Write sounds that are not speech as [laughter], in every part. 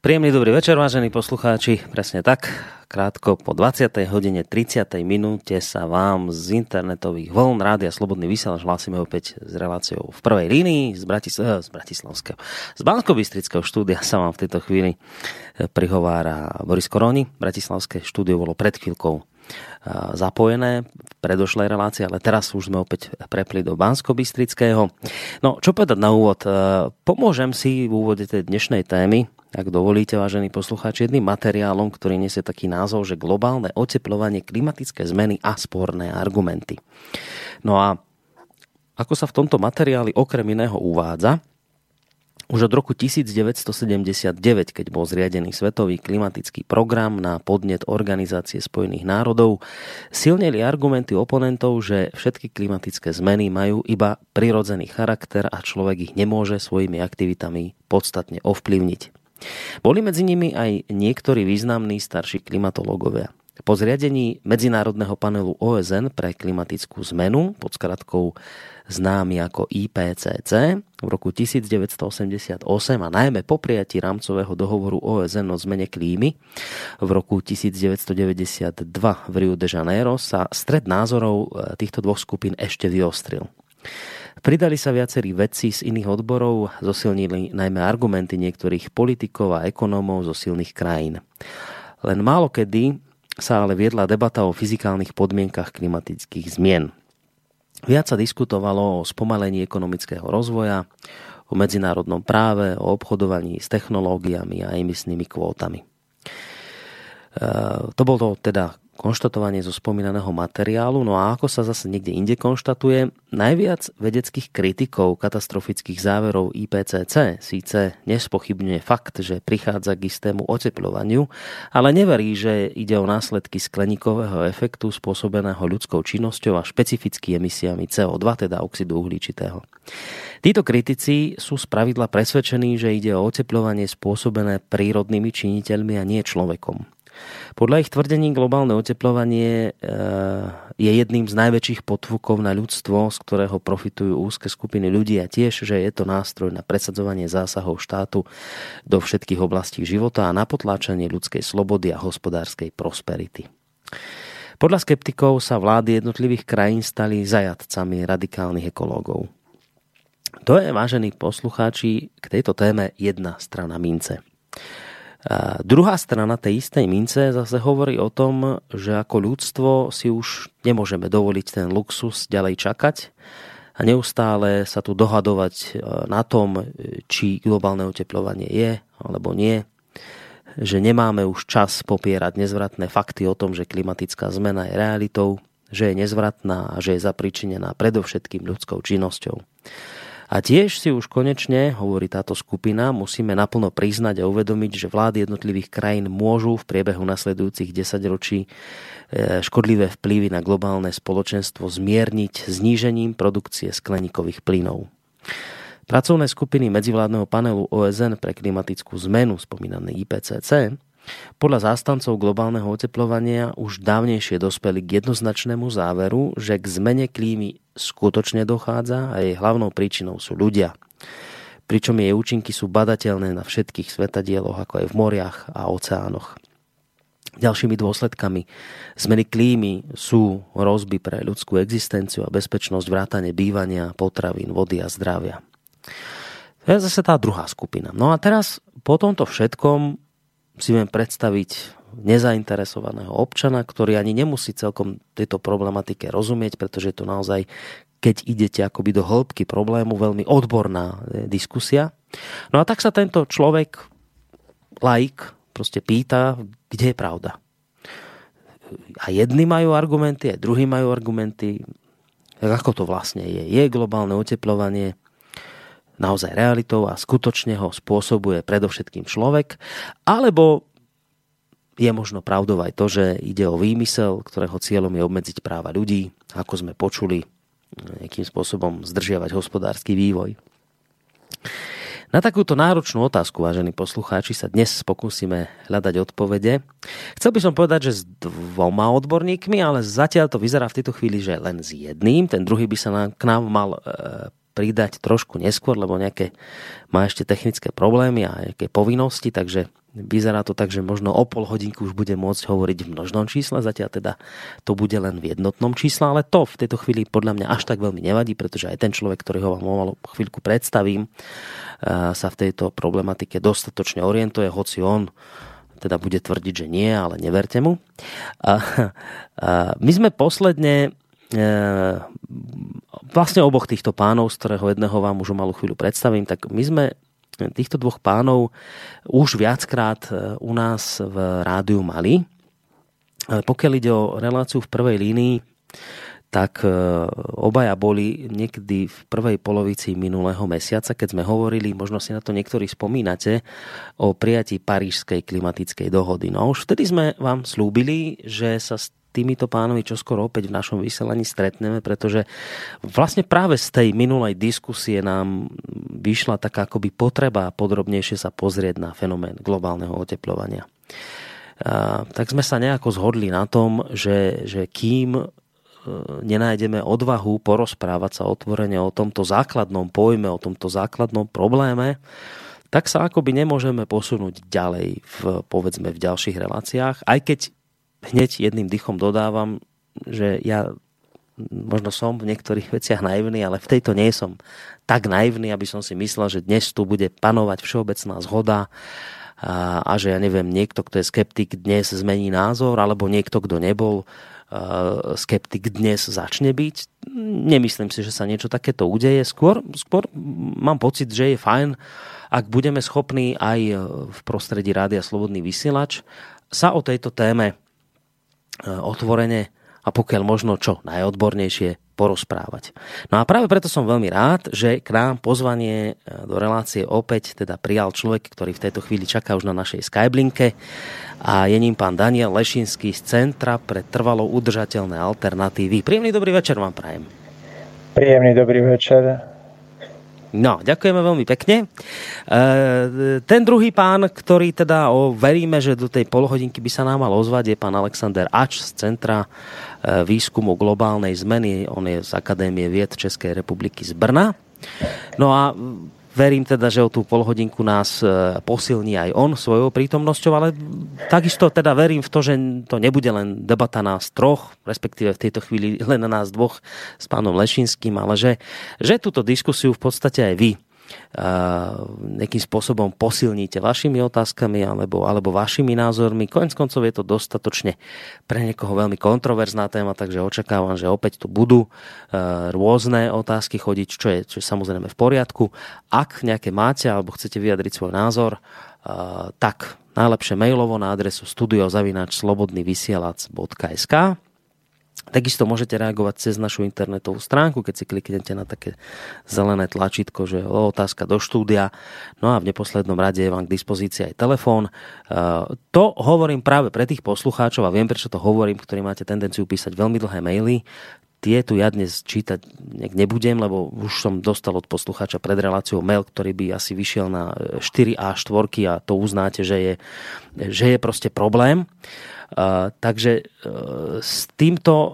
Príjemný dobrý večer, vážení poslucháči. Presne tak, krátko po 20. hodine 30. minúte sa vám z internetových vln Rádia Slobodný vysielač hlásime opäť s reláciou v prvej línii z, Bratis- eh, z Bratislavského. Z bansko štúdia sa vám v tejto chvíli eh, prihovára Boris Koroni. Bratislavské štúdio bolo pred chvíľkou eh, zapojené v predošlej relácii, ale teraz už sme opäť prepli do bansko No, čo povedať na úvod? Pomôžem si v úvode tej dnešnej témy ak dovolíte, vážení poslucháči, jedným materiálom, ktorý nesie taký názov, že globálne oteplovanie, klimatické zmeny a sporné argumenty. No a ako sa v tomto materiáli okrem iného uvádza, už od roku 1979, keď bol zriadený Svetový klimatický program na podnet Organizácie spojených národov, silneli argumenty oponentov, že všetky klimatické zmeny majú iba prirodzený charakter a človek ich nemôže svojimi aktivitami podstatne ovplyvniť. Boli medzi nimi aj niektorí významní starší klimatológovia. Po zriadení Medzinárodného panelu OSN pre klimatickú zmenu pod skratkou známy ako IPCC v roku 1988 a najmä po prijatí rámcového dohovoru OSN o zmene klímy v roku 1992 v Rio de Janeiro sa stred názorov e, týchto dvoch skupín ešte vyostril. Pridali sa viacerí vedci z iných odborov, zosilnili najmä argumenty niektorých politikov a ekonómov zo silných krajín. Len málo kedy sa ale viedla debata o fyzikálnych podmienkach klimatických zmien. Viac sa diskutovalo o spomalení ekonomického rozvoja, o medzinárodnom práve, o obchodovaní s technológiami a emisnými kvótami. E, to bolo teda konštatovanie zo spomínaného materiálu. No a ako sa zase niekde inde konštatuje, najviac vedeckých kritikov katastrofických záverov IPCC síce nespochybňuje fakt, že prichádza k istému oteplovaniu, ale neverí, že ide o následky skleníkového efektu spôsobeného ľudskou činnosťou a špecificky emisiami CO2, teda oxidu uhličitého. Títo kritici sú spravidla presvedčení, že ide o oteplovanie spôsobené prírodnými činiteľmi a nie človekom. Podľa ich tvrdení globálne oteplovanie e, je jedným z najväčších podfúkov na ľudstvo, z ktorého profitujú úzke skupiny ľudí a tiež, že je to nástroj na presadzovanie zásahov štátu do všetkých oblastí života a na potláčanie ľudskej slobody a hospodárskej prosperity. Podľa skeptikov sa vlády jednotlivých krajín stali zajadcami radikálnych ekológov. To je, vážení poslucháči, k tejto téme jedna strana mince. Druhá strana tej istej mince zase hovorí o tom, že ako ľudstvo si už nemôžeme dovoliť ten luxus ďalej čakať a neustále sa tu dohadovať e, na tom, či globálne oteplovanie je alebo nie, že nemáme už čas popierať nezvratné fakty o tom, že klimatická zmena je realitou, že je nezvratná a že je zapričinená predovšetkým ľudskou činnosťou. A tiež si už konečne, hovorí táto skupina, musíme naplno priznať a uvedomiť, že vlády jednotlivých krajín môžu v priebehu nasledujúcich 10 ročí e, škodlivé vplyvy na globálne spoločenstvo zmierniť znížením produkcie skleníkových plynov. Pracovné skupiny medzivládneho panelu OSN pre klimatickú zmenu, spomínané IPCC, podľa zástancov globálneho oteplovania už dávnejšie dospeli k jednoznačnému záveru, že k zmene klímy skutočne dochádza a jej hlavnou príčinou sú ľudia. Pričom jej účinky sú badateľné na všetkých svetadieloch, ako aj v moriach a oceánoch. Ďalšími dôsledkami zmeny klímy sú hrozby pre ľudskú existenciu a bezpečnosť vrátane bývania, potravín, vody a zdravia. To je zase tá druhá skupina. No a teraz po tomto všetkom si viem predstaviť nezainteresovaného občana, ktorý ani nemusí celkom tejto problematike rozumieť, pretože je to naozaj, keď idete akoby do hĺbky problému, veľmi odborná e, diskusia. No a tak sa tento človek, laik, proste pýta, kde je pravda. A jedni majú argumenty, aj druhí majú argumenty. Ako to vlastne je? Je globálne oteplovanie naozaj realitou a skutočne ho spôsobuje predovšetkým človek, alebo je možno pravdou aj to, že ide o výmysel, ktorého cieľom je obmedziť práva ľudí, ako sme počuli, nejakým spôsobom zdržiavať hospodársky vývoj. Na takúto náročnú otázku, vážení poslucháči, sa dnes pokúsime hľadať odpovede. Chcel by som povedať, že s dvoma odborníkmi, ale zatiaľ to vyzerá v tejto chvíli, že len s jedným. Ten druhý by sa k nám mal e, pridať trošku neskôr, lebo nejaké má ešte technické problémy a nejaké povinnosti, takže vyzerá to tak, že možno o pol hodinku už bude môcť hovoriť v množnom čísle, zatiaľ teda to bude len v jednotnom čísle, ale to v tejto chvíli podľa mňa až tak veľmi nevadí, pretože aj ten človek, ktorý ho vám o chvíľku predstavím, sa v tejto problematike dostatočne orientuje, hoci on teda bude tvrdiť, že nie, ale neverte mu. A, a my sme posledne vlastne oboch týchto pánov, z ktorého jedného vám už o malú chvíľu predstavím, tak my sme týchto dvoch pánov už viackrát e, u nás v rádiu mali. Pokiaľ ide o reláciu v prvej línii, tak e, obaja boli niekedy v prvej polovici minulého mesiaca, keď sme hovorili, možno si na to niektorí spomínate, o prijatí Parížskej klimatickej dohody. No už vtedy sme vám slúbili, že sa týmito pánmi čoskoro opäť v našom vysielaní stretneme, pretože vlastne práve z tej minulej diskusie nám vyšla taká akoby potreba podrobnejšie sa pozrieť na fenomén globálneho oteplovania. A, tak sme sa nejako zhodli na tom, že, že kým e, nenájdeme odvahu porozprávať sa otvorene o tomto základnom pojme, o tomto základnom probléme, tak sa akoby nemôžeme posunúť ďalej v, povedzme, v ďalších reláciách, aj keď hneď jedným dychom dodávam, že ja možno som v niektorých [laughs] veciach naivný, ale v tejto nie som tak naivný, aby som si myslel, že dnes tu bude panovať všeobecná zhoda a, a že ja neviem, niekto, kto je skeptik, dnes zmení názor, alebo niekto, kto nebol skeptik dnes začne byť. Nemyslím si, že sa niečo takéto udeje. Skôr, skôr mám pocit, že je fajn, ak budeme schopní aj v prostredí Rádia Slobodný vysielač sa o tejto téme otvorene a pokiaľ možno čo najodbornejšie porozprávať. No a práve preto som veľmi rád, že k nám pozvanie e, do relácie opäť teda prijal človek, ktorý v tejto chvíli čaká už na našej Skyblinke a je ním pán Daniel Lešinský z Centra pre trvalo udržateľné alternatívy. Príjemný dobrý večer vám prajem. Príjemný dobrý večer. No, ďakujeme veľmi pekne. E, ten druhý pán, ktorý teda o, veríme, že do tej polhodinky by sa nám mal ozvať, je pán Alexander Ač z Centra e, výskumu globálnej zmeny. On je z Akadémie vied Českej republiky z Brna. No a Verím teda, že o tú polhodinku nás e, posilní aj on svojou prítomnosťou, ale takisto teda verím v to, že to nebude len debata nás troch, respektíve v tejto chvíli len na nás dvoch s pánom Lešinským, ale že, že túto diskusiu v podstate aj vy nejakým spôsobom posilníte vašimi otázkami alebo, alebo vašimi názormi. Konec koncov je to dostatočne pre niekoho veľmi kontroverzná téma, takže očakávam, že opäť tu budú rôzne otázky chodiť, čo je, čo je samozrejme v poriadku. Ak nejaké máte alebo chcete vyjadriť svoj názor, tak najlepšie mailovo na adresu studiozavinačslobodnyvysielac.sk Takisto môžete reagovať cez našu internetovú stránku, keď si kliknete na také zelené tlačítko, že o, otázka do štúdia. No a v neposlednom rade je vám k dispozícii aj telefón. E, to hovorím práve pre tých poslucháčov a viem, prečo to hovorím, ktorí máte tendenciu písať veľmi dlhé maily. Tie tu ja dnes čítať nebudem, lebo už som dostal od poslucháča pred reláciou mail, ktorý by asi vyšiel na 4 a 4 a to uznáte, že je, že je proste problém. Takže uh, s týmto uh,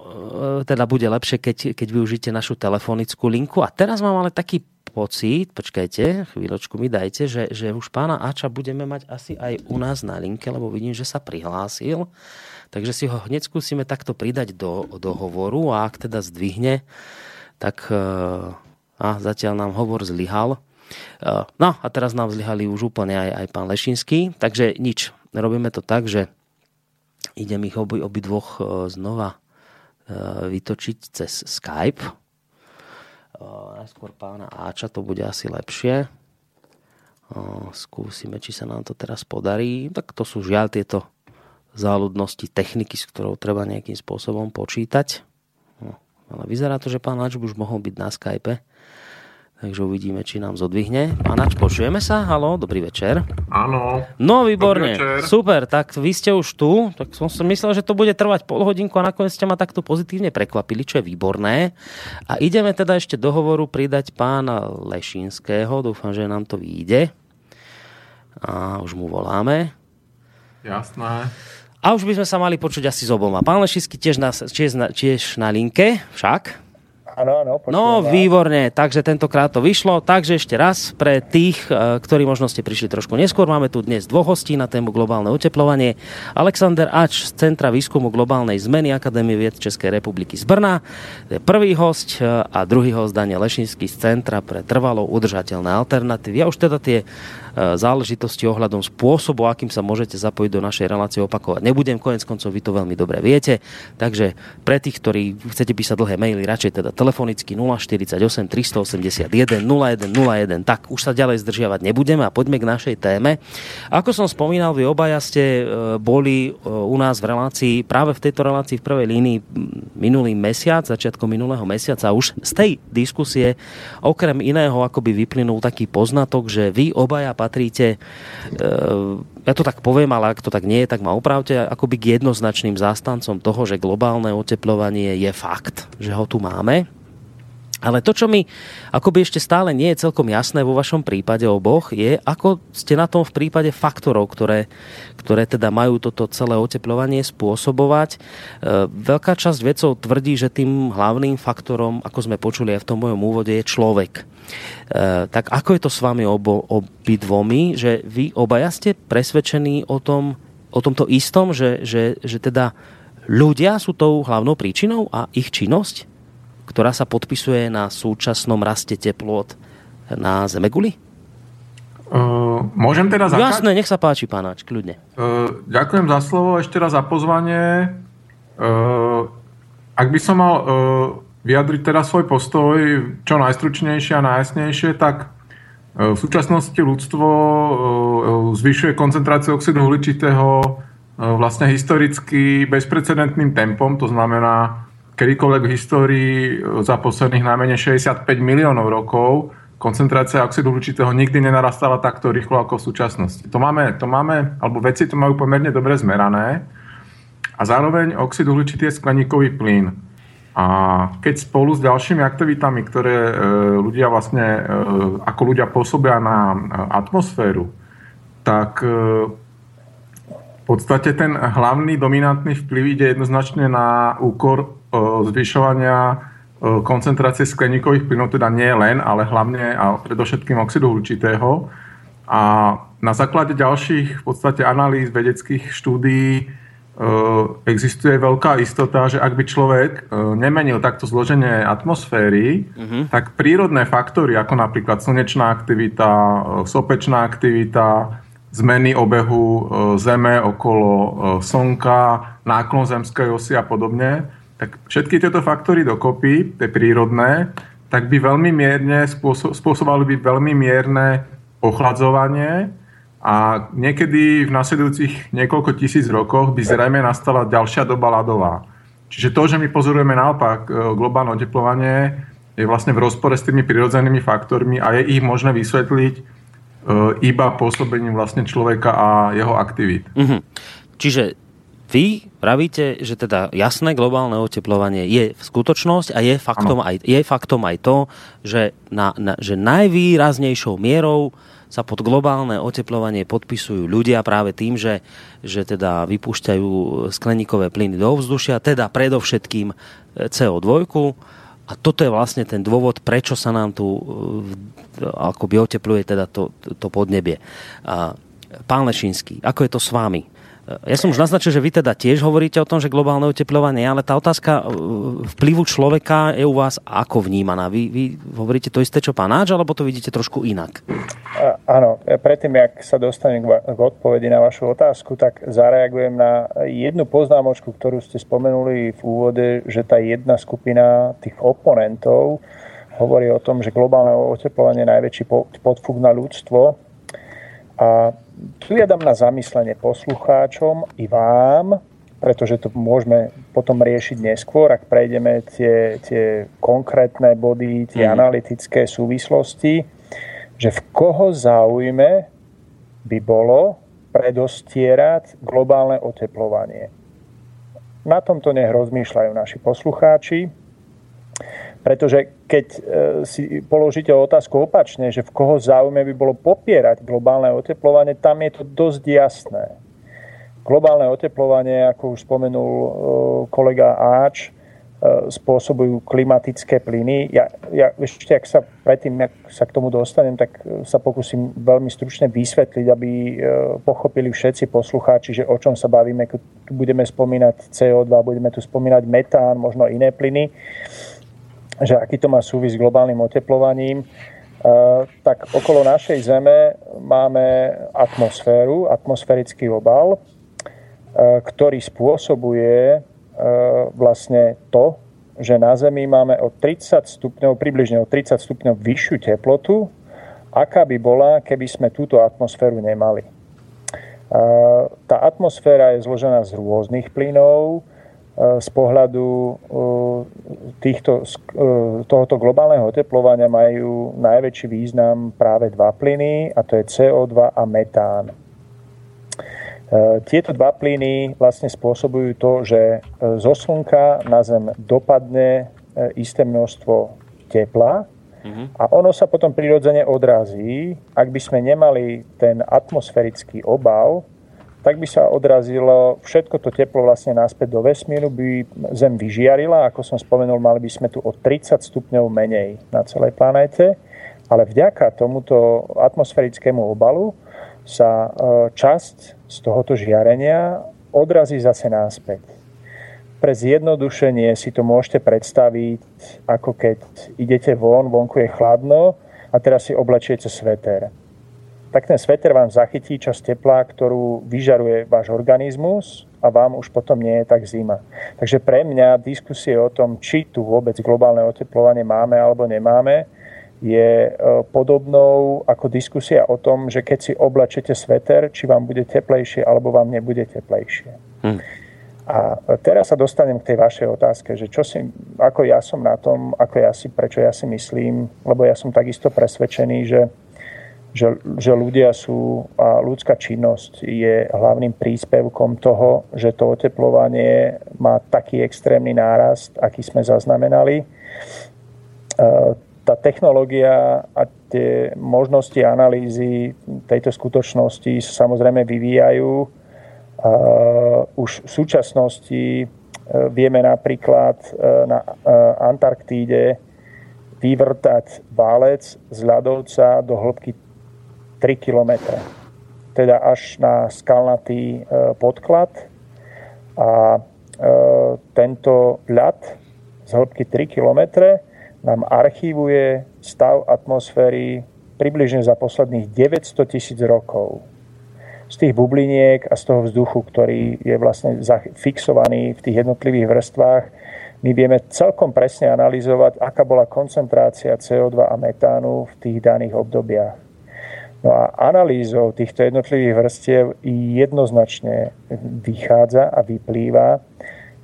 teda bude lepšie, keď, keď využite našu telefonickú linku. A teraz mám ale taký pocit, počkajte, chvíľočku mi dajte, že, že už pána Ača budeme mať asi aj u nás na linke, lebo vidím, že sa prihlásil. Takže si ho hneď skúsime takto pridať do, do hovoru a ak teda zdvihne, tak a zatiaľ nám hovor zlyhal. No a teraz nám zlyhali už úplne aj, aj pán Lešinský, takže nič. Robíme to tak, že idem ich obi, obi dvoch e, znova e, vytočiť cez Skype. E, najskôr pána Ača, to bude asi lepšie. Skúsime, či sa nám to teraz podarí. Tak to sú žiaľ tieto záľudnosti techniky, s ktorou treba nejakým spôsobom počítať. No, ale vyzerá to, že pán Ač už mohol byť na Skype. Takže uvidíme, či nám zodvihne. Pánač, počujeme sa? Halo, dobrý večer. Áno. No, výborne. Super, tak vy ste už tu. Tak som si myslel, že to bude trvať pol hodinku a nakoniec ste ma takto pozitívne prekvapili, čo je výborné. A ideme teda ešte do hovoru pridať pána Lešinského. Dúfam, že nám to vyjde. A už mu voláme. Jasné. A už by sme sa mali počuť asi s oboma. Pán Lešinský tiež na, tiež, na, tiež na linke, však? Áno, áno. No, výborne, takže tentokrát to vyšlo. Takže ešte raz pre tých, e, ktorí možno ste prišli trošku neskôr, máme tu dnes dvoch hostí na tému globálne oteplovanie. Alexander Ač z Centra výskumu globálnej zmeny Akadémie vied Českej republiky z Brna. To je prvý host e, a druhý host Daniel Lešinský z Centra pre trvalo udržateľné alternatívy. Ja už teda tie E, záležitosti ohľadom spôsobu, akým sa môžete zapojiť do našej relácie opakovať. Nebudem, konec koncov vy to veľmi dobre viete, takže pre tých, ktorí chcete písať dlhé maily, radšej teda telefonicky 048 381 0101. Tak, už sa ďalej zdržiavať nebudeme a poďme k našej téme. Ako som spomínal, vy obaja ste e, boli e, u nás v relácii, práve v tejto relácii v prvej línii minulý mesiac, začiatkom minulého mesiaca. Už z tej diskusie okrem iného akoby vyplynul taký poznatok, že vy obaja patríte, e, ja to tak poviem, ale ak to tak nie je, tak ma opravte, akoby k jednoznačným zástancom toho, že globálne oteplovanie je fakt, že ho tu máme ale to, čo mi akoby ešte stále nie je celkom jasné vo vašom prípade oboch, je, ako ste na tom v prípade faktorov, ktoré, ktoré teda majú toto celé oteplovanie spôsobovať. E, veľká časť vedcov tvrdí, že tým hlavným faktorom, ako sme počuli aj v tom mojom úvode, je človek. E, tak ako je to s vami obo, obidvomi, že vy obaja ste presvedčení o, tom, o tomto istom, že, že, že teda ľudia sú tou hlavnou príčinou a ich činnosť? Ktorá sa podpisuje na súčasnom raste teplot na Zemeguli? Uh, môžem teda začať? Jasné, nech sa páči, pánač, kľudne. Uh, ďakujem za slovo, ešte raz za pozvanie. Uh, ak by som mal uh, vyjadriť teda svoj postoj čo najstručnejšie a najjasnejšie, tak uh, v súčasnosti ľudstvo uh, zvyšuje koncentráciu oxidu uhličitého uh, vlastne historicky bezprecedentným tempom, to znamená kedykoľvek v histórii e, za posledných najmenej 65 miliónov rokov koncentrácia oxidu uhličitého nikdy nenarastala takto rýchlo ako v súčasnosti. To máme, to máme, alebo veci to majú pomerne dobre zmerané a zároveň oxid uhličitý je skleníkový plyn. A keď spolu s ďalšími aktivitami, ktoré e, ľudia vlastne, e, ako ľudia pôsobia na atmosféru, tak v podstate ten hlavný dominantný vplyv ide jednoznačne na úkor zvyšovania koncentrácie skleníkových plynov, teda nie len, ale hlavne a predovšetkým oxidu určitého. A na základe ďalších v podstate analýz vedeckých štúdií existuje veľká istota, že ak by človek nemenil takto zloženie atmosféry, uh-huh. tak prírodné faktory, ako napríklad slnečná aktivita, sopečná aktivita, zmeny obehu Zeme okolo Slnka, náklon zemskej osy a podobne, tak všetky tieto faktory dokopy, tie prírodné, tak by veľmi mierne spôsobovali by veľmi mierne ochladzovanie a niekedy v nasledujúcich niekoľko tisíc rokoch by zrejme nastala ďalšia doba ľadová. Čiže to, že my pozorujeme naopak e, globálne oteplovanie, je vlastne v rozpore s tými prirodzenými faktormi a je ich možné vysvetliť e, iba pôsobením vlastne človeka a jeho aktivít. Mm-hmm. Čiže vy pravíte, že teda jasné globálne oteplovanie je skutočnosť a je faktom, aj, je faktom aj to, že, na, na, že najvýraznejšou mierou sa pod globálne oteplovanie podpisujú ľudia práve tým, že, že teda vypúšťajú skleníkové plyny do ovzdušia, teda predovšetkým e, CO2. A toto je vlastne ten dôvod, prečo sa nám tu e, akoby otepluje teda to, to podnebie. Pán Lešinský, ako je to s vami? Ja som už naznačil, že vy teda tiež hovoríte o tom, že globálne oteplovanie, ale tá otázka e, vplyvu človeka je u vás ako vnímaná? Vy, vy hovoríte to isté, čo pán Áč, alebo to vidíte trošku inak? A, áno, predtým, jak sa dostanem k, k odpovedi na vašu otázku, tak zareagujem na jednu poznámočku, ktorú ste spomenuli v úvode, že tá jedna skupina tých oponentov hovorí o tom, že globálne oteplovanie je najväčší podfúk na ľudstvo. A dám na zamyslenie poslucháčom i vám, pretože to môžeme potom riešiť neskôr, ak prejdeme tie, tie konkrétne body, tie mm. analytické súvislosti, že v koho záujme by bolo predostierať globálne oteplovanie. Na tomto nech rozmýšľajú naši poslucháči, pretože keď e, si položíte otázku opačne, že v koho záujme by bolo popierať globálne oteplovanie, tam je to dosť jasné. Globálne oteplovanie, ako už spomenul e, kolega Áč, E, spôsobujú klimatické plyny. Ja, ja ešte, ak sa predtým, ak sa k tomu dostanem, tak sa pokúsim veľmi stručne vysvetliť, aby pochopili všetci poslucháči, že o čom sa bavíme, tu budeme spomínať CO2, budeme tu spomínať metán, možno iné plyny, že aký to má súvis s globálnym oteplovaním. E, tak okolo našej Zeme máme atmosféru, atmosférický obal, ktorý spôsobuje E, vlastne to, že na Zemi máme o 30 stupňov, približne o 30 stupňov vyššiu teplotu, aká by bola, keby sme túto atmosféru nemali. Tá atmosféra je zložená z rôznych plynov. Z pohľadu týchto, tohoto globálneho oteplovania majú najväčší význam práve dva plyny, a to je CO2 a metán. E, tieto dva plyny vlastne spôsobujú to, že e, zo Slnka na Zem dopadne e, isté množstvo tepla mhm. a ono sa potom prirodzene odrazí. Ak by sme nemali ten atmosférický obal, tak by sa odrazilo všetko to teplo vlastne naspäť do vesmíru, by Zem vyžiarila, ako som spomenul, mali by sme tu o 30 stupňov menej na celej planéte, ale vďaka tomuto atmosférickému obalu sa časť z tohoto žiarenia odrazí zase náspäť. Pre zjednodušenie si to môžete predstaviť, ako keď idete von, vonku je chladno a teraz si oblečiete sveter. Tak ten sveter vám zachytí časť tepla, ktorú vyžaruje váš organizmus a vám už potom nie je tak zima. Takže pre mňa diskusie o tom, či tu vôbec globálne oteplovanie máme alebo nemáme, je e, podobnou ako diskusia o tom, že keď si oblačete sveter, či vám bude teplejšie alebo vám nebude teplejšie. Hm. A teraz sa dostanem k tej vašej otázke, že čo si, ako ja som na tom, ako ja si, prečo ja si myslím, lebo ja som takisto presvedčený, že, že, že ľudia sú a ľudská činnosť je hlavným príspevkom toho, že to oteplovanie má taký extrémny nárast, aký sme zaznamenali. E, tá technológia a tie možnosti analýzy tejto skutočnosti sa samozrejme vyvíjajú. Už v súčasnosti e, vieme napríklad e, na e, Antarktíde vyvrtať válec z ľadovca do hĺbky 3 km. Teda až na skalnatý podklad. A tento ľad z hĺbky 3 km nám archívuje stav atmosféry približne za posledných 900 tisíc rokov. Z tých bubliniek a z toho vzduchu, ktorý je vlastne fixovaný v tých jednotlivých vrstvách, my vieme celkom presne analyzovať, aká bola koncentrácia CO2 a metánu v tých daných obdobiach. No a analýzou týchto jednotlivých vrstiev jednoznačne vychádza a vyplýva,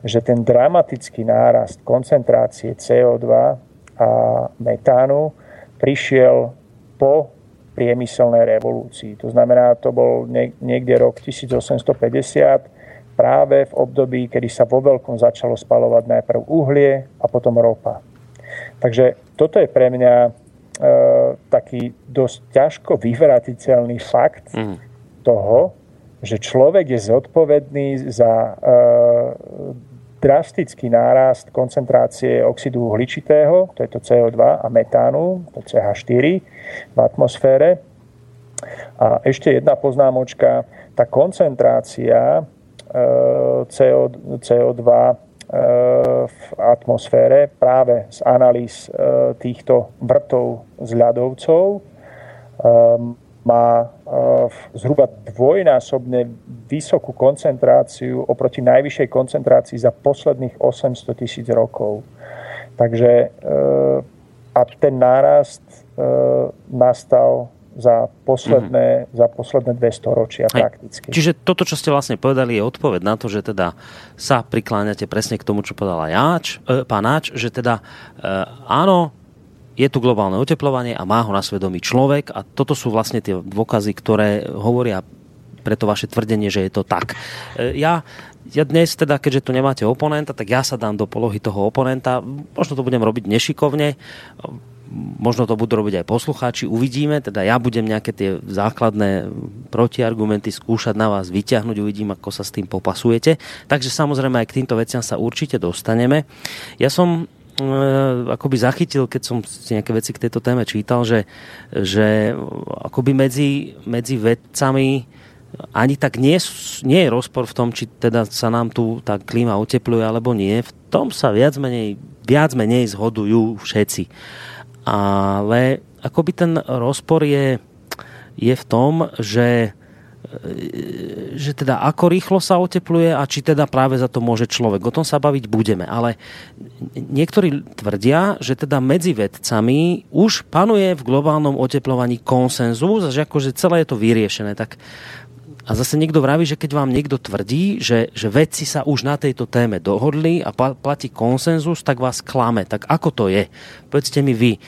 že ten dramatický nárast koncentrácie CO2 a metánu prišiel po priemyselnej revolúcii. To znamená, to bol niekde rok 1850, práve v období, kedy sa vo veľkom začalo spalovať najprv uhlie a potom ropa. Takže toto je pre mňa taký dosť ťažko vyvratiteľný fakt mm. toho, že človek je zodpovedný za e, drastický nárast koncentrácie oxidu uhličitého, to je to CO2 a metánu, to CH4 v atmosfére. A ešte jedna poznámočka, tá koncentrácia CO2 e, e, v atmosfére práve z analýz e, týchto vrtov z ľadovcov má zhruba dvojnásobne vysokú koncentráciu oproti najvyššej koncentrácii za posledných 800 tisíc rokov. Takže a ten nárast nastal za posledné, mm-hmm. za posledné dve storočia Hej. prakticky. Čiže toto, čo ste vlastne povedali, je odpoveď na to, že teda sa prikláňate presne k tomu, čo povedala Jáč, e, pán Áč, že teda e, áno, je tu globálne oteplovanie a má ho na svedomí človek a toto sú vlastne tie dôkazy, ktoré hovoria preto vaše tvrdenie, že je to tak. E, ja ja dnes teda, keďže tu nemáte oponenta, tak ja sa dám do polohy toho oponenta. Možno to budem robiť nešikovne, možno to budú robiť aj poslucháči, uvidíme, teda ja budem nejaké tie základné protiargumenty skúšať na vás vyťahnuť, uvidím, ako sa s tým popasujete. Takže samozrejme aj k týmto veciam sa určite dostaneme. Ja som e, akoby zachytil, keď som si nejaké veci k tejto téme čítal, že, že akoby medzi, medzi vedcami ani tak nie, nie je rozpor v tom, či teda sa nám tu tá klíma otepluje alebo nie. V tom sa viac menej, viac menej zhodujú všetci ale akoby ten rozpor je, je v tom, že že teda ako rýchlo sa otepluje a či teda práve za to môže človek. O tom sa baviť budeme, ale niektorí tvrdia, že teda medzi vedcami už panuje v globálnom oteplovaní konsenzus, že akože celé je to vyriešené. Tak a zase niekto vraví, že keď vám niekto tvrdí, že, že vedci sa už na tejto téme dohodli a platí konsenzus, tak vás klame. Tak ako to je? Povedzte mi vy.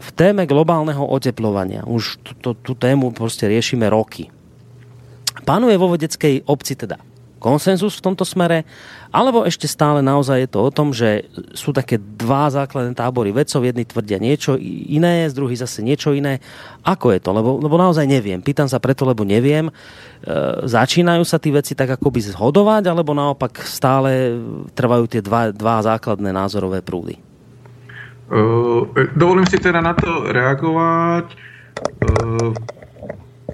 V téme globálneho oteplovania, už tú, tú tému proste riešime roky. Panuje vo vedeckej obci teda konsenzus v tomto smere, alebo ešte stále naozaj je to o tom, že sú také dva základné tábory vedcov, jedni tvrdia niečo iné, z druhých zase niečo iné. Ako je to? Lebo, lebo naozaj neviem. Pýtam sa preto, lebo neviem. E, začínajú sa tí veci tak akoby zhodovať, alebo naopak stále trvajú tie dva, dva základné názorové prúdy? Uh, dovolím si teda na to reagovať. Uh,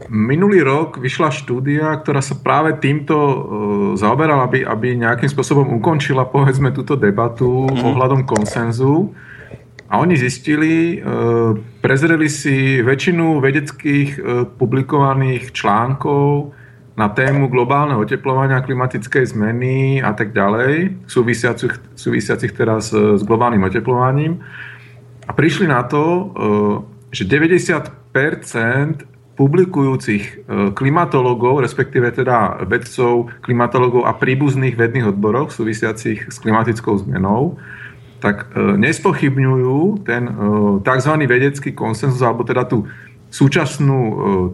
Minulý rok vyšla štúdia, ktorá sa práve týmto uh, zaoberala, aby, aby nejakým spôsobom ukončila povedzme túto debatu mm. ohľadom konsenzu. A oni zistili, uh, prezreli si väčšinu vedeckých uh, publikovaných článkov na tému globálneho oteplovania, klimatickej zmeny a tak ďalej, súvisiacich, súvisiacich teraz s globálnym oteplovaním. A prišli na to, že 90 publikujúcich e, klimatologov, respektíve teda vedcov, klimatologov a príbuzných vedných odborov súvisiacich s klimatickou zmenou, tak e, nespochybňujú ten e, tzv. vedecký konsenzus, alebo teda tú súčasnú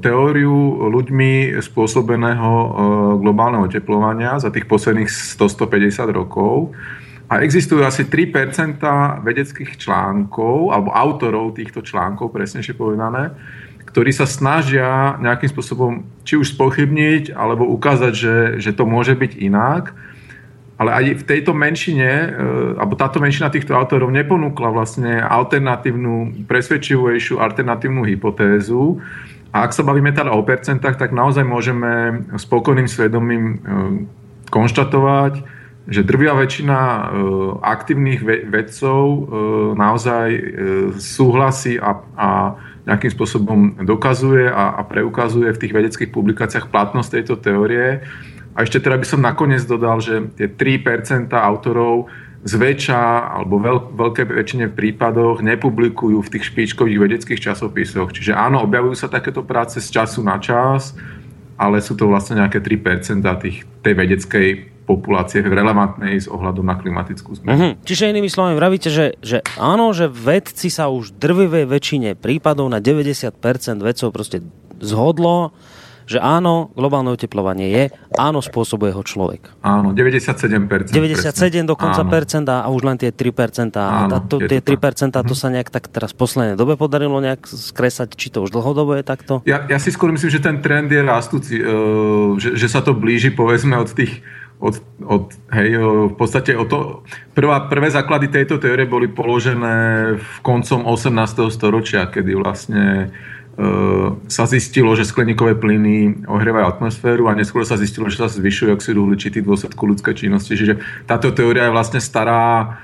teóriu ľuďmi spôsobeného globálneho teplovania za tých posledných 100-150 rokov. A existujú asi 3% vedeckých článkov, alebo autorov týchto článkov, presnejšie povedané, ktorí sa snažia nejakým spôsobom či už spochybniť, alebo ukázať, že, že to môže byť inak. Ale aj v tejto menšine, e, alebo táto menšina týchto autorov neponúkla vlastne alternatívnu, presvedčivejšiu alternatívnu hypotézu. A ak sa bavíme teda o percentách, tak naozaj môžeme spokojným svedomím e, konštatovať, že drvia väčšina e, aktívnych vedcov naozaj súhlasí a, a nejakým spôsobom dokazuje a, a preukazuje v tých vedeckých publikáciách platnosť tejto teórie. A ešte teda by som nakoniec dodal, že tie 3% autorov zväčša alebo veľ, veľké väčšine prípadoch nepublikujú v tých špičkových vedeckých časopisoch. Čiže áno, objavujú sa takéto práce z času na čas, ale sú to vlastne nejaké 3% tých, tej vedeckej populácie relevantnej s ohľadom na klimatickú zmenu. Uh-huh. Čiže inými slovami vravíte, že, že áno, že vedci sa už drvivej väčšine prípadov na 90% vedcov proste zhodlo, že áno, globálne oteplovanie je, áno, spôsobuje ho človek. Áno, 97%. 97 presne. dokonca áno. percent a už len tie 3%. Áno, a to, tie 3% to, to sa nejak tak teraz v poslednej dobe podarilo nejak skresať, či to už dlhodobo je takto? Ja, ja si skôr myslím, že ten trend je rastúci, uh, že, že sa to blíži povedzme od tých od, od, hej, v podstate o to, prvá, prvé základy tejto teórie boli položené v koncom 18. storočia, kedy vlastne e, sa zistilo, že skleníkové plyny ohrievajú atmosféru a neskôr sa zistilo, že sa zvyšuje oxid uhličitý v dôsledku ľudskej činnosti. Čiže táto teória je vlastne stará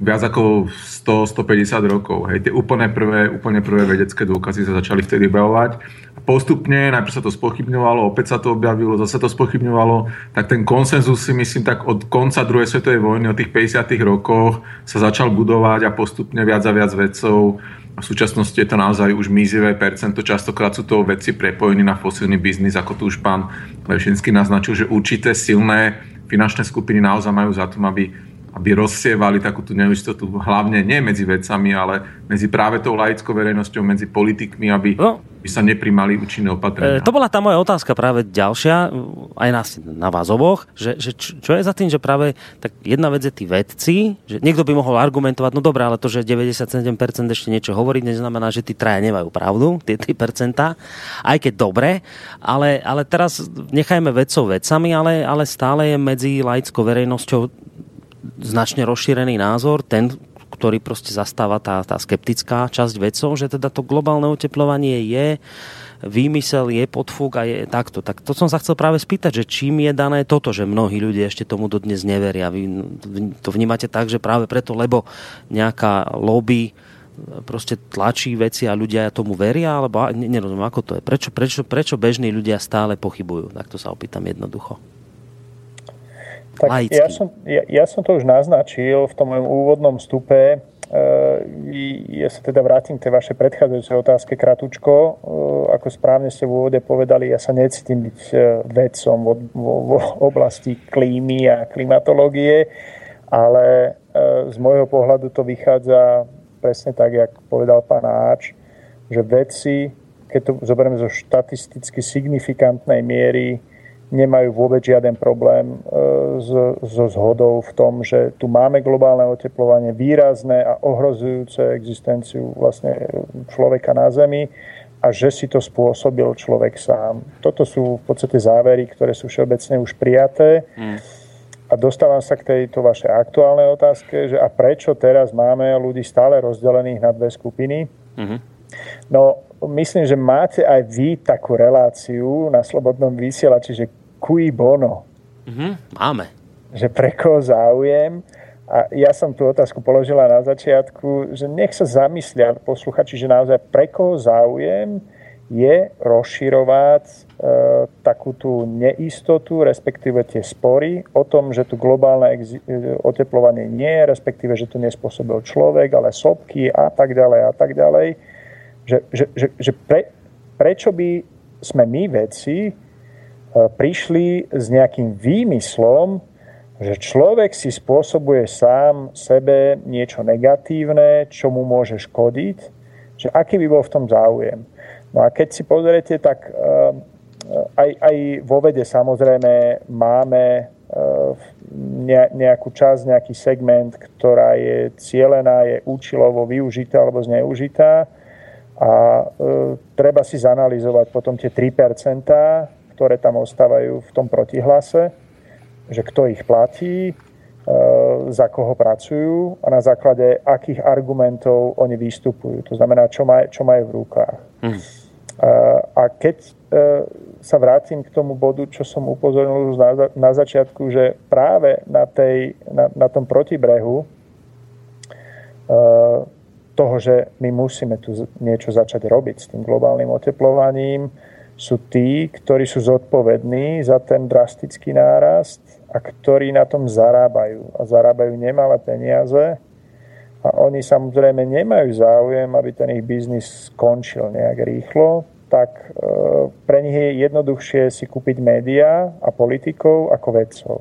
viac ako 100-150 rokov. Hej, tie úplne prvé, úplne prvé vedecké dôkazy sa začali vtedy objavovať. A postupne, najprv sa to spochybňovalo, opäť sa to objavilo, zase to spochybňovalo, tak ten konsenzus si myslím, tak od konca druhej svetovej vojny, od tých 50 rokoch sa začal budovať a postupne viac a viac vedcov v súčasnosti je to naozaj už mizivé percento. Častokrát sú to veci prepojení na fosílny biznis, ako tu už pán Levšinský naznačil, že určité silné finančné skupiny naozaj majú za tom, aby aby rozsievali takú tú neistotu hlavne nie medzi vecami, ale medzi práve tou laickou verejnosťou, medzi politikmi, aby, no, by sa neprimali účinné opatrenia. E, to bola tá moja otázka práve ďalšia, aj na, na vás oboch, že, že čo je za tým, že práve tak jedna vec je tí vedci, že niekto by mohol argumentovať, no dobré, ale to, že 97% ešte niečo hovorí, neznamená, že tí traja nemajú pravdu, tie 3%, aj keď dobre, ale, ale teraz nechajme vedcov vedcami, ale, ale stále je medzi laickou verejnosťou značne rozšírený názor, ten, ktorý proste zastáva tá, tá skeptická časť vedcov, že teda to globálne oteplovanie je výmysel, je podfúk a je takto. Tak to som sa chcel práve spýtať, že čím je dané toto, že mnohí ľudia ešte tomu dodnes neveria. Vy to vnímate tak, že práve preto, lebo nejaká lobby proste tlačí veci a ľudia tomu veria, alebo nerozumiem, ako to je. Prečo, prečo, prečo bežní ľudia stále pochybujú? Tak to sa opýtam jednoducho. Tak ja som, ja, ja som to už naznačil v tom mojom úvodnom stupe. Ja sa teda vrátim k tej vašej predchádzajúcej otázke kratučko. Ako správne ste v úvode povedali, ja sa necítim byť e, vedcom v, v oblasti klímy a klimatológie, ale e, z môjho pohľadu to vychádza presne tak, jak povedal pán Áč, že vedci, keď to zoberieme zo štatisticky signifikantnej miery, nemajú vôbec žiaden problém e, so zhodou v tom, že tu máme globálne oteplovanie výrazné a ohrozujúce existenciu vlastne človeka na Zemi a že si to spôsobil človek sám. Toto sú v podstate závery, ktoré sú všeobecne už prijaté. Mm. A dostávam sa k tejto vašej aktuálnej otázke, že a prečo teraz máme ľudí stále rozdelených na dve skupiny? Mm-hmm. No, myslím, že máte aj vy takú reláciu na Slobodnom vysielači, že cui bono. Mm-hmm, máme. Že pre koho záujem. A ja som tú otázku položila na začiatku, že nech sa zamyslia posluchači, že naozaj pre koho záujem je rozširovať e, takú tú neistotu, respektíve tie spory o tom, že tu globálne exi- e, oteplovanie nie je, respektíve, že to nespôsobil človek, ale sopky a tak ďalej a tak ďalej že, že, že, že pre, prečo by sme my veci e, prišli s nejakým výmyslom, že človek si spôsobuje sám sebe niečo negatívne, čo mu môže škodiť, že aký by bol v tom záujem. No a keď si pozriete, tak e, aj, aj vo vede samozrejme máme e, nejakú časť, nejaký segment, ktorá je cielená, je účilovo využitá alebo zneužitá a treba si zanalizovať potom tie 3%, ktoré tam ostávajú v tom protihlase, že kto ich platí, e, za koho pracujú a na základe akých argumentov oni vystupujú. To znamená, čo, maj, čo majú v rukách. Hmm. A keď e, sa vrátim k tomu bodu, čo som upozornil už na, na začiatku, že práve na, tej, na, na tom protibrehu toho, že my musíme tu niečo začať robiť s tým globálnym oteplovaním, sú tí, ktorí sú zodpovední za ten drastický nárast a ktorí na tom zarábajú. A zarábajú nemalé peniaze a oni samozrejme nemajú záujem, aby ten ich biznis skončil nejak rýchlo, tak e, pre nich je jednoduchšie si kúpiť médiá a politikov ako vedcov.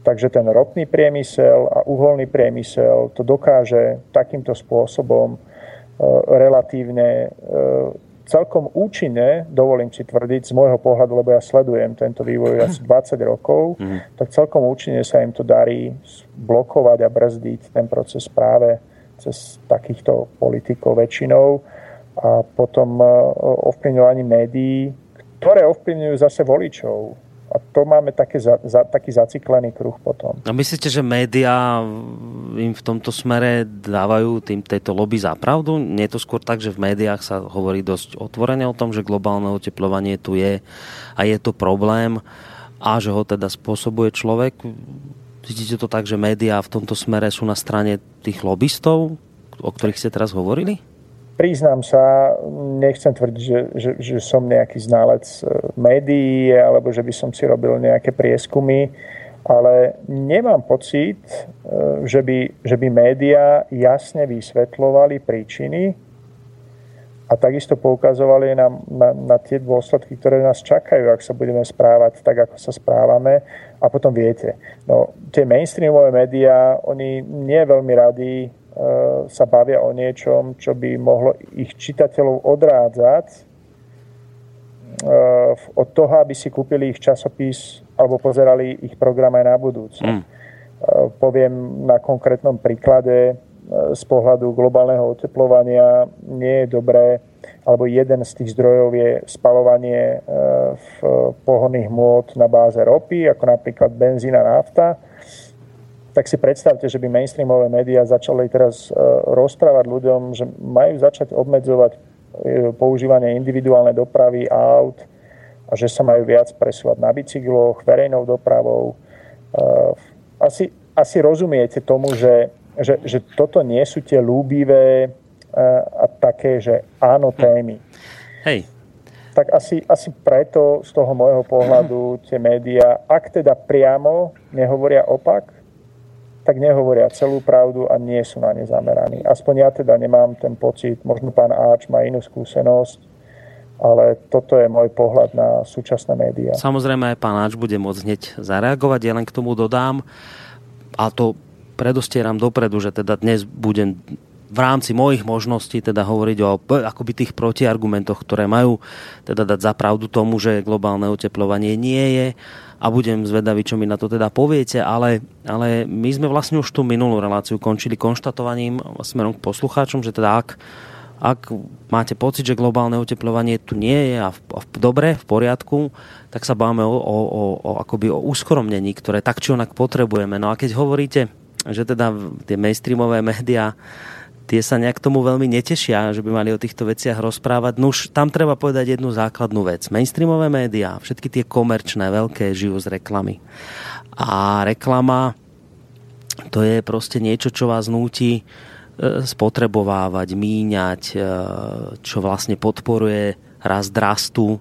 Takže ten ropný priemysel a uholný priemysel to dokáže takýmto spôsobom e, relatívne e, celkom účinne, dovolím si tvrdiť z môjho pohľadu, lebo ja sledujem tento vývoj asi [clears throat] 20 rokov, mm. tak celkom účinne sa im to darí blokovať a brzdiť ten proces práve cez takýchto politikov väčšinou a potom e, ovplyvňovaní médií, ktoré ovplyvňujú zase voličov a to máme také za, za, taký zaciklený kruh potom. A myslíte, že médiá im v tomto smere dávajú tým, tejto lobby za pravdu? Nie je to skôr tak, že v médiách sa hovorí dosť otvorene o tom, že globálne oteplovanie tu je a je to problém a že ho teda spôsobuje človek? Cítite to tak, že médiá v tomto smere sú na strane tých lobbystov, o ktorých ste teraz hovorili? Priznám sa, nechcem tvrdiť, že, že, že som nejaký ználec e, médií alebo že by som si robil nejaké prieskumy, ale nemám pocit, e, že by, že by médiá jasne vysvetľovali príčiny, a takisto poukazovali na, na, na tie dôsledky, ktoré nás čakajú, ak sa budeme správať tak, ako sa správame. A potom viete, no, tie mainstreamové médiá, oni nie veľmi radi sa bavia o niečom, čo by mohlo ich čitateľov odrádzať e, od toho, aby si kúpili ich časopis alebo pozerali ich program aj na budúce. Mm. E, poviem na konkrétnom príklade, z pohľadu globálneho oteplovania nie je dobré, alebo jeden z tých zdrojov je spalovanie e, v pohodných môd na báze ropy, ako napríklad benzína, nafta. Tak si predstavte, že by mainstreamové médiá začali teraz e, rozprávať ľuďom, že majú začať obmedzovať e, používanie individuálnej dopravy aut a že sa majú viac presúvať na bicykloch, verejnou dopravou. Asi, asi rozumiete tomu, že že, že toto nie sú tie lúbivé a, a také, že áno témy. Hej. Tak asi, asi preto z toho môjho pohľadu tie médiá, ak teda priamo nehovoria opak, tak nehovoria celú pravdu a nie sú na ne zameraní. Aspoň ja teda nemám ten pocit, možno pán Áč má inú skúsenosť, ale toto je môj pohľad na súčasné médiá. Samozrejme aj pán Áč bude môcť hneď zareagovať, ja len k tomu dodám, a to predostieram dopredu, že teda dnes budem v rámci mojich možností teda hovoriť o akoby tých protiargumentoch, ktoré majú teda dať za pravdu tomu, že globálne oteplovanie nie je a budem zvedavý, čo mi na to teda poviete, ale, ale my sme vlastne už tú minulú reláciu končili konštatovaním smerom k poslucháčom, že teda ak, ak máte pocit, že globálne oteplovanie tu nie je a v, v, dobre, v poriadku, tak sa báme o, o, o, o, akoby o uskromnení, ktoré tak či onak potrebujeme. No a keď hovoríte že teda tie mainstreamové médiá tie sa nejak tomu veľmi netešia, že by mali o týchto veciach rozprávať. No už tam treba povedať jednu základnú vec. Mainstreamové médiá, všetky tie komerčné, veľké, žijú z reklamy. A reklama to je proste niečo, čo vás núti e, spotrebovávať, míňať, e, čo vlastne podporuje rast rastu,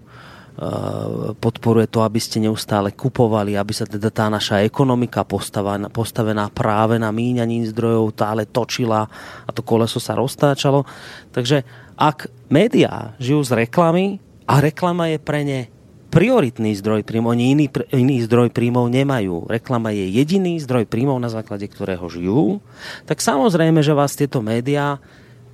podporuje to, aby ste neustále kupovali, aby sa teda tá naša ekonomika postavená, práve na míňaní zdrojov tále točila a to koleso sa roztáčalo. Takže ak médiá žijú z reklamy a reklama je pre ne prioritný zdroj príjmov, oni iný, iný zdroj príjmov nemajú. Reklama je jediný zdroj príjmov, na základe ktorého žijú, tak samozrejme, že vás tieto médiá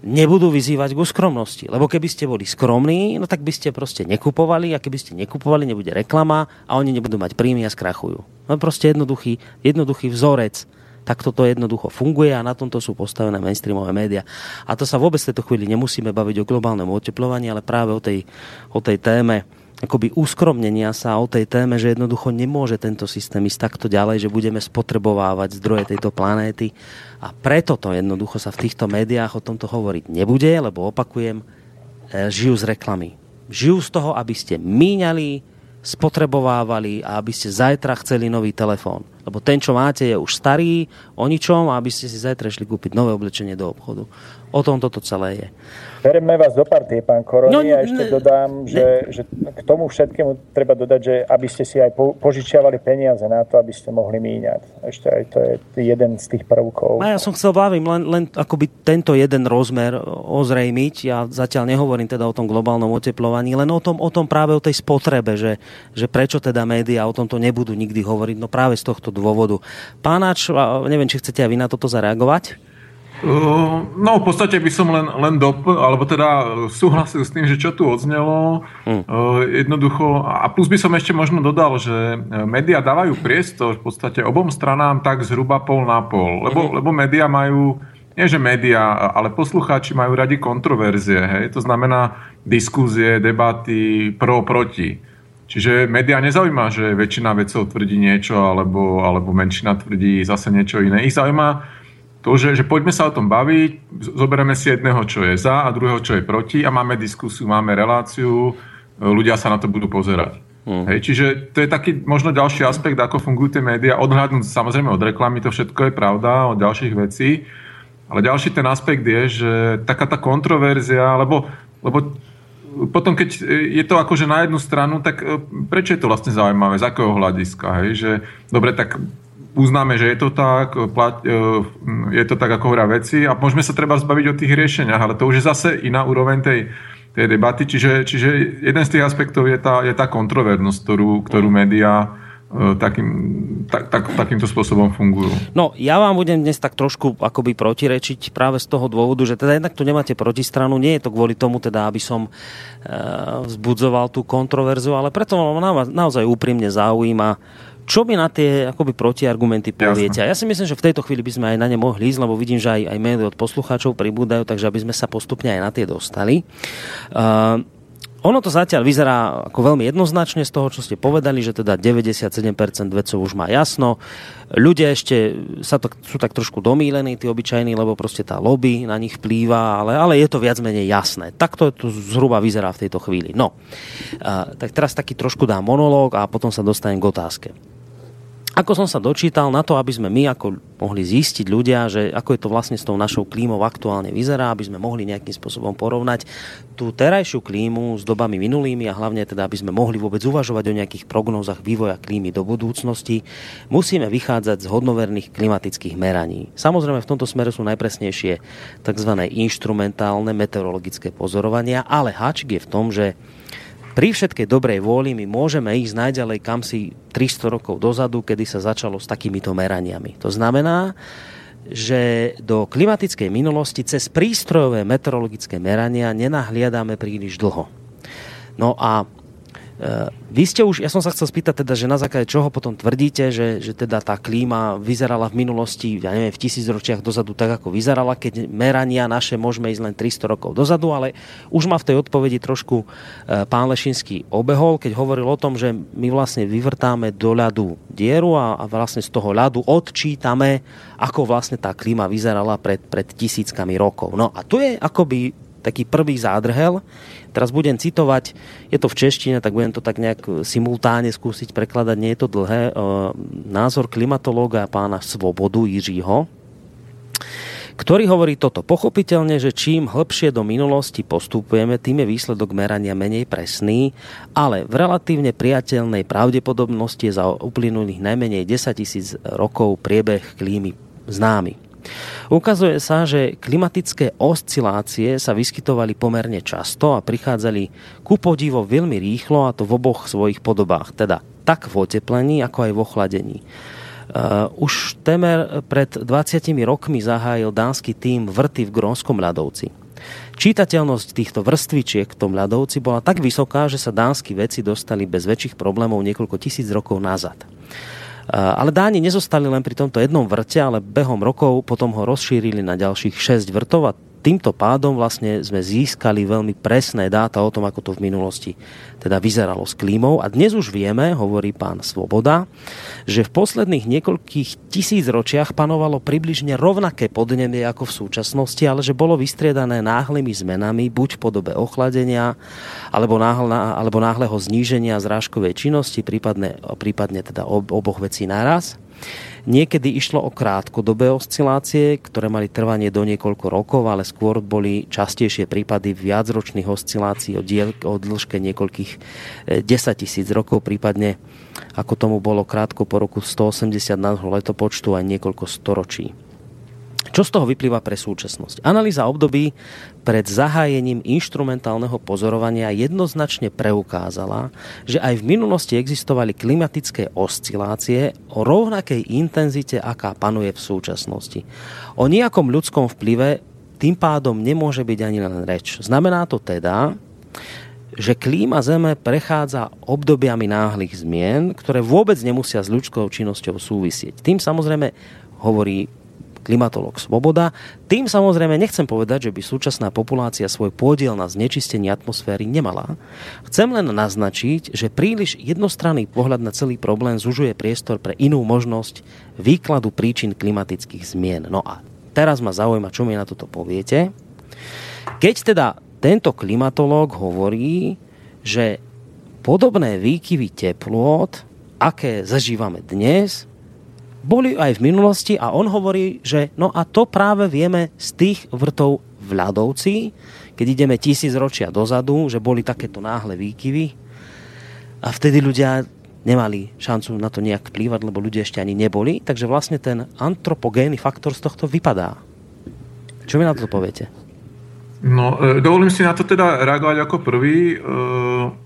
nebudú vyzývať k skromnosti. Lebo keby ste boli skromní, no tak by ste proste nekupovali a keby ste nekupovali, nebude reklama a oni nebudú mať príjmy a skrachujú. No proste jednoduchý, jednoduchý vzorec. Tak toto jednoducho funguje a na tomto sú postavené mainstreamové médiá. A to sa vôbec v tejto chvíli nemusíme baviť o globálnom oteplovaní, ale práve o tej, o tej téme akoby uskromnenia sa o tej téme, že jednoducho nemôže tento systém ísť takto ďalej, že budeme spotrebovávať zdroje tejto planéty a preto to jednoducho sa v týchto médiách o tomto hovoriť nebude, lebo opakujem, e, žijú z reklamy. Žijú z toho, aby ste míňali, spotrebovávali a aby ste zajtra chceli nový telefón. Lebo ten, čo máte, je už starý, o ničom a aby ste si zajtra šli kúpiť nové oblečenie do obchodu. O tom toto celé je. Bereme vás do partie, pán Koroni, no, a ešte ne, dodám, že, že k tomu všetkému treba dodať, že aby ste si aj požičiavali peniaze na to, aby ste mohli míňať. Ešte aj to je jeden z tých prvkov. A ja som chcel bavím len, len akoby tento jeden rozmer ozrejmiť. Ja zatiaľ nehovorím teda o tom globálnom oteplovaní, len o tom, o tom práve o tej spotrebe, že, že prečo teda médiá o tomto nebudú nikdy hovoriť. No práve z tohto dôvodu. Pánač, neviem, či chcete aj vy na toto zareagovať? No, v podstate by som len, len dopl, alebo teda súhlasil s tým, že čo tu odznelo. Hmm. Jednoducho, a plus by som ešte možno dodal, že médiá dávajú priestor v podstate obom stranám tak zhruba pol na pol. Lebo, hmm. lebo médiá majú, nie že médiá, ale poslucháči majú radi kontroverzie. Hej? To znamená diskúzie, debaty, pro, proti. Čiže médiá nezaujíma, že väčšina vedcov tvrdí niečo, alebo, alebo menšina tvrdí zase niečo iné. Ich zaujíma to, že, že poďme sa o tom baviť, zoberieme si jedného, čo je za a druhého, čo je proti a máme diskusiu, máme reláciu, ľudia sa na to budú pozerať. Hmm. Hej, čiže to je taký možno ďalší aspekt, ako fungujú tie médiá. Odhľadnúť samozrejme od reklamy, to všetko je pravda, od ďalších vecí. Ale ďalší ten aspekt je, že taká tá kontroverzia, lebo, lebo potom keď je to akože na jednu stranu, tak e, prečo je to vlastne zaujímavé, z akého hľadiska, hej? že dobre, tak uznáme, že je to tak, plat, e, je to tak, ako hovoria veci a môžeme sa treba zbaviť o tých riešeniach, ale to už je zase iná úroveň tej tej debaty. Čiže, čiže jeden z tých aspektov je tá, je tá kontrovernosť, ktorú, ktorú médiá e, takým, tak, tak, takýmto spôsobom fungujú. No, ja vám budem dnes tak trošku akoby protirečiť práve z toho dôvodu, že teda jednak tu nemáte protistranu, nie je to kvôli tomu teda, aby som e, vzbudzoval tú kontroverzu, ale preto ma naozaj úprimne zaujíma, čo by na tie akoby protiargumenty poviete? Jasne. Ja si myslím, že v tejto chvíli by sme aj na ne mohli ísť, lebo vidím, že aj, aj maily od poslucháčov pribúdajú, takže aby sme sa postupne aj na tie dostali. Uh, ono to zatiaľ vyzerá ako veľmi jednoznačne z toho, čo ste povedali, že teda 97% vedcov už má jasno. Ľudia ešte sa to, sú tak trošku domílení, tí obyčajní, lebo proste tá lobby na nich plýva, ale, ale je to viac menej jasné. Takto to zhruba vyzerá v tejto chvíli. No, uh, tak teraz taký trošku dám monológ a potom sa dostanem k otázke. Ako som sa dočítal, na to, aby sme my ako mohli zistiť ľudia, že ako je to vlastne s tou našou klímou aktuálne vyzerá, aby sme mohli nejakým spôsobom porovnať tú terajšiu klímu s dobami minulými a hlavne teda, aby sme mohli vôbec uvažovať o nejakých prognózach vývoja klímy do budúcnosti, musíme vychádzať z hodnoverných klimatických meraní. Samozrejme v tomto smere sú najpresnejšie tzv. inštrumentálne meteorologické pozorovania, ale háčik je v tom, že pri všetkej dobrej vôli my môžeme ísť najďalej kam si 300 rokov dozadu, kedy sa začalo s takýmito meraniami. To znamená, že do klimatickej minulosti cez prístrojové meteorologické merania nenahliadáme príliš dlho. No a vy ste už, ja som sa chcel spýtať teda, že na základe čoho potom tvrdíte, že, že teda tá klíma vyzerala v minulosti, ja neviem, v tisíc ročiach dozadu tak, ako vyzerala, keď merania naše môžeme ísť len 300 rokov dozadu, ale už ma v tej odpovedi trošku eh, pán Lešinský obehol, keď hovoril o tom, že my vlastne vyvrtáme do ľadu dieru a, a vlastne z toho ľadu odčítame, ako vlastne tá klíma vyzerala pred, pred tisíckami rokov. No a tu je akoby taký prvý zádrhel, Teraz budem citovať, je to v češtine, tak budem to tak nejak simultáne skúsiť prekladať, nie je to dlhé. E, názor klimatológa pána Svobodu Jiřího, ktorý hovorí toto. Pochopiteľne, že čím hĺbšie do minulosti postupujeme, tým je výsledok merania menej presný, ale v relatívne priateľnej pravdepodobnosti je za uplynulých najmenej 10 tisíc rokov priebeh klímy známy. Ukazuje sa, že klimatické oscilácie sa vyskytovali pomerne často a prichádzali ku podivo veľmi rýchlo a to v oboch svojich podobách, teda tak v oteplení, ako aj v ochladení. Uh, už temer pred 20 rokmi zahájil dánsky tým vrty v Grónskom ľadovci. Čítateľnosť týchto vrstvičiek v tom ľadovci bola tak vysoká, že sa dánsky veci dostali bez väčších problémov niekoľko tisíc rokov nazad. Ale Dáni nezostali len pri tomto jednom vrte, ale behom rokov potom ho rozšírili na ďalších 6 vrtov a týmto pádom vlastne sme získali veľmi presné dáta o tom, ako to v minulosti teda vyzeralo s klímou. A dnes už vieme, hovorí pán Svoboda, že v posledných niekoľkých tisíc ročiach panovalo približne rovnaké podnebie ako v súčasnosti, ale že bolo vystriedané náhlymi zmenami, buď v podobe ochladenia, alebo, náhle, alebo náhleho zníženia zrážkovej činnosti, prípadne, prípadne teda oboch vecí naraz. Niekedy išlo o krátkodobé oscilácie, ktoré mali trvanie do niekoľko rokov, ale skôr boli častejšie prípady viacročných oscilácií o, diel, o dĺžke niekoľkých 10 e, tisíc rokov, prípadne ako tomu bolo krátko po roku 180 nášho letopočtu aj niekoľko storočí. Čo z toho vyplýva pre súčasnosť? Analýza období pred zahájením inštrumentálneho pozorovania jednoznačne preukázala, že aj v minulosti existovali klimatické oscilácie o rovnakej intenzite, aká panuje v súčasnosti. O nejakom ľudskom vplyve tým pádom nemôže byť ani len reč. Znamená to teda, že klíma Zeme prechádza obdobiami náhlych zmien, ktoré vôbec nemusia s ľudskou činnosťou súvisieť. Tým samozrejme hovorí klimatolog Svoboda. Tým samozrejme nechcem povedať, že by súčasná populácia svoj podiel na znečistení atmosféry nemala. Chcem len naznačiť, že príliš jednostranný pohľad na celý problém zužuje priestor pre inú možnosť výkladu príčin klimatických zmien. No a teraz ma zaujíma, čo mi na toto poviete. Keď teda tento klimatológ hovorí, že podobné výkyvy teplôt, aké zažívame dnes, boli aj v minulosti a on hovorí, že no a to práve vieme z tých vrtov v ľadovci, keď ideme tisíc ročia dozadu, že boli takéto náhle výkyvy a vtedy ľudia nemali šancu na to nejak vplývať, lebo ľudia ešte ani neboli, takže vlastne ten antropogénny faktor z tohto vypadá. Čo mi na to poviete? No, e, dovolím si na to teda reagovať ako prvý. E,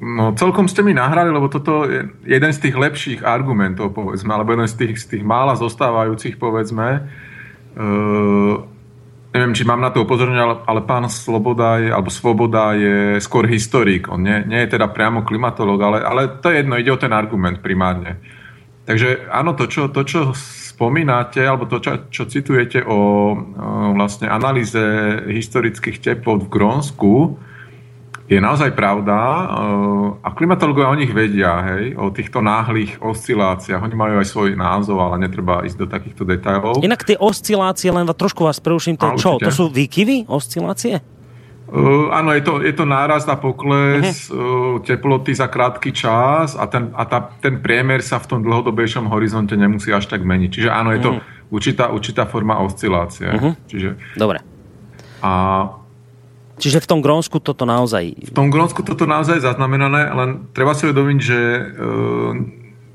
no, celkom ste mi nahrali, lebo toto je jeden z tých lepších argumentov, povedzme, alebo jeden z tých, z tých mála zostávajúcich, povedzme. E, neviem, či mám na to upozorniť, ale, ale pán Sloboda je, alebo Svoboda je skôr historik. On nie, nie je teda priamo klimatolog, ale, ale to je jedno, ide o ten argument primárne. Takže áno, to, čo, to, čo spomínate, alebo to, čo, čo citujete o, o vlastne analýze historických teplot v Grónsku, je naozaj pravda a klimatológovia o nich vedia, hej, o týchto náhlych osciláciách. Oni majú aj svoj názov, ale netreba ísť do takýchto detailov. Inak tie oscilácie, len trošku vás preruším, to, čo, to sú výkyvy, oscilácie? Uh, áno, je to, je to náraz a pokles uh-huh. uh, teploty za krátky čas a, ten, a tá, ten priemer sa v tom dlhodobejšom horizonte nemusí až tak meniť. Čiže áno, je to uh-huh. určitá, určitá forma oscilácie. Uh-huh. Čiže, Dobre. A, Čiže v tom Grónsku toto naozaj... V tom Grónsku toto naozaj zaznamenané, len treba si uvedomiť, že uh,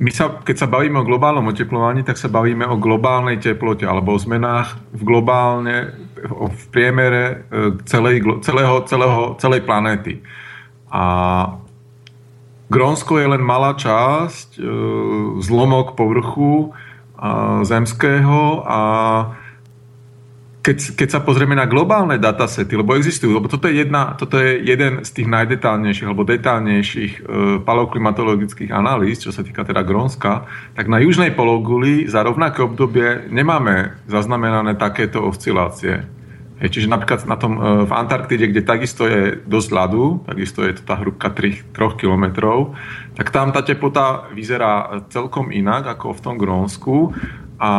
my sa, keď sa bavíme o globálnom oteplovaní, tak sa bavíme o globálnej teplote alebo o zmenách v globálne, v priemere e, celej, celého, celého, celej planéty. A Grónsko je len malá časť, e, zlomok povrchu zemského a keď, keď sa pozrieme na globálne datasety, lebo existujú, lebo toto je, jedna, toto je jeden z tých najdetálnejších alebo detálnejších e, paleoklimatologických analýz, čo sa týka teda Grónska, tak na južnej pologuli za rovnaké obdobie nemáme zaznamenané takéto oscilácie. Hej, čiže napríklad na tom, e, v Antarktide, kde takisto je dosť ľadu, takisto je to tá hrubka 3, 3 km, tak tam tá teplota vyzerá celkom inak ako v tom Grónsku a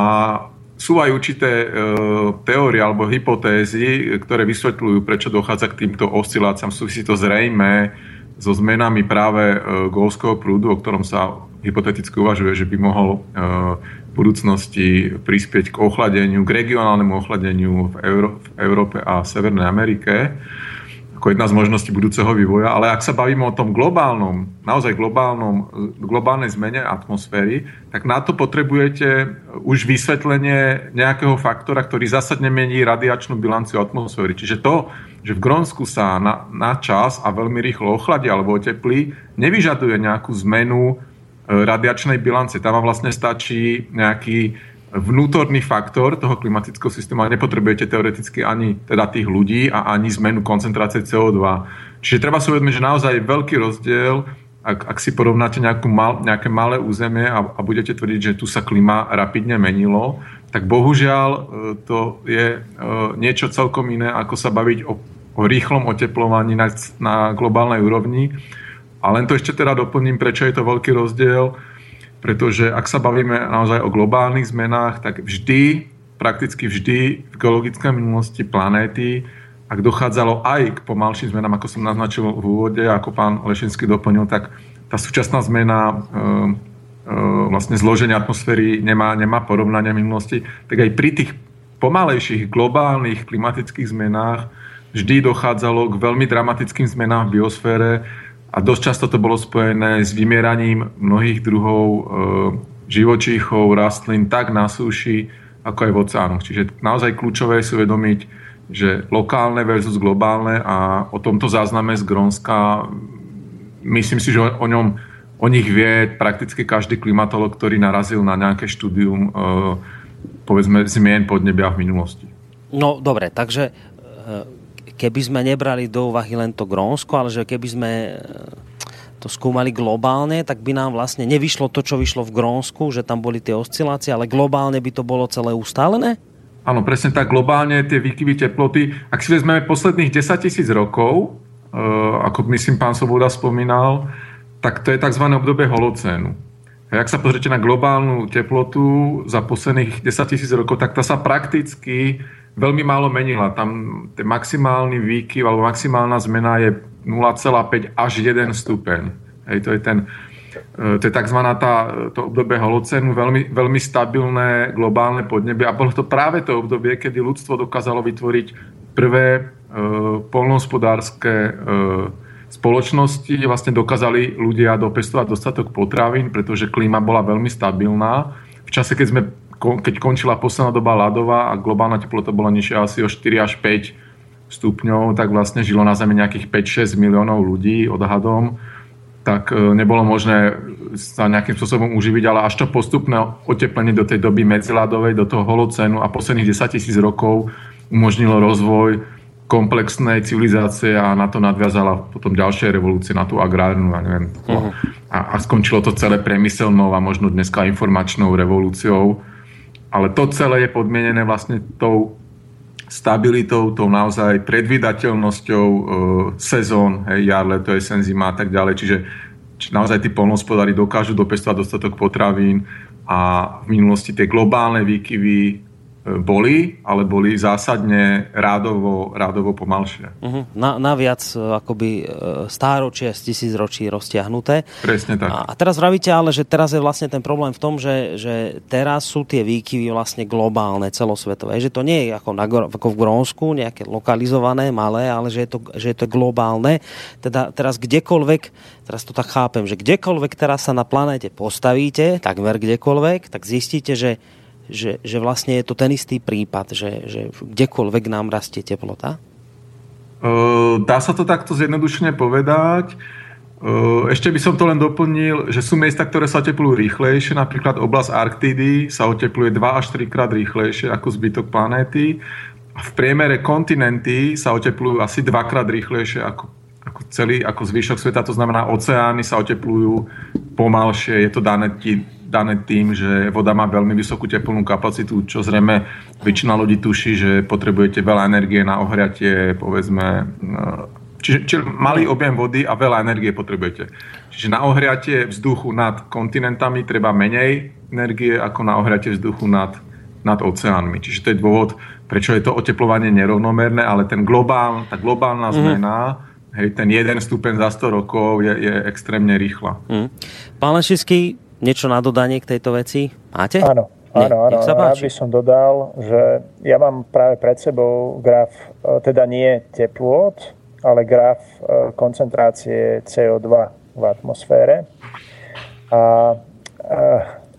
sú aj určité e, teórie alebo hypotézy, ktoré vysvetľujú, prečo dochádza k týmto osciláciám. Sú si to zrejme so zmenami práve e, golského prúdu, o ktorom sa hypoteticky uvažuje, že by mohol e, v budúcnosti prispieť k ochladeniu, k regionálnemu ochladeniu v, Euró- v Európe a Severnej Amerike ako jedna z možností budúceho vývoja, ale ak sa bavíme o tom globálnom, naozaj globálnom, globálnej zmene atmosféry, tak na to potrebujete už vysvetlenie nejakého faktora, ktorý zásadne mení radiačnú bilanciu atmosféry. Čiže to, že v Grónsku sa na, na čas a veľmi rýchlo ochladí alebo oteplí, nevyžaduje nejakú zmenu e, radiačnej bilancie. Tam vám vlastne stačí nejaký vnútorný faktor toho klimatického systému a nepotrebujete teoreticky ani teda tých ľudí a ani zmenu koncentrácie CO2. Čiže treba si uvedomiť, že naozaj je veľký rozdiel, ak, ak si porovnáte nejakú mal, nejaké malé územie a, a budete tvrdiť, že tu sa klima rapidne menilo, tak bohužiaľ e, to je e, niečo celkom iné, ako sa baviť o, o rýchlom oteplovaní na, na globálnej úrovni. A len to ešte teda doplním, prečo je to veľký rozdiel pretože ak sa bavíme naozaj o globálnych zmenách, tak vždy, prakticky vždy v geologickej minulosti planéty, ak dochádzalo aj k pomalším zmenám, ako som naznačil v úvode, ako pán Lešinský doplnil, tak tá súčasná zmena e, e, vlastne zloženia atmosféry nemá, nemá porovnania minulosti, tak aj pri tých pomalejších globálnych klimatických zmenách vždy dochádzalo k veľmi dramatickým zmenám v biosfére, a dosť často to bolo spojené s vymieraním mnohých druhov e, živočíchov, rastlín tak na súši, ako aj v oceánoch. Čiže naozaj kľúčové je si uvedomiť, že lokálne versus globálne a o tomto zázname z Grónska myslím si, že o ňom o nich vie prakticky každý klimatolog, ktorý narazil na nejaké štúdium e, povedzme zmien podnebia v minulosti. No dobre, takže e, keby sme nebrali do úvahy len to Grónsko, ale že keby sme e, to skúmali globálne, tak by nám vlastne nevyšlo to, čo vyšlo v Grónsku, že tam boli tie oscilácie, ale globálne by to bolo celé ustálené? Áno, presne tak. Globálne tie výkyvy teploty, ak si vezmeme posledných 10 tisíc rokov, e, ako myslím pán Svoboda spomínal, tak to je tzv. obdobie holocénu. A ak sa pozrite na globálnu teplotu za posledných 10 tisíc rokov, tak tá sa prakticky veľmi málo menila. Tam ten maximálny výkyv alebo maximálna zmena je 0,5 až 1 stupeň. Hej, to je ten e, to je tzv. Tá, to obdobie holocénu, veľmi, veľmi stabilné globálne podnebie a bolo to práve to obdobie, kedy ľudstvo dokázalo vytvoriť prvé e, polnohospodárske e, spoločnosti, vlastne dokázali ľudia dopestovať dostatok potravín, pretože klíma bola veľmi stabilná. V čase, keď sme keď končila posledná doba ľadová a globálna teplota bola nižšia asi o 4 až 5 stupňov, tak vlastne žilo na Zemi nejakých 5-6 miliónov ľudí odhadom, tak e, nebolo možné sa nejakým spôsobom uživiť, ale až to postupné oteplenie do tej doby medziladovej, do toho holocénu a posledných 10 tisíc rokov umožnilo rozvoj komplexnej civilizácie a na to nadviazala potom ďalšia revolúcia, na tú agrárnu, ja neviem. Uh-huh. A, a skončilo to celé priemyselnou a možno dneska informačnou revolúciou. Ale to celé je podmienené vlastne tou stabilitou, tou naozaj predvydateľnosťou e, sezón, hej, jar, leto, jesen, zima a tak ďalej. Čiže či naozaj tí polnospodári dokážu dopestovať dostatok potravín a v minulosti tie globálne výkyvy boli, ale boli zásadne rádovo, rádovo pomalšie. Uh-huh. Na, naviac e, akoby e, stáročie z tisícročí roztiahnuté. Presne tak. A, a teraz vravíte ale, že teraz je vlastne ten problém v tom, že, že teraz sú tie výkyvy vlastne globálne, celosvetové. Že to nie je ako, na, ako v Grónsku, nejaké lokalizované, malé, ale že je to, že je to globálne. Teda teraz kdekoľvek, teraz to tak chápem, že kdekoľvek teraz sa na planéte postavíte, takmer kdekoľvek, tak zistíte, že že, že vlastne je to ten istý prípad, že, že kdekoľvek nám rastie teplota? Dá sa to takto zjednodušene povedať. Ešte by som to len doplnil, že sú miesta, ktoré sa oteplujú rýchlejšie, napríklad oblasť Arktidy sa otepluje 2 až 3 krát rýchlejšie ako zbytok planéty. A v priemere kontinenty sa oteplujú asi dvakrát rýchlejšie ako, ako celý, ako zvyšok sveta. To znamená, oceány sa oteplujú pomalšie. Je to dané dané tým, že voda má veľmi vysokú teplnú kapacitu, čo zrejme väčšina ľudí tuší, že potrebujete veľa energie na ohriatie, povedzme, e, čiže, čiže malý objem vody a veľa energie potrebujete. Čiže na ohriatie vzduchu nad kontinentami treba menej energie ako na ohriatie vzduchu nad, nad oceánmi. Čiže to je dôvod, prečo je to oteplovanie nerovnomerné, ale ten globál, tá globálna mm. zmena, hej, ten jeden stupeň za 100 rokov je, je extrémne rýchla. Mm. Pán Lešický, niečo na dodanie k tejto veci? Máte? Áno, áno, áno. Rád by som dodal, že ja mám práve pred sebou graf, e, teda nie teplôt, ale graf e, koncentrácie CO2 v atmosfére. A, a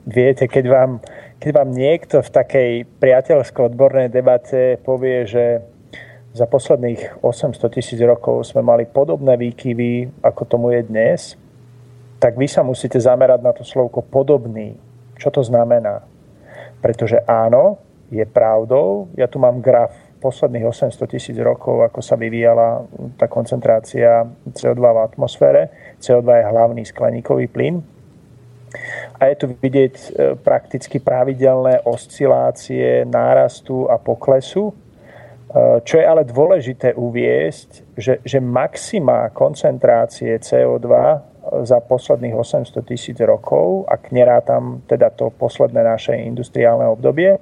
viete, keď vám, keď vám niekto v takej priateľsko-odbornej debate povie, že za posledných 800 tisíc rokov sme mali podobné výkyvy, ako tomu je dnes, tak vy sa musíte zamerať na to slovko podobný. Čo to znamená? Pretože áno, je pravdou, ja tu mám graf posledných 800 tisíc rokov, ako sa vyvíjala tá koncentrácia CO2 v atmosfére. CO2 je hlavný skleníkový plyn. A je tu vidieť e, prakticky pravidelné oscilácie nárastu a poklesu. E, čo je ale dôležité uviesť, že, že maxima koncentrácie CO2 za posledných 800 tisíc rokov, ak nerátam teda to posledné naše industriálne obdobie,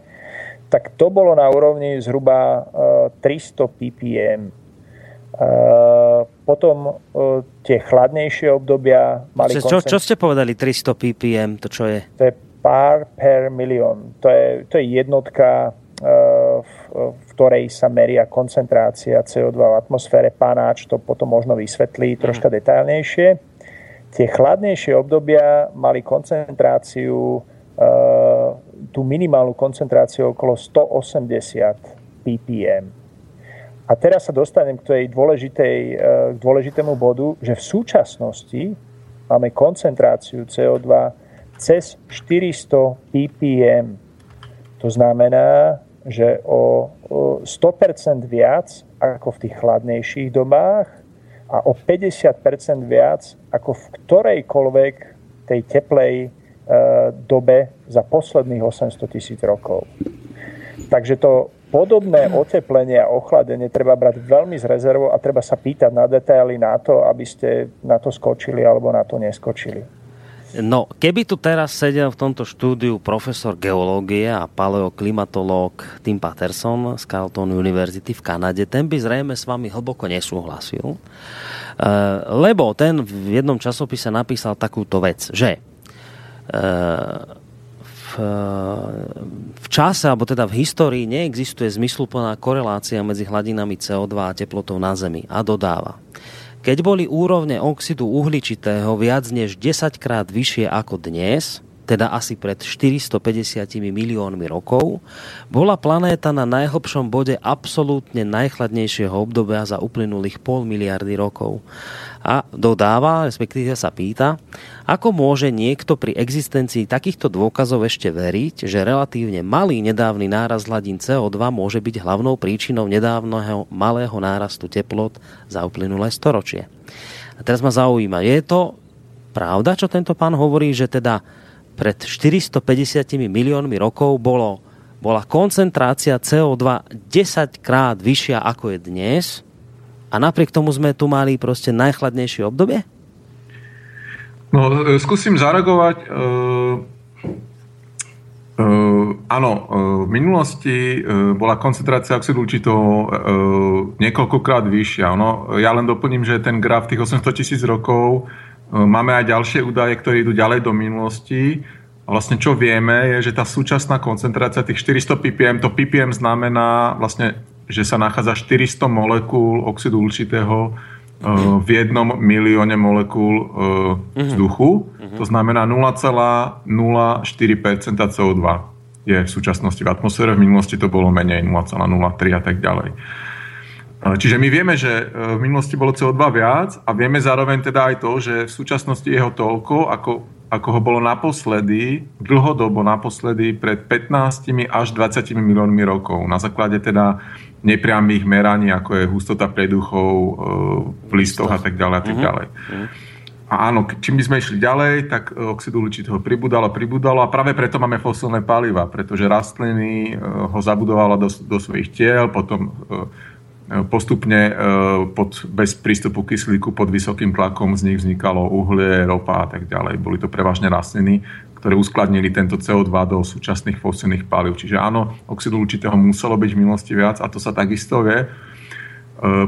tak to bolo na úrovni zhruba 300 e, ppm. E, potom e, tie chladnejšie obdobia mali... Čo, čo ste povedali 300 ppm? To čo je? To je pár per milión. To je, to je jednotka, v, v ktorej sa meria koncentrácia CO2 v atmosfére. Pánáč to potom možno vysvetlí troška mhm. detailnejšie. Tie chladnejšie obdobia mali koncentráciu, e, tú minimálnu koncentráciu okolo 180 ppm. A teraz sa dostanem k tej dôležitej, e, k dôležitému bodu, že v súčasnosti máme koncentráciu CO2 cez 400 ppm. To znamená, že o 100% viac ako v tých chladnejších dobách a o 50% viac ako v ktorejkoľvek tej teplej e, dobe za posledných 800 tisíc rokov. Takže to podobné oteplenie a ochladenie treba brať veľmi z rezervou a treba sa pýtať na detaily na to, aby ste na to skočili alebo na to neskočili. No, keby tu teraz sedel v tomto štúdiu profesor geológie a paleoklimatológ Tim Patterson z Carleton University v Kanade, ten by zrejme s vami hlboko nesúhlasil. E, lebo ten v jednom časopise napísal takúto vec, že e, v, v čase, alebo teda v histórii neexistuje zmysluplná korelácia medzi hladinami CO2 a teplotou na Zemi. A dodáva. Keď boli úrovne oxidu uhličitého viac než 10 krát vyššie ako dnes, teda asi pred 450 miliónmi rokov, bola planéta na najhlbšom bode absolútne najchladnejšieho obdobia za uplynulých pol miliardy rokov. A dodáva, respektíve sa pýta, ako môže niekto pri existencii takýchto dôkazov ešte veriť, že relatívne malý nedávny náraz hladín CO2 môže byť hlavnou príčinou nedávneho malého nárastu teplot za uplynulé storočie. A teraz ma zaujíma, je to pravda, čo tento pán hovorí, že teda pred 450 miliónmi rokov bolo, bola koncentrácia CO2 10 krát vyššia ako je dnes a napriek tomu sme tu mali proste najchladnejšie obdobie? No, e, skúsim zareagovať. E, e, áno, v minulosti e, bola koncentrácia oxidu určitého e, niekoľkokrát vyššia. No, ja len doplním, že ten graf tých 800 tisíc rokov Máme aj ďalšie údaje, ktoré idú ďalej do minulosti. A vlastne čo vieme, je, že tá súčasná koncentrácia tých 400 ppm, to ppm znamená vlastne, že sa nachádza 400 molekúl oxidu určitého v jednom milióne molekúl mhm. vzduchu. Uh-huh. To znamená 0,04% CO2 je v súčasnosti v atmosfére. V minulosti to bolo menej 0,03 a tak ďalej. Čiže my vieme, že e, v minulosti bolo CO2 viac a vieme zároveň teda aj to, že v súčasnosti je ho toľko, ako, ako ho bolo naposledy, dlhodobo naposledy pred 15 až 20 miliónmi rokov. Na základe teda nepriamých meraní, ako je hustota preduchov e, v listoch a tak ďalej a tak mhm. ďalej. A áno, čím by sme išli ďalej, tak e, oxidu uhličitého pribudalo, pribudalo a práve preto máme fosilné paliva, pretože rastliny ho zabudovalo do, do svojich tiel, potom postupne e, pod, bez prístupu kyslíku pod vysokým tlakom z nich vznikalo uhlie, ropa a tak ďalej. Boli to prevažne rastliny, ktoré uskladnili tento CO2 do súčasných fosilných palív. Čiže áno, oxidu určitého muselo byť v minulosti viac a to sa takisto vie. E,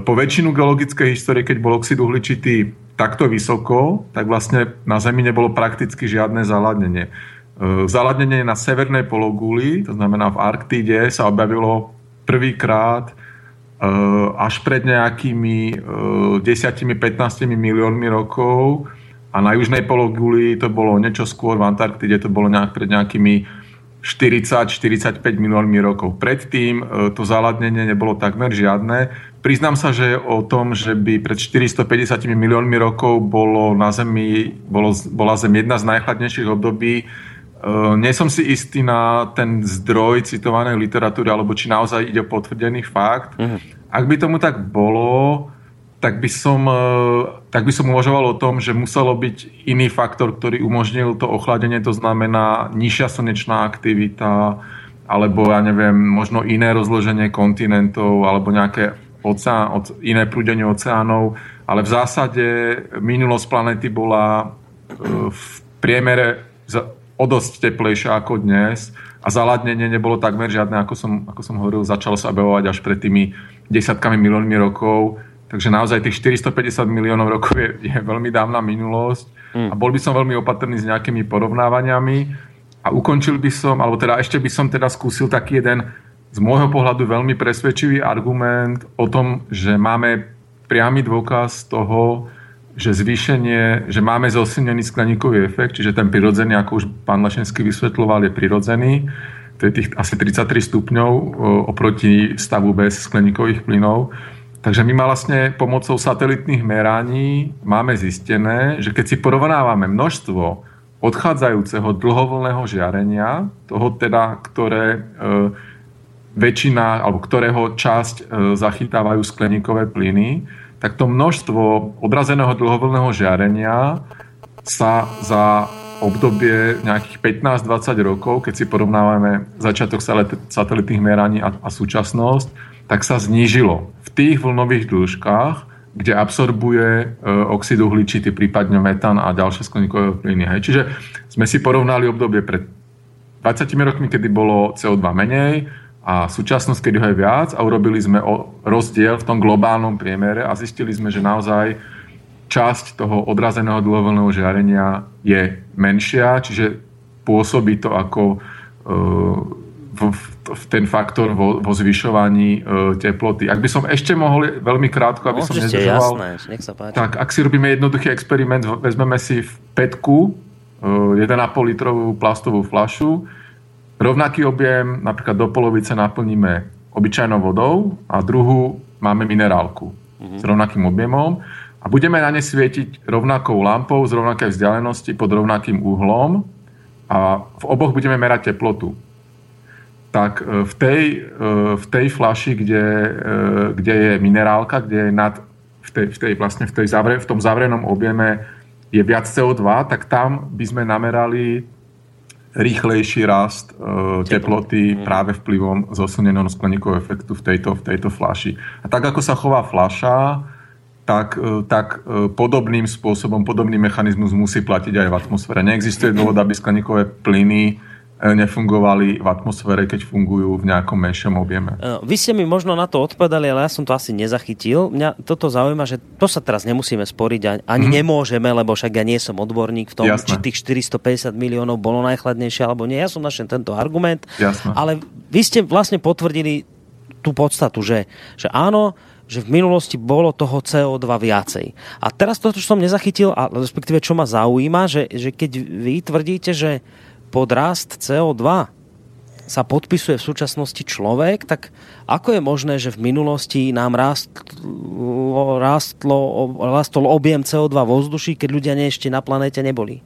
po väčšinu geologickej histórie, keď bol oxid uhličitý takto vysoko, tak vlastne na Zemi nebolo prakticky žiadne zaladnenie. E, zaladnenie na severnej pologuli, to znamená v Arktíde, sa objavilo prvýkrát až pred nejakými 10-15 eh, miliónmi rokov a na južnej pologuli to bolo niečo skôr, v Antarktide to bolo nejak pred nejakými 40-45 miliónmi rokov. Predtým eh, to zaladnenie nebolo takmer žiadne. Priznám sa, že o tom, že by pred 450 miliónmi rokov bolo na Zemi, bolo, bola Zem jedna z najchladnejších období, Uh, nie som si istý na ten zdroj citovanej literatúry, alebo či naozaj ide o potvrdený fakt. Uh-huh. Ak by tomu tak bolo, tak by som, uh, tak by som uvažoval o tom, že muselo byť iný faktor, ktorý umožnil to ochladenie, to znamená nižšia slnečná aktivita, alebo ja neviem, možno iné rozloženie kontinentov, alebo nejaké oceán, iné prúdenie oceánov, ale v zásade minulosť planety bola uh, v priemere o dosť teplejšia ako dnes a zaladnenie nebolo takmer žiadne, ako som, ako som hovoril, začalo sa objavovať až pred tými desiatkami miliónmi rokov. Takže naozaj tých 450 miliónov rokov je, je veľmi dávna minulosť mm. a bol by som veľmi opatrný s nejakými porovnávaniami a ukončil by som, alebo teda ešte by som teda skúsil taký jeden z môjho pohľadu veľmi presvedčivý argument o tom, že máme priamy dôkaz toho, že zvýšenie, že máme zosilnený skleníkový efekt, čiže ten prirodzený, ako už pán Lešenský vysvetloval, je prirodzený. To je tých asi 33 stupňov oproti stavu bez skleníkových plynov. Takže my vlastne pomocou satelitných meraní máme zistené, že keď si porovnávame množstvo odchádzajúceho dlhovlného žiarenia, toho teda, ktoré e, väčšina, alebo ktorého časť e, zachytávajú skleníkové plyny, tak to množstvo odrazeného dlhovlného žiarenia sa za obdobie nejakých 15-20 rokov, keď si porovnávame začiatok satelitných meraní a, a súčasnosť, tak sa znížilo v tých vlnových dĺžkach, kde absorbuje e, oxid uhličitý, prípadne metán a ďalšie skleníkové plyny. Hej. Čiže sme si porovnali obdobie pred 20 rokmi, kedy bolo CO2 menej, a súčasnosť, kedy ho je viac a urobili sme rozdiel v tom globálnom priemere a zistili sme, že naozaj časť toho odrazeného dlhovlného žiarenia je menšia, čiže pôsobí to ako v, v ten faktor vo, vo zvyšovaní uh, teploty. Ak by som ešte mohol veľmi krátko, aby Môžete, som nezdržoval, jasné, nech sa páči. tak ak si robíme jednoduchý experiment, vezmeme si v petku, 1,5 litrovú plastovú flašu, rovnaký objem, napríklad do polovice naplníme obyčajnou vodou a druhú máme minerálku mm-hmm. s rovnakým objemom a budeme na ne svietiť rovnakou lampou z rovnakej vzdialenosti pod rovnakým uhlom a v oboch budeme merať teplotu. Tak v tej, v tej flaši, kde, kde je minerálka, kde je nad, v, tej, v, tej, vlastne v, tej zavre, v tom zavrenom objeme je viac CO2, tak tam by sme namerali rýchlejší rast e, teploty práve vplyvom zosuneného skleníkového efektu v tejto, v tejto flaši. A tak ako sa chová flaša, tak, e, tak e, podobným spôsobom, podobný mechanizmus musí platiť aj v atmosfére. Neexistuje dôvod, aby skleníkové plyny nefungovali v atmosfére, keď fungujú v nejakom menšom objeme. E, vy ste mi možno na to odpovedali, ale ja som to asi nezachytil. Mňa toto zaujíma, že to sa teraz nemusíme sporiť, ani mm. nemôžeme, lebo však ja nie som odborník v tom, Jasne. či tých 450 miliónov bolo najchladnejšie alebo nie. Ja som našiel tento argument, Jasne. ale vy ste vlastne potvrdili tú podstatu, že, že áno, že v minulosti bolo toho CO2 viacej. A teraz to, čo som nezachytil, a respektíve čo ma zaujíma, že, že keď vy tvrdíte, že pod rast CO2 sa podpisuje v súčasnosti človek, tak ako je možné, že v minulosti nám rastlo, rastlo, rastol objem CO2 vo vzduší, keď ľudia nie ešte na planéte neboli?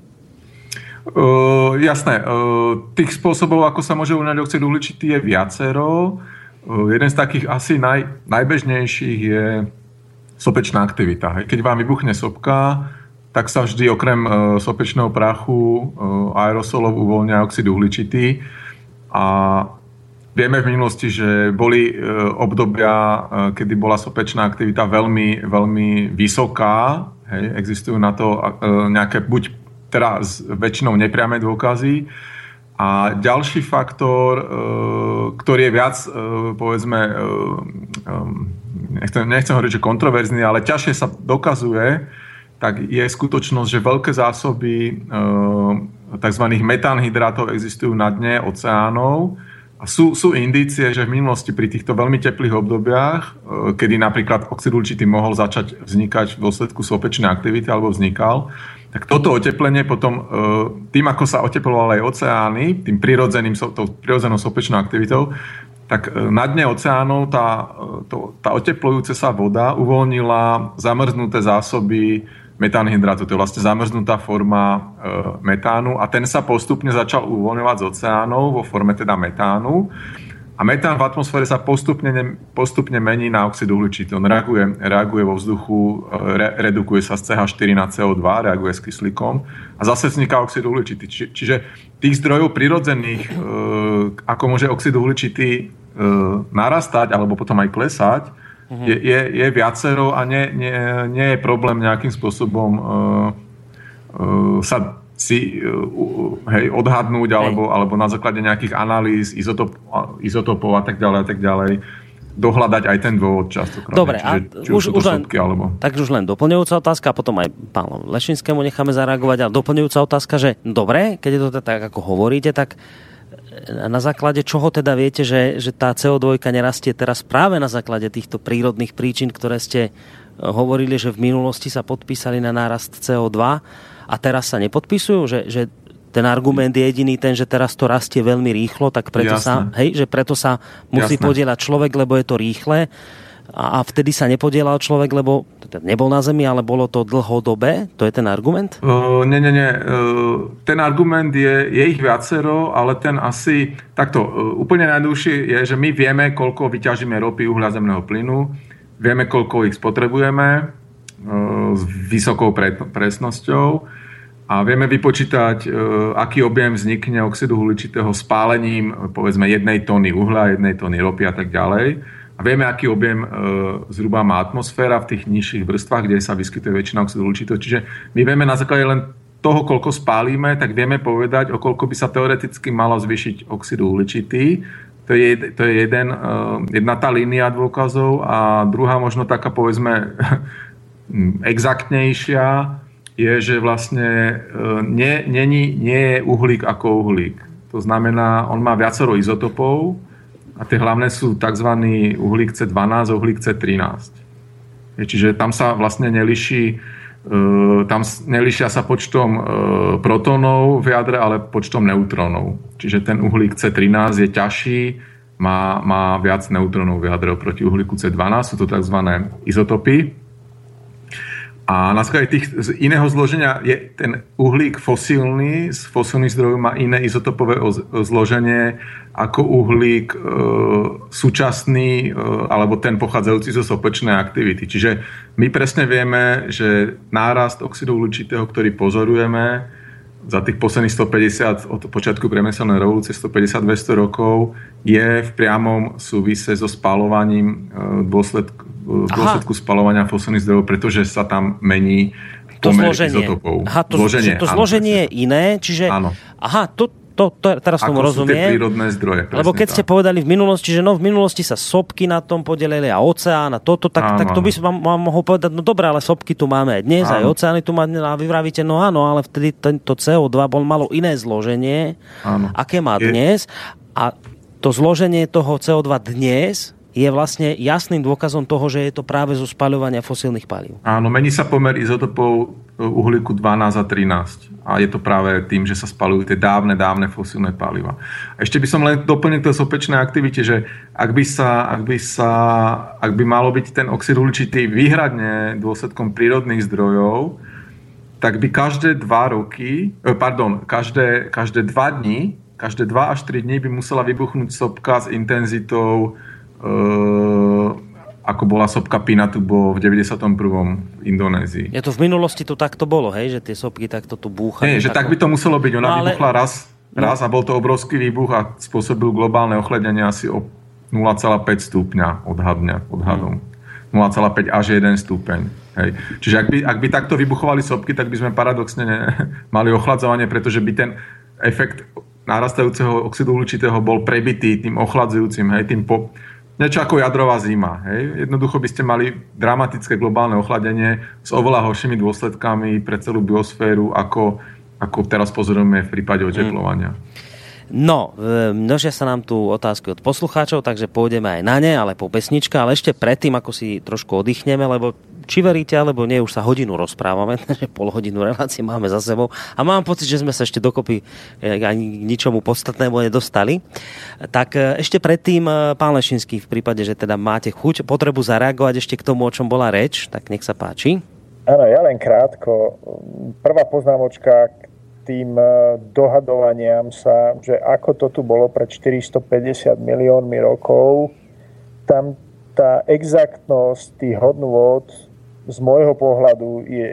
Uh, jasné. Uh, tých spôsobov, ako sa môže uňať oxid uhličitý, je viacero. Uh, jeden z takých asi naj, najbežnejších je sopečná aktivita. Keď vám vybuchne sopka, tak sa vždy okrem e, sopečného prachu e, aerosolov uvoľňa oxid uhličitý a vieme v minulosti, že boli e, obdobia, kedy bola sopečná aktivita veľmi, veľmi vysoká. Hej, existujú na to nejaké buď teraz väčšinou nepriame dôkazy, a ďalší faktor, ktorý je viac, povedzme, nechcem, nechcem hovoriť, že kontroverzný, ale ťažšie sa dokazuje, tak je skutočnosť, že veľké zásoby e, tzv. metánhydrátov existujú na dne oceánov a sú, sú indície, že v minulosti pri týchto veľmi teplých obdobiach, e, kedy napríklad oxid určitý mohol začať vznikať v dôsledku sopečnej aktivity alebo vznikal, tak toto oteplenie potom, e, tým ako sa oteplovali aj oceány, tým prirodzeným, tou prirodzenou sopečnou aktivitou, tak na dne oceánov tá, to, tá oteplujúca sa voda uvoľnila zamrznuté zásoby metánhydrátu. To je vlastne zamrznutá forma e, metánu a ten sa postupne začal uvoľňovať z oceánov vo forme teda metánu. A metán v atmosfére sa postupne, postupne mení na oxid uhličitý. On reaguje, reaguje vo vzduchu, e, re, redukuje sa z CH4 na CO2, reaguje s kyslíkom a zase vzniká oxid uhličitý. Či, čiže tých zdrojov prirodzených, e, ako môže oxid uhličitý e, narastať alebo potom aj klesať. Je, je, je viacero a nie, nie, nie je problém nejakým spôsobom uh, uh, sa si uh, hej, odhadnúť alebo, alebo na základe nejakých analýz, izotop, izotopov a tak ďalej a tak ďalej dohľadať aj ten dôvod častokrát. Dobre, a či už, už, len, alebo... tak už len doplňujúca otázka, a potom aj pánu Lešinskému necháme zareagovať, ale doplňujúca otázka, že dobre, keď je to tak, ako hovoríte, tak na základe čoho teda viete, že, že tá CO2 nerastie teraz práve na základe týchto prírodných príčin, ktoré ste e, hovorili, že v minulosti sa podpísali na nárast CO2 a teraz sa nepodpisujú, že, že ten argument je jediný ten, že teraz to rastie veľmi rýchlo, tak preto sa, hej, že preto sa musí Jasne. podielať človek, lebo je to rýchle a, a vtedy sa nepodielal človek, lebo teda nebol na Zemi, ale bolo to dlhodobé? To je ten argument? Uh, nie, nie, nie. Uh, ten argument je, je ich viacero, ale ten asi... Takto, uh, úplne najdôležšie je, že my vieme, koľko vyťažíme ropy, uhľa zemného plynu, vieme, koľko ich spotrebujeme s vysokou pre, presnosťou a vieme vypočítať, aký objem vznikne oxidu uhličitého spálením, povedzme, jednej tóny uhla, jednej tóny ropy a tak ďalej a vieme, aký objem e, zhruba má atmosféra v tých nižších vrstvách, kde sa vyskytuje väčšina oxidu uhličitého. Čiže my vieme na základe len toho, koľko spálime, tak vieme povedať, o koľko by sa teoreticky malo zvýšiť oxid uhličitý. To je, to je jeden, e, jedna tá línia dôkazov a druhá možno taká, povedzme, [laughs] exaktnejšia je, že vlastne e, nie, nie, nie je uhlík ako uhlík. To znamená, on má viacero izotopov, a tie hlavné sú tzv. uhlík C12 a uhlík C13. Čiže tam sa vlastne neliší, tam nelišia sa počtom protónov v jadre, ale počtom neutrónov. Čiže ten uhlík C13 je ťažší, má, má viac neutrónov v jadre oproti uhlíku C12, sú to tzv. izotopy. A na základe tých z iného zloženia je ten uhlík fosílny, z fosílnych zdrojov má iné izotopové zloženie ako uhlík e, súčasný e, alebo ten pochádzajúci zo sopečnej aktivity. Čiže my presne vieme, že nárast oxidu uhličitého, ktorý pozorujeme za tých posledných 150 od počiatku priemyselnej revolúcie 150-200 rokov je v priamom súvise so spalovaním e, dôsledku v dôsledku spalovania fosilných zdrojov, pretože sa tam mení to zloženie. izotopov. Aha, to zloženie, to zloženie je iné, čiže... Áno. Aha, to, to, to teraz tomu rozumiem. Ako prírodné zdroje. Lebo keď tak. ste povedali v minulosti, že no v minulosti sa sopky na tom podelili a oceán a toto, tak, áno, tak to by som vám, mohol povedať, no dobré, ale sopky tu máme aj dnes, áno. aj oceány tu máme a vy vravíte, no áno, ale vtedy tento CO2 bol malo iné zloženie, áno. aké má je... dnes a to zloženie toho CO2 dnes je vlastne jasným dôkazom toho, že je to práve zo spaľovania fosílnych palív. Áno, mení sa pomer izotopov e, uhlíku 12 a 13. A je to práve tým, že sa spalujú tie dávne, dávne fosílne paliva. Ešte by som len doplnil k tej sopečnej aktivite, že ak by, sa, ak, by sa, ak by malo byť ten oxid uhličitý výhradne dôsledkom prírodných zdrojov, tak by každé dva roky, e, pardon, každé, každé dva dní, každé dva až tri dní by musela vybuchnúť sopka s intenzitou ako bola sopka Pinatubo v 91. v Indonézii. Je to v minulosti to takto bolo, hej? Že tie sopky takto tu búchali. Nie, že tak by to muselo byť. Ona no, ale... vybuchla raz, no. raz a bol to obrovský výbuch a spôsobil globálne ochladenie asi o 0,5 stupňa odhadňa, odhadom. Hmm. 0,5 až 1 stupeň. Hej. Čiže ak by, ak by takto vybuchovali sopky, tak by sme paradoxne ne, [laughs] mali ochladzovanie, pretože by ten efekt narastajúceho oxidu uhličitého bol prebitý tým ochladzujúcim, hej, tým po, niečo ako jadrová zima. Hej? Jednoducho by ste mali dramatické globálne ochladenie s oveľa horšími dôsledkami pre celú biosféru, ako, ako teraz pozorujeme v prípade oteplovania. No, e, množia sa nám tu otázky od poslucháčov, takže pôjdeme aj na ne, ale po pesnička, ale ešte predtým, ako si trošku oddychneme, lebo či veríte, alebo nie, už sa hodinu rozprávame, [laughs] že pol hodinu relácie máme za sebou a mám pocit, že sme sa ešte dokopy eh, ani k ničomu podstatnému nedostali. Tak eh, ešte predtým, eh, pán Lešinský, v prípade, že teda máte chuť, potrebu zareagovať ešte k tomu, o čom bola reč, tak nech sa páči. Áno, ja len krátko. Prvá poznámočka k tým dohadovaniam sa, že ako to tu bolo pred 450 miliónmi rokov, tam tá exaktnosť tých hodnôt z môjho pohľadu je,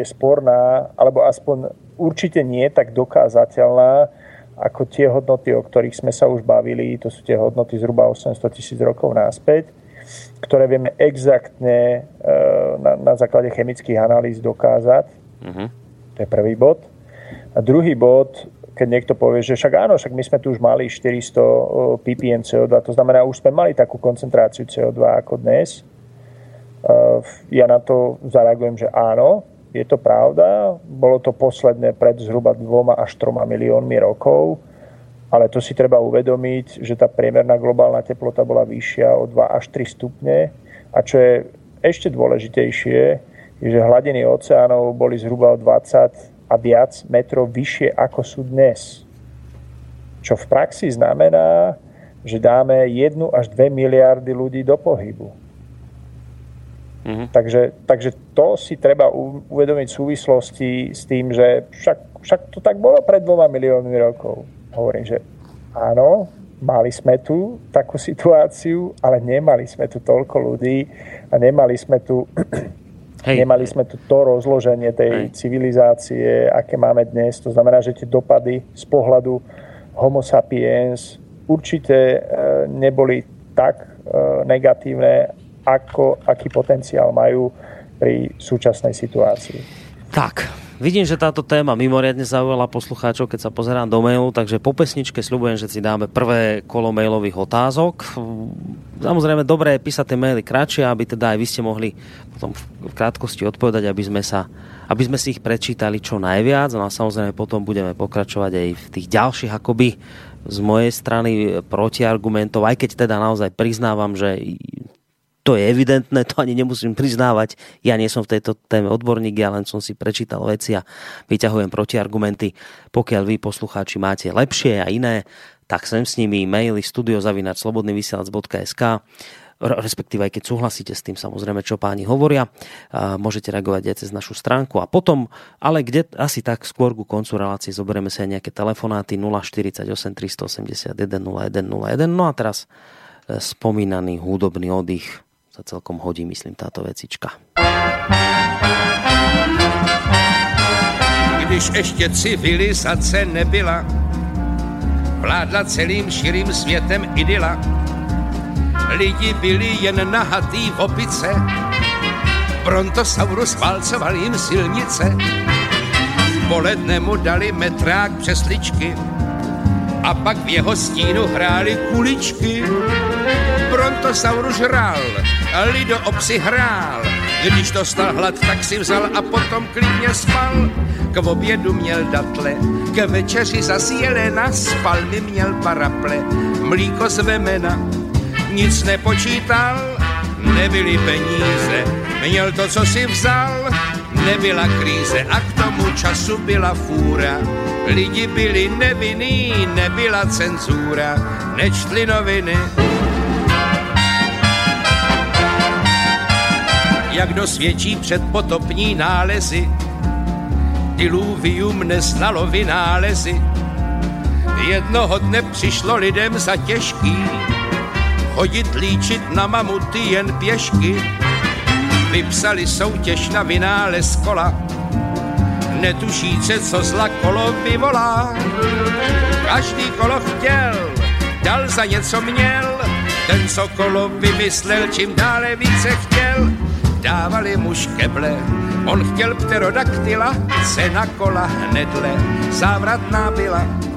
je sporná, alebo aspoň určite nie tak dokázateľná, ako tie hodnoty, o ktorých sme sa už bavili, to sú tie hodnoty zhruba 800 tisíc rokov náspäť, ktoré vieme exaktne e, na, na základe chemických analýz dokázať. Uh-huh. To je prvý bod. A druhý bod, keď niekto povie, že však áno, však my sme tu už mali 400 ppm CO2, to znamená, už sme mali takú koncentráciu CO2 ako dnes, Eh, ja na to zareagujem, že áno, je to pravda. Bolo to posledné pred zhruba dvoma až troma miliónmi rokov, ale to si treba uvedomiť, že tá priemerná globálna teplota bola vyššia o 2 až 3 stupne a čo je ešte dôležitejšie, je, že hladiny oceánov boli zhruba o 20 a viac metrov vyššie ako sú dnes. Čo v praxi znamená, že dáme 1 až 2 miliardy ľudí do pohybu. Mm-hmm. Takže, takže to si treba uvedomiť v súvislosti s tým, že však, však to tak bolo pred dvoma miliónmi rokov. Hovorím, že áno, mali sme tu takú situáciu, ale nemali sme tu toľko ľudí a nemali sme tu, Hej. nemali sme tu to rozloženie tej Hej. civilizácie, aké máme dnes. To znamená, že tie dopady z pohľadu homo sapiens určite e, neboli tak e, negatívne, ako, aký potenciál majú pri súčasnej situácii. Tak, vidím, že táto téma mimoriadne zaujala poslucháčov, keď sa pozerám do mailu, takže po pesničke sľubujem, že si dáme prvé kolo mailových otázok. Samozrejme, dobré je písať tie maily kratšie, aby teda aj vy ste mohli potom v krátkosti odpovedať, aby sme sa aby sme si ich prečítali čo najviac. No a samozrejme potom budeme pokračovať aj v tých ďalších akoby z mojej strany protiargumentov, aj keď teda naozaj priznávam, že to je evidentné, to ani nemusím priznávať. Ja nie som v tejto téme odborník, ja len som si prečítal veci a vyťahujem protiargumenty. Pokiaľ vy, poslucháči, máte lepšie a iné, tak sem s nimi maily studiozavinačslobodnyvysielac.sk respektíve aj keď súhlasíte s tým samozrejme, čo páni hovoria, môžete reagovať aj cez našu stránku a potom, ale kde asi tak skôr ku koncu relácie zoberieme sa aj nejaké telefonáty 048 381 0101 no a teraz e, spomínaný hudobný oddych sa celkom hodí, myslím, táto vecička. Když ještě civilizace nebyla, vládla celým širým světem idyla. Lidi byli jen nahatý v opice, Brontosaurus válcoval jim silnice. Poledne mu dali metrák přesličky a pak v jeho stínu hráli kuličky. Brontosaurus žrál, Lido obsi hrál, když dostal hlad, tak si vzal a potom klidně spal. K obědu měl datle, k večeři zas jelena, spal mi měl paraple, mlíko z vemena, nic nepočítal, nebyly peníze, měl to, co si vzal, nebyla kríze. A k tomu času byla fůra. Lidi byli nevinní, nebyla cenzura, nečtli noviny, jak dosvědčí předpotopní nálezy. Diluvium neznalo vynálezy. Jednoho dne přišlo lidem za těžký chodit líčit na mamuty jen pěšky. Vypsali soutěž na vynález kola, netušíce, co zla kolo vyvolá. Každý kolo chtěl, dal za něco měl, ten, co kolo vymyslel, čím dále více chtěl, dávali mu škeble. On chtěl pterodaktyla, cena kola hnedle, závratná byla.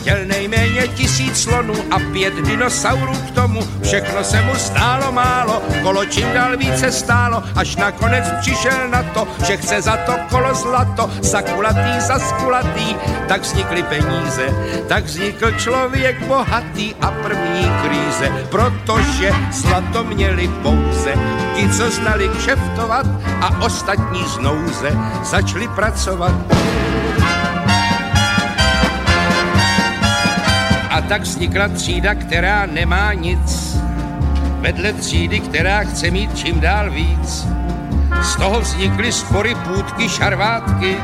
Chtěl nejméně tisíc slonů a pět dinosaurů k tomu. Všechno se mu stálo málo, kolo čím dál více stálo, až nakonec přišel na to, že chce za to kolo zlato, za kulatý, za skulatý. Tak vznikly peníze, tak vznikl člověk bohatý a první kríze, protože zlato měli pouze ti, co znali kšeftovat a ostatní znouze začali pracovat. A tak vznikla třída, která nemá nic, vedle třídy, která chce mít čím dál víc. Z toho vznikly spory, půdky, šarvátky,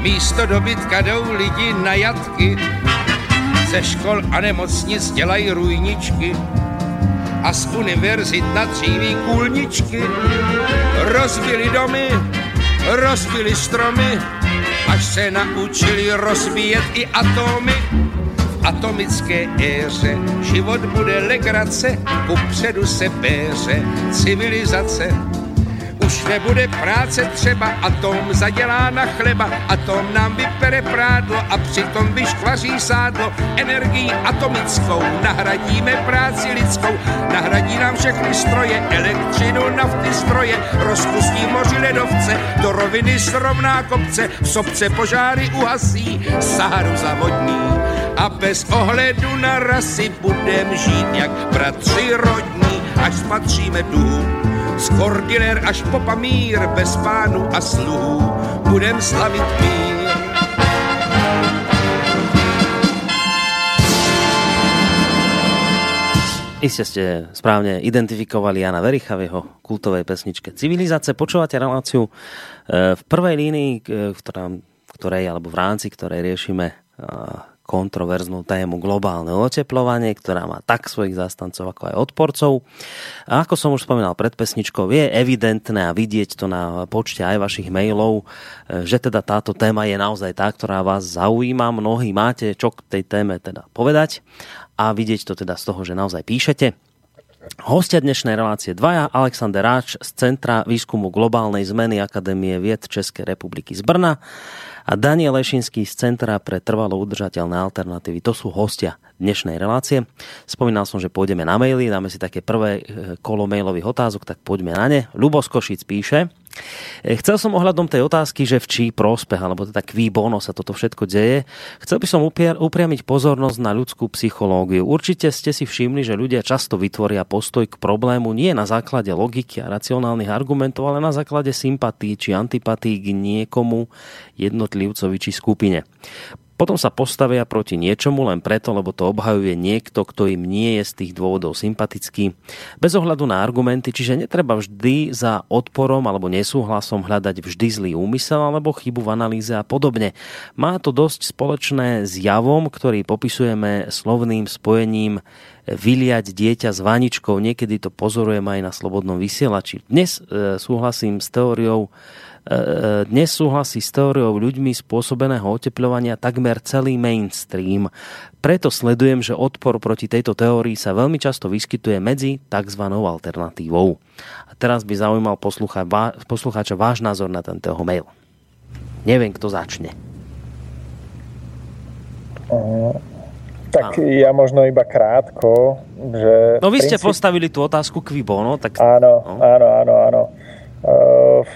místo dobytka jdou lidi na jatky, ze škol a nemocnic dělají rujničky a z univerzit na dříví kůlničky. Rozbili domy, rozbili stromy, až se naučili rozbíjet i atomy atomické éře. Život bude legrace, kupředu se péře civilizace. Už nebude práce třeba, atom zadělá na chleba, atom nám vypere prádlo a přitom vyškvaří sádlo. Energií atomickou nahradíme práci lidskou, nahradí nám všechny stroje, elektřinu, nafty, stroje, rozpustí moři ledovce, do roviny srovná kopce, v sobce požáry uhasí, Saharu zavodní a bez ohledu na rasy budem žít jak bratři rodní, až spatříme dům. Z Kordiler až po Pamír, bez pánu a sluhů, budem slavit mír. Iste ste správne identifikovali Jana Vericha v jeho kultovej pesničke Civilizace. Počúvate reláciu e, v prvej línii, v ktorej, alebo v rámci ktorej riešime kontroverznú tému globálne oteplovanie, ktorá má tak svojich zastancov ako aj odporcov. A ako som už spomínal pred pesničkou, je evidentné a vidieť to na počte aj vašich mailov, e, že teda táto téma je naozaj tá, ktorá vás zaujíma. Mnohí máte čo k tej téme teda povedať a vidieť to teda z toho, že naozaj píšete. Hostia dnešnej relácie dvaja, Alexander Ráč z Centra výskumu globálnej zmeny Akadémie vied Českej republiky z Brna a Daniel Lešinský z Centra pre trvalo udržateľné alternatívy. To sú hostia dnešnej relácie. Spomínal som, že pôjdeme na maily, dáme si také prvé e, kolo mailových otázok, tak poďme na ne. Lubo Košic píše, chcel som ohľadom tej otázky, že v čí prospech, alebo teda kví bono sa toto všetko deje, chcel by som upriamiť pozornosť na ľudskú psychológiu. Určite ste si všimli, že ľudia často vytvoria postoj k problému nie na základe logiky a racionálnych argumentov, ale na základe sympatí či antipatí k niekomu, jednotlivcovi či skupine. Potom sa postavia proti niečomu len preto, lebo to obhajuje niekto, kto im nie je z tých dôvodov sympatický. Bez ohľadu na argumenty, čiže netreba vždy za odporom alebo nesúhlasom hľadať vždy zlý úmysel alebo chybu v analýze a podobne. Má to dosť spoločné s javom, ktorý popisujeme slovným spojením vyliať dieťa s vaničkou. Niekedy to pozorujem aj na slobodnom vysielači. Dnes e, súhlasím s teóriou dnes súhlasí s teóriou ľuďmi spôsobeného oteplovania takmer celý mainstream. Preto sledujem, že odpor proti tejto teórii sa veľmi často vyskytuje medzi tzv. alternatívou. A teraz by zaujímal poslucháča váš názor na tento mail. Neviem, kto začne. Uh, tak a. ja možno iba krátko, že... No vy ste princíp... postavili tú otázku Quibono, tak... Áno, no. áno, áno, áno. Uh,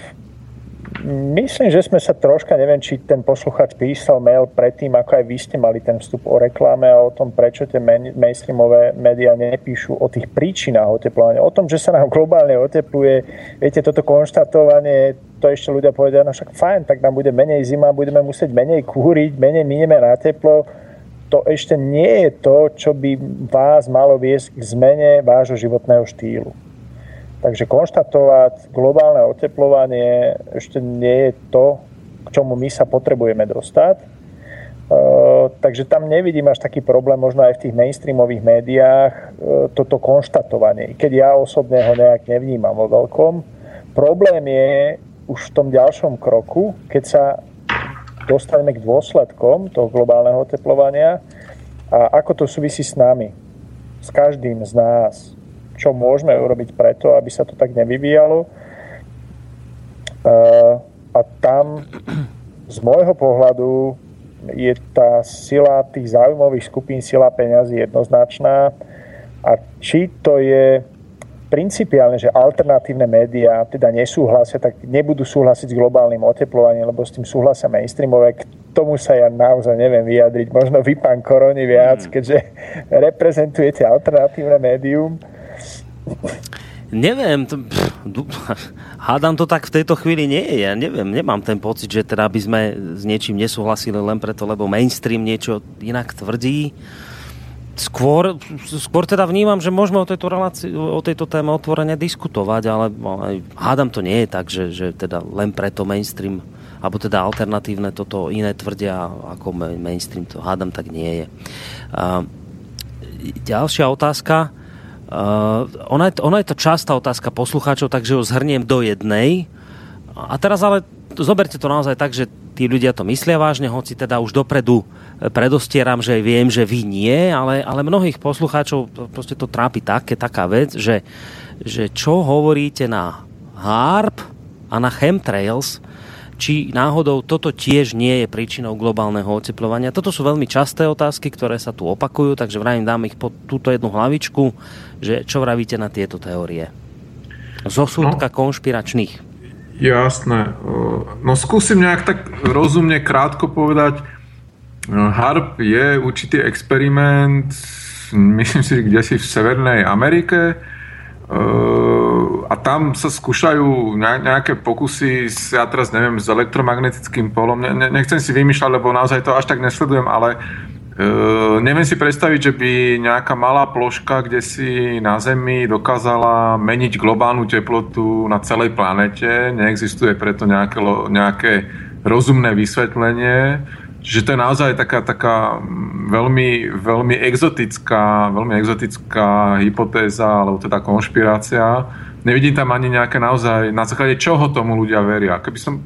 Myslím, že sme sa troška, neviem, či ten posluchač písal mail predtým, ako aj vy ste mali ten vstup o reklame a o tom, prečo tie mainstreamové médiá nepíšu o tých príčinách oteplovania. O tom, že sa nám globálne otepluje, viete, toto konštatovanie, to ešte ľudia povedia, no však fajn, tak nám bude menej zima, budeme musieť menej kúriť, menej minieme na teplo. To ešte nie je to, čo by vás malo viesť k zmene vášho životného štýlu. Takže konštatovať globálne oteplovanie ešte nie je to, k čomu my sa potrebujeme dostať. Uh, takže tam nevidím až taký problém, možno aj v tých mainstreamových médiách, uh, toto konštatovanie, keď ja osobne ho nejak nevnímam vo veľkom. Problém je už v tom ďalšom kroku, keď sa dostaneme k dôsledkom toho globálneho oteplovania a ako to súvisí s nami, s každým z nás čo môžeme urobiť preto, aby sa to tak nevyvíjalo. A tam z môjho pohľadu je tá sila tých záujmových skupín, sila peňazí jednoznačná. A či to je principiálne, že alternatívne médiá teda nesúhlasia, tak nebudú súhlasiť s globálnym oteplovaním, lebo s tým súhlasia mainstreamové. K tomu sa ja naozaj neviem vyjadriť. Možno vy, pán Koroni, viac, mm. keďže reprezentujete alternatívne médium. Neviem, to, hádam to tak v tejto chvíli nie je. Ja neviem, nemám ten pocit, že teda by sme s niečím nesúhlasili len preto, lebo mainstream niečo inak tvrdí. Skôr, skôr teda vnímam, že môžeme o tejto, relácii, o tejto téme otvorene diskutovať, ale, ale hádam to nie je tak, že, že teda len preto mainstream alebo teda alternatívne toto iné tvrdia ako mainstream, to hádam tak nie je. A, ďalšia otázka Uh, ona, je, ona je to častá otázka poslucháčov, takže ju zhrniem do jednej. A teraz ale zoberte to naozaj tak, že tí ľudia to myslia vážne, hoci teda už dopredu predostieram, že viem, že vy nie, ale, ale mnohých poslucháčov proste to trápi také, taká vec, že, že čo hovoríte na HARP a na chemtrails, či náhodou toto tiež nie je príčinou globálneho oteplovania. Toto sú veľmi časté otázky, ktoré sa tu opakujú, takže vrajím dám ich pod túto jednu hlavičku, že čo vravíte na tieto teórie? Zosúdka no, konšpiračných. Jasné. No skúsim nejak tak rozumne krátko povedať. HARP je určitý experiment, myslím si, kde si v Severnej Amerike, a tam sa skúšajú nejaké pokusy, ja teraz neviem, s elektromagnetickým polom. Ne, nechcem si vymýšľať, lebo naozaj to až tak nesledujem, ale uh, neviem si predstaviť, že by nejaká malá ploška, kde si na Zemi dokázala meniť globálnu teplotu na celej planete. Neexistuje preto nejaké, nejaké rozumné vysvetlenie. Čiže to je naozaj taká, taká veľmi, veľmi exotická, veľmi exotická hypotéza, alebo teda konšpirácia. Nevidím tam ani nejaké naozaj, na základe čoho tomu ľudia veria. Keby som,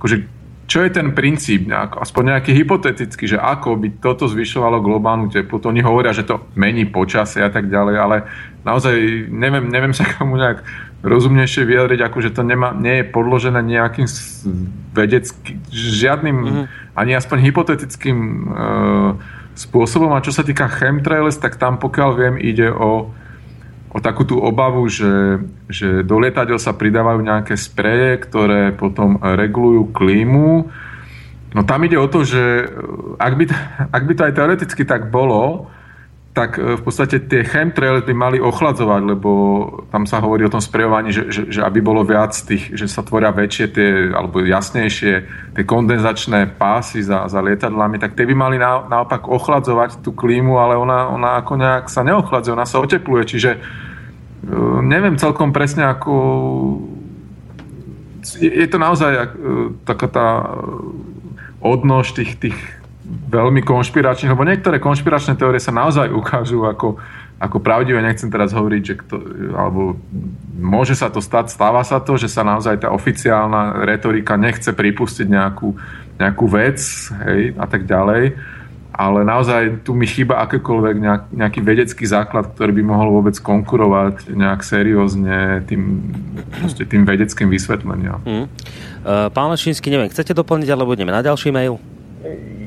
akože, čo je ten princíp, nejak, aspoň nejaký hypotetický, že ako by toto zvyšovalo globálnu teplotu. Oni hovoria, že to mení počasie a tak ďalej, ale naozaj neviem, neviem sa komu nejak rozumnejšie vyjadriť, ako že to nemá, nie je podložené nejakým vedeckým, žiadnym, mm-hmm. ani aspoň hypotetickým e, spôsobom. A čo sa týka chemtrails, tak tam pokiaľ viem, ide o, o takú tú obavu, že, že do lietadiel sa pridávajú nejaké spreje, ktoré potom regulujú klímu. No tam ide o to, že ak by, ak by to aj teoreticky tak bolo, tak e, v podstate tie chemtrails by mali ochladzovať, lebo tam sa hovorí o tom sprejovaní, že, že, že aby bolo viac tých, že sa tvoria väčšie tie, alebo jasnejšie tie kondenzačné pásy za, za lietadlami, tak tie by mali na, naopak ochladzovať tú klímu, ale ona, ona ako nejak sa neochladzuje, ona sa otepluje, čiže e, neviem celkom presne ako je, je to naozaj e, taká tá odnož tých, tých veľmi konšpiračných, lebo niektoré konšpiračné teórie sa naozaj ukážu ako, ako pravdivé. Nechcem teraz hovoriť, že kto, alebo môže sa to stať, stáva sa to, že sa naozaj tá oficiálna retorika nechce pripustiť nejakú, nejakú vec hej, a tak ďalej. Ale naozaj tu mi chýba akékoľvek nejak, nejaký vedecký základ, ktorý by mohol vôbec konkurovať nejak seriózne tým, tým vedeckým vysvetleniam. Mm. Uh, pán Lešínsky, neviem, chcete doplniť, alebo ideme na ďalší mail?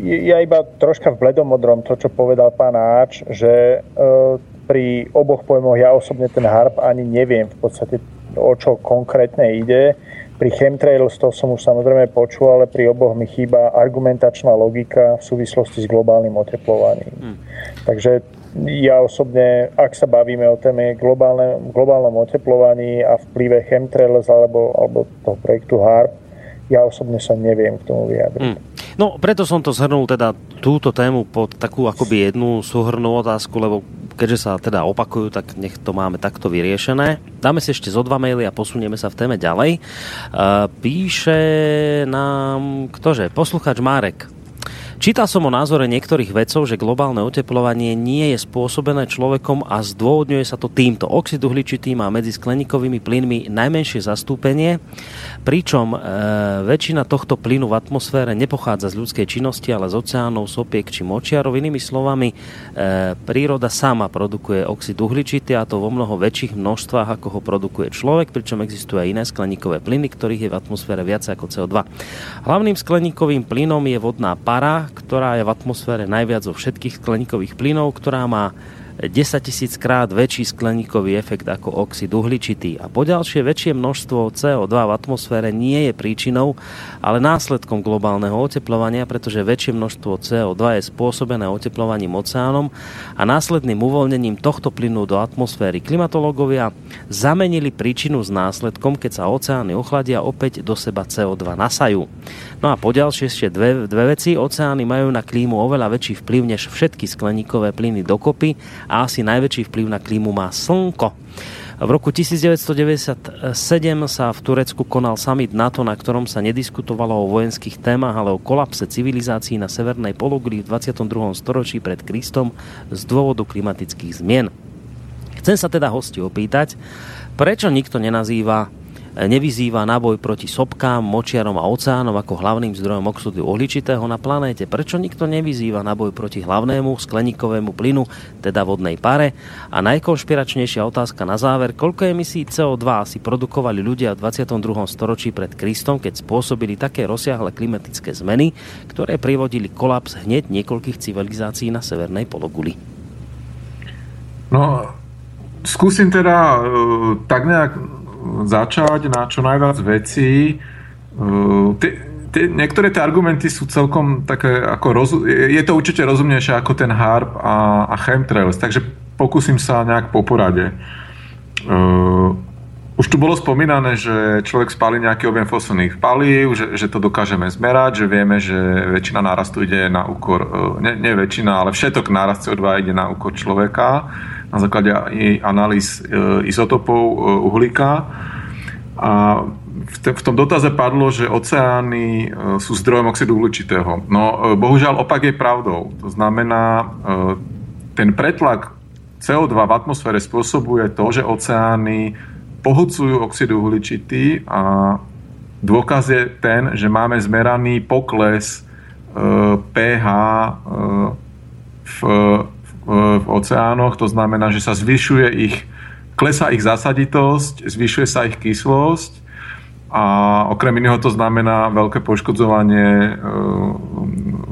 Ja iba troška v bledomodrom to, čo povedal pán Áč, že e, pri oboch pojmoch ja osobne ten harp ani neviem v podstate o čo konkrétne ide. Pri chemtrails to som už samozrejme počul, ale pri oboch mi chýba argumentačná logika v súvislosti s globálnym oteplovaním. Hmm. Takže ja osobne, ak sa bavíme o téme globálne, globálnom oteplovaní a vplyve chemtrails alebo, alebo toho projektu HARP, ja osobne sa neviem k tomu vyjadriť. Hmm. No, preto som to zhrnul teda túto tému pod takú akoby jednu súhrnú otázku, lebo keďže sa teda opakujú, tak nech to máme takto vyriešené. Dáme si ešte zo dva maily a posunieme sa v téme ďalej. Píše nám, ktože, posluchač Márek. Čítal som o názore niektorých vedcov, že globálne oteplovanie nie je spôsobené človekom a zdôvodňuje sa to týmto. Oxid uhličitý má medzi skleníkovými plynmi najmenšie zastúpenie, pričom e, väčšina tohto plynu v atmosfére nepochádza z ľudskej činnosti, ale z oceánov, sopiek či močiarov. Inými slovami, e, príroda sama produkuje oxid uhličitý a to vo mnoho väčších množstvách, ako ho produkuje človek, pričom existujú aj iné skleníkové plyny, ktorých je v atmosfére viac ako CO2. Hlavným skleníkovým plynom je vodná para, ktorá je v atmosfére najviac zo všetkých skleníkových plynov, ktorá má 10 tisíc krát väčší skleníkový efekt ako oxid uhličitý. A poďalšie väčšie množstvo CO2 v atmosfére nie je príčinou, ale následkom globálneho oteplovania, pretože väčšie množstvo CO2 je spôsobené oteplovaním oceánom a následným uvoľnením tohto plynu do atmosféry. Klimatológovia zamenili príčinu s následkom, keď sa oceány ochladia, opäť do seba CO2 nasajú. No a poďalšie ešte dve, dve veci. Oceány majú na klímu oveľa väčší vplyv než všetky skleníkové plyny dokopy asi najväčší vplyv na klímu má Slnko. V roku 1997 sa v Turecku konal summit NATO, na ktorom sa nediskutovalo o vojenských témach, ale o kolapse civilizácií na severnej pologuli v 22. storočí pred Kristom z dôvodu klimatických zmien. Chcem sa teda hosti opýtať, prečo nikto nenazýva nevyzýva na boj proti sopkám, močiarom a oceánom ako hlavným zdrojom oxidu uhličitého na planéte? Prečo nikto nevyzýva na boj proti hlavnému skleníkovému plynu, teda vodnej pare? A najkonšpiračnejšia otázka na záver, koľko emisí CO2 si produkovali ľudia v 22. storočí pred Kristom, keď spôsobili také rozsiahle klimatické zmeny, ktoré privodili kolaps hneď niekoľkých civilizácií na severnej pologuli? No, skúsim teda uh, tak nejak začať na čo najviac vecí. Uh, tie, niektoré tie argumenty sú celkom také, ako roz, je to určite rozumnejšie ako ten HARP a, a chemtrails, takže pokúsim sa nejak po porade. Uh, už tu bolo spomínané, že človek spáli nejaký objem fosilných palív, že, že to dokážeme zmerať, že vieme, že väčšina nárastu ide na úkor, uh, nie, nie väčšina, ale všetok nárast CO2 ide na úkor človeka na základe analýz e, izotopov e, uhlíka. A v tom dotaze padlo, že oceány e, sú zdrojom oxidu uhličitého. No bohužiaľ opak je pravdou. To znamená, ten pretlak CO2 v atmosfére spôsobuje to, že oceány pohodcujú oxid uhličitý a dôkaz je ten, že máme zmeraný pokles pH v v oceánoch, to znamená, že sa zvyšuje ich klesá ich zasaditosť, zvyšuje sa ich kyslosť a okrem iného to znamená veľké poškodzovanie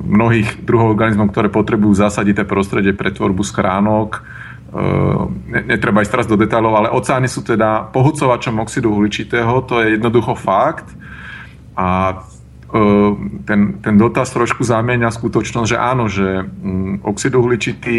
mnohých druhov organizmov, ktoré potrebujú zasadité prostredie pre tvorbu schránok. Netreba ísť teraz do detailov, ale oceány sú teda pohucovačom oxidu uhličitého, to je jednoducho fakt. A ten, ten dotaz trošku zamieňa skutočnosť, že áno, že mm, oxid uhličitý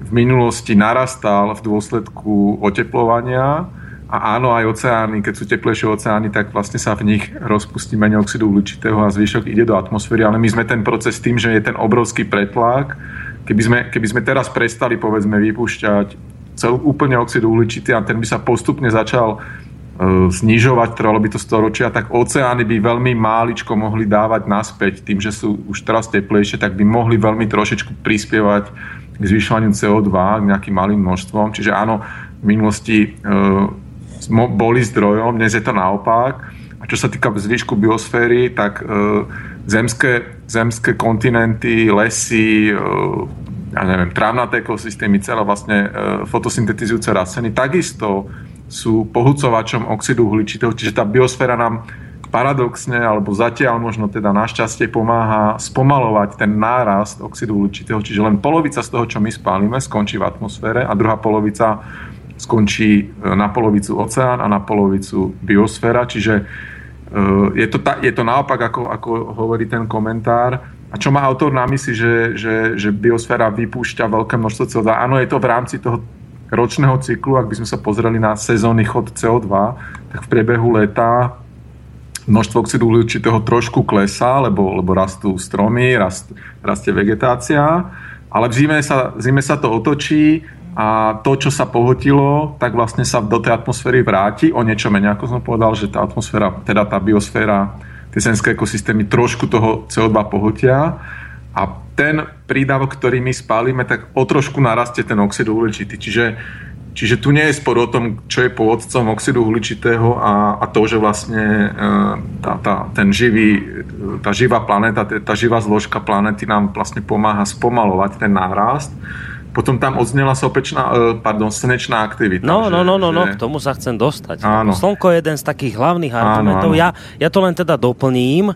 v minulosti narastal v dôsledku oteplovania a áno, aj oceány, keď sú teplejšie oceány, tak vlastne sa v nich rozpustí menej oxidu uhličitého a zvyšok ide do atmosféry, ale my sme ten proces tým, že je ten obrovský pretlak, keby sme, keby sme teraz prestali povedzme vypúšťať celú úplne oxid uhličitý a ten by sa postupne začal znižovať, trvalo by to storočia, tak oceány by veľmi máličko mohli dávať naspäť tým, že sú už teraz teplejšie, tak by mohli veľmi trošičku prispievať k zvyšovaniu CO2 k nejakým malým množstvom. Čiže áno, v minulosti e, boli zdrojom, dnes je to naopak. A čo sa týka zvyšku biosféry, tak e, zemské, zemské kontinenty, lesy, e, ja neviem, trávnaté ekosystémy, celé vlastne e, fotosyntetizujú rastliny, takisto sú pohucovačom oxidu uhličitého, čiže tá biosféra nám paradoxne, alebo zatiaľ možno teda našťastie pomáha spomalovať ten nárast oxidu uhličitého, čiže len polovica z toho, čo my spálime, skončí v atmosfére a druhá polovica skončí e, na polovicu oceán a na polovicu biosféra, čiže e, je to, ta, je to naopak, ako, ako hovorí ten komentár. A čo má autor na mysli, že, že, že biosféra vypúšťa veľké množstvo CO2? Áno, je to v rámci toho ročného cyklu, ak by sme sa pozreli na sezónny chod CO2, tak v priebehu leta množstvo oxidu uhličitého trošku klesá, lebo, lebo rastú stromy, rast, rastie vegetácia, ale v zime sa, zime sa to otočí a to, čo sa pohotilo, tak vlastne sa do tej atmosféry vráti. O niečo menej, ako som povedal, že tá atmosféra, teda tá biosféra, tie zemské ekosystémy trošku toho CO2 pohotia a ten prídavok, ktorý my spálime, tak o trošku narastie ten oxid uhličitý. Čiže, čiže tu nie je spor o tom, čo je pôvodcom oxidu uhličitého a, a to, že vlastne e, tá, tá, ten živý, tá živá planéta, tá živá zložka planéty nám vlastne pomáha spomalovať ten nárast potom tam odznela sopečná, e, pardon, slnečná aktivita. No, no, no, no, no, k tomu sa chcem dostať. Áno. Slnko je jeden z takých hlavných argumentov. Áno, áno. Ja, ja to len teda doplním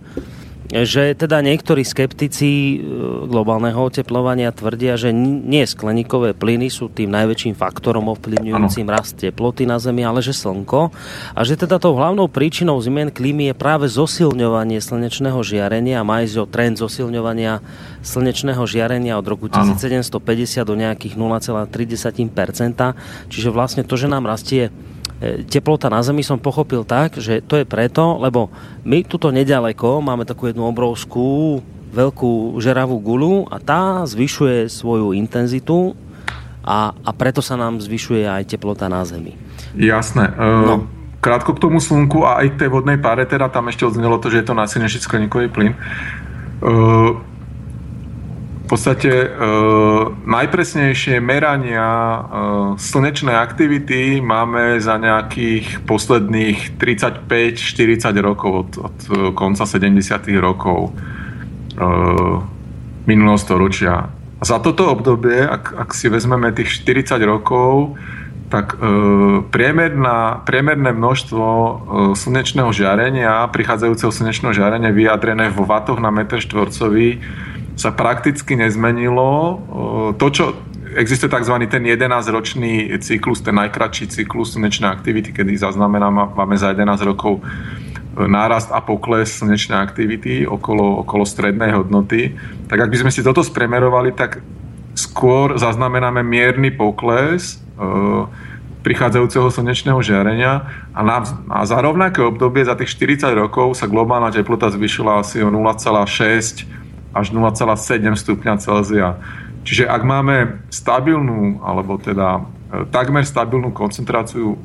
že teda niektorí skeptici e, globálneho oteplovania tvrdia, že nie skleníkové plyny sú tým najväčším faktorom ovplyvňujúcim ano. rast teploty na Zemi, ale že slnko. A že teda tou hlavnou príčinou zmien klímy je práve zosilňovanie slnečného žiarenia. Má ísť o trend zosilňovania slnečného žiarenia od roku ano. 1750 do nejakých 0,3%. Čiže vlastne to, že nám rastie teplota na Zemi som pochopil tak, že to je preto, lebo my tuto nedaleko máme takú jednu obrovskú veľkú žeravú gulu a tá zvyšuje svoju intenzitu a, a preto sa nám zvyšuje aj teplota na Zemi. Jasné. E, no. Krátko k tomu slnku a aj k tej vodnej páre, teda tam ešte odznelo to, že je to najsilnejší skleníkový plyn. E, v podstate e, najpresnejšie merania e, slnečnej aktivity máme za nejakých posledných 35-40 rokov od, od konca 70. rokov e, minulého storočia. A za toto obdobie, ak, ak si vezmeme tých 40 rokov, tak e, priemerná, priemerné množstvo e, slnečného žiarenia, prichádzajúceho slnečného žiarenia vyjadrené vo vatoch na meter štvorcový sa prakticky nezmenilo. To, čo existuje tzv. ten 11-ročný cyklus, ten najkratší cyklus slnečnej aktivity, kedy zaznamenáme za 11 rokov e, nárast a pokles slnečnej aktivity okolo, okolo strednej hodnoty, tak ak by sme si toto spremerovali, tak skôr zaznamenáme mierny pokles e, prichádzajúceho slnečného žiarenia a, na, a za rovnaké obdobie, za tých 40 rokov sa globálna teplota zvyšila asi o 0,6 až 0,7 stupňa Celzia. Čiže ak máme stabilnú, alebo teda e, takmer stabilnú koncentráciu, e,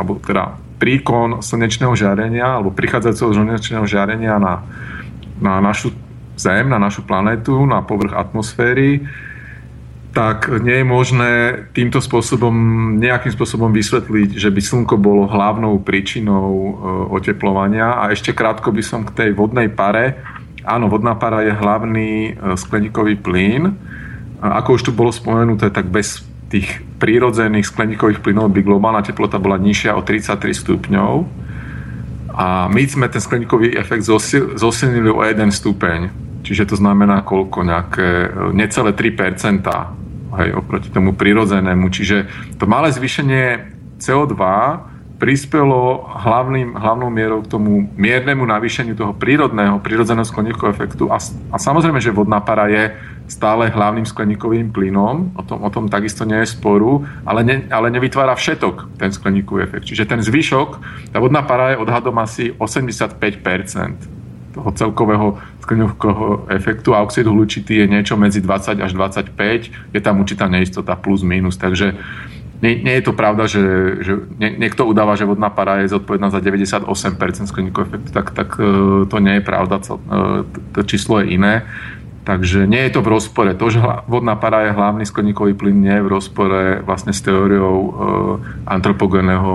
alebo teda príkon slnečného žiarenia, alebo prichádzajúceho slnečného žiarenia na, na našu Zem, na našu planetu, na povrch atmosféry, tak nie je možné týmto spôsobom, nejakým spôsobom vysvetliť, že by slnko bolo hlavnou príčinou e, oteplovania. A ešte krátko by som k tej vodnej pare Áno, vodná para je hlavný e, skleníkový plyn. Ako už tu bolo spomenuté, tak bez tých prírodzených skleníkových plynov by globálna teplota bola nižšia o 33 stupňov a my sme ten skleníkový efekt zosil, zosilnili o 1 stupeň. Čiže to znamená koľko? Nejaké necelé 3% hej, oproti tomu prírodzenému. Čiže to malé zvýšenie CO2 prispelo hlavným, hlavnou mierou k tomu miernemu navýšeniu toho prírodného, prírodzeného skleníkového efektu. A, a samozrejme, že vodná para je stále hlavným skleníkovým plynom, o tom, o tom takisto nie je sporu, ale, ne, ale nevytvára všetok ten skleníkový efekt. Čiže ten zvyšok, tá vodná para je odhadom asi 85% toho celkového skleníkového efektu a oxid hlučitý je niečo medzi 20 až 25, je tam určitá neistota plus minus, takže nie, nie je to pravda, že, že nie, niekto udáva, že vodná para je zodpovedná za 98% skleníkového efektu, tak, tak e, to nie je pravda, to, e, to číslo je iné. Takže nie je to v rozpore. To, že vodná para je hlavný skleníkový plyn, nie je v rozpore vlastne s teóriou e, antropogénneho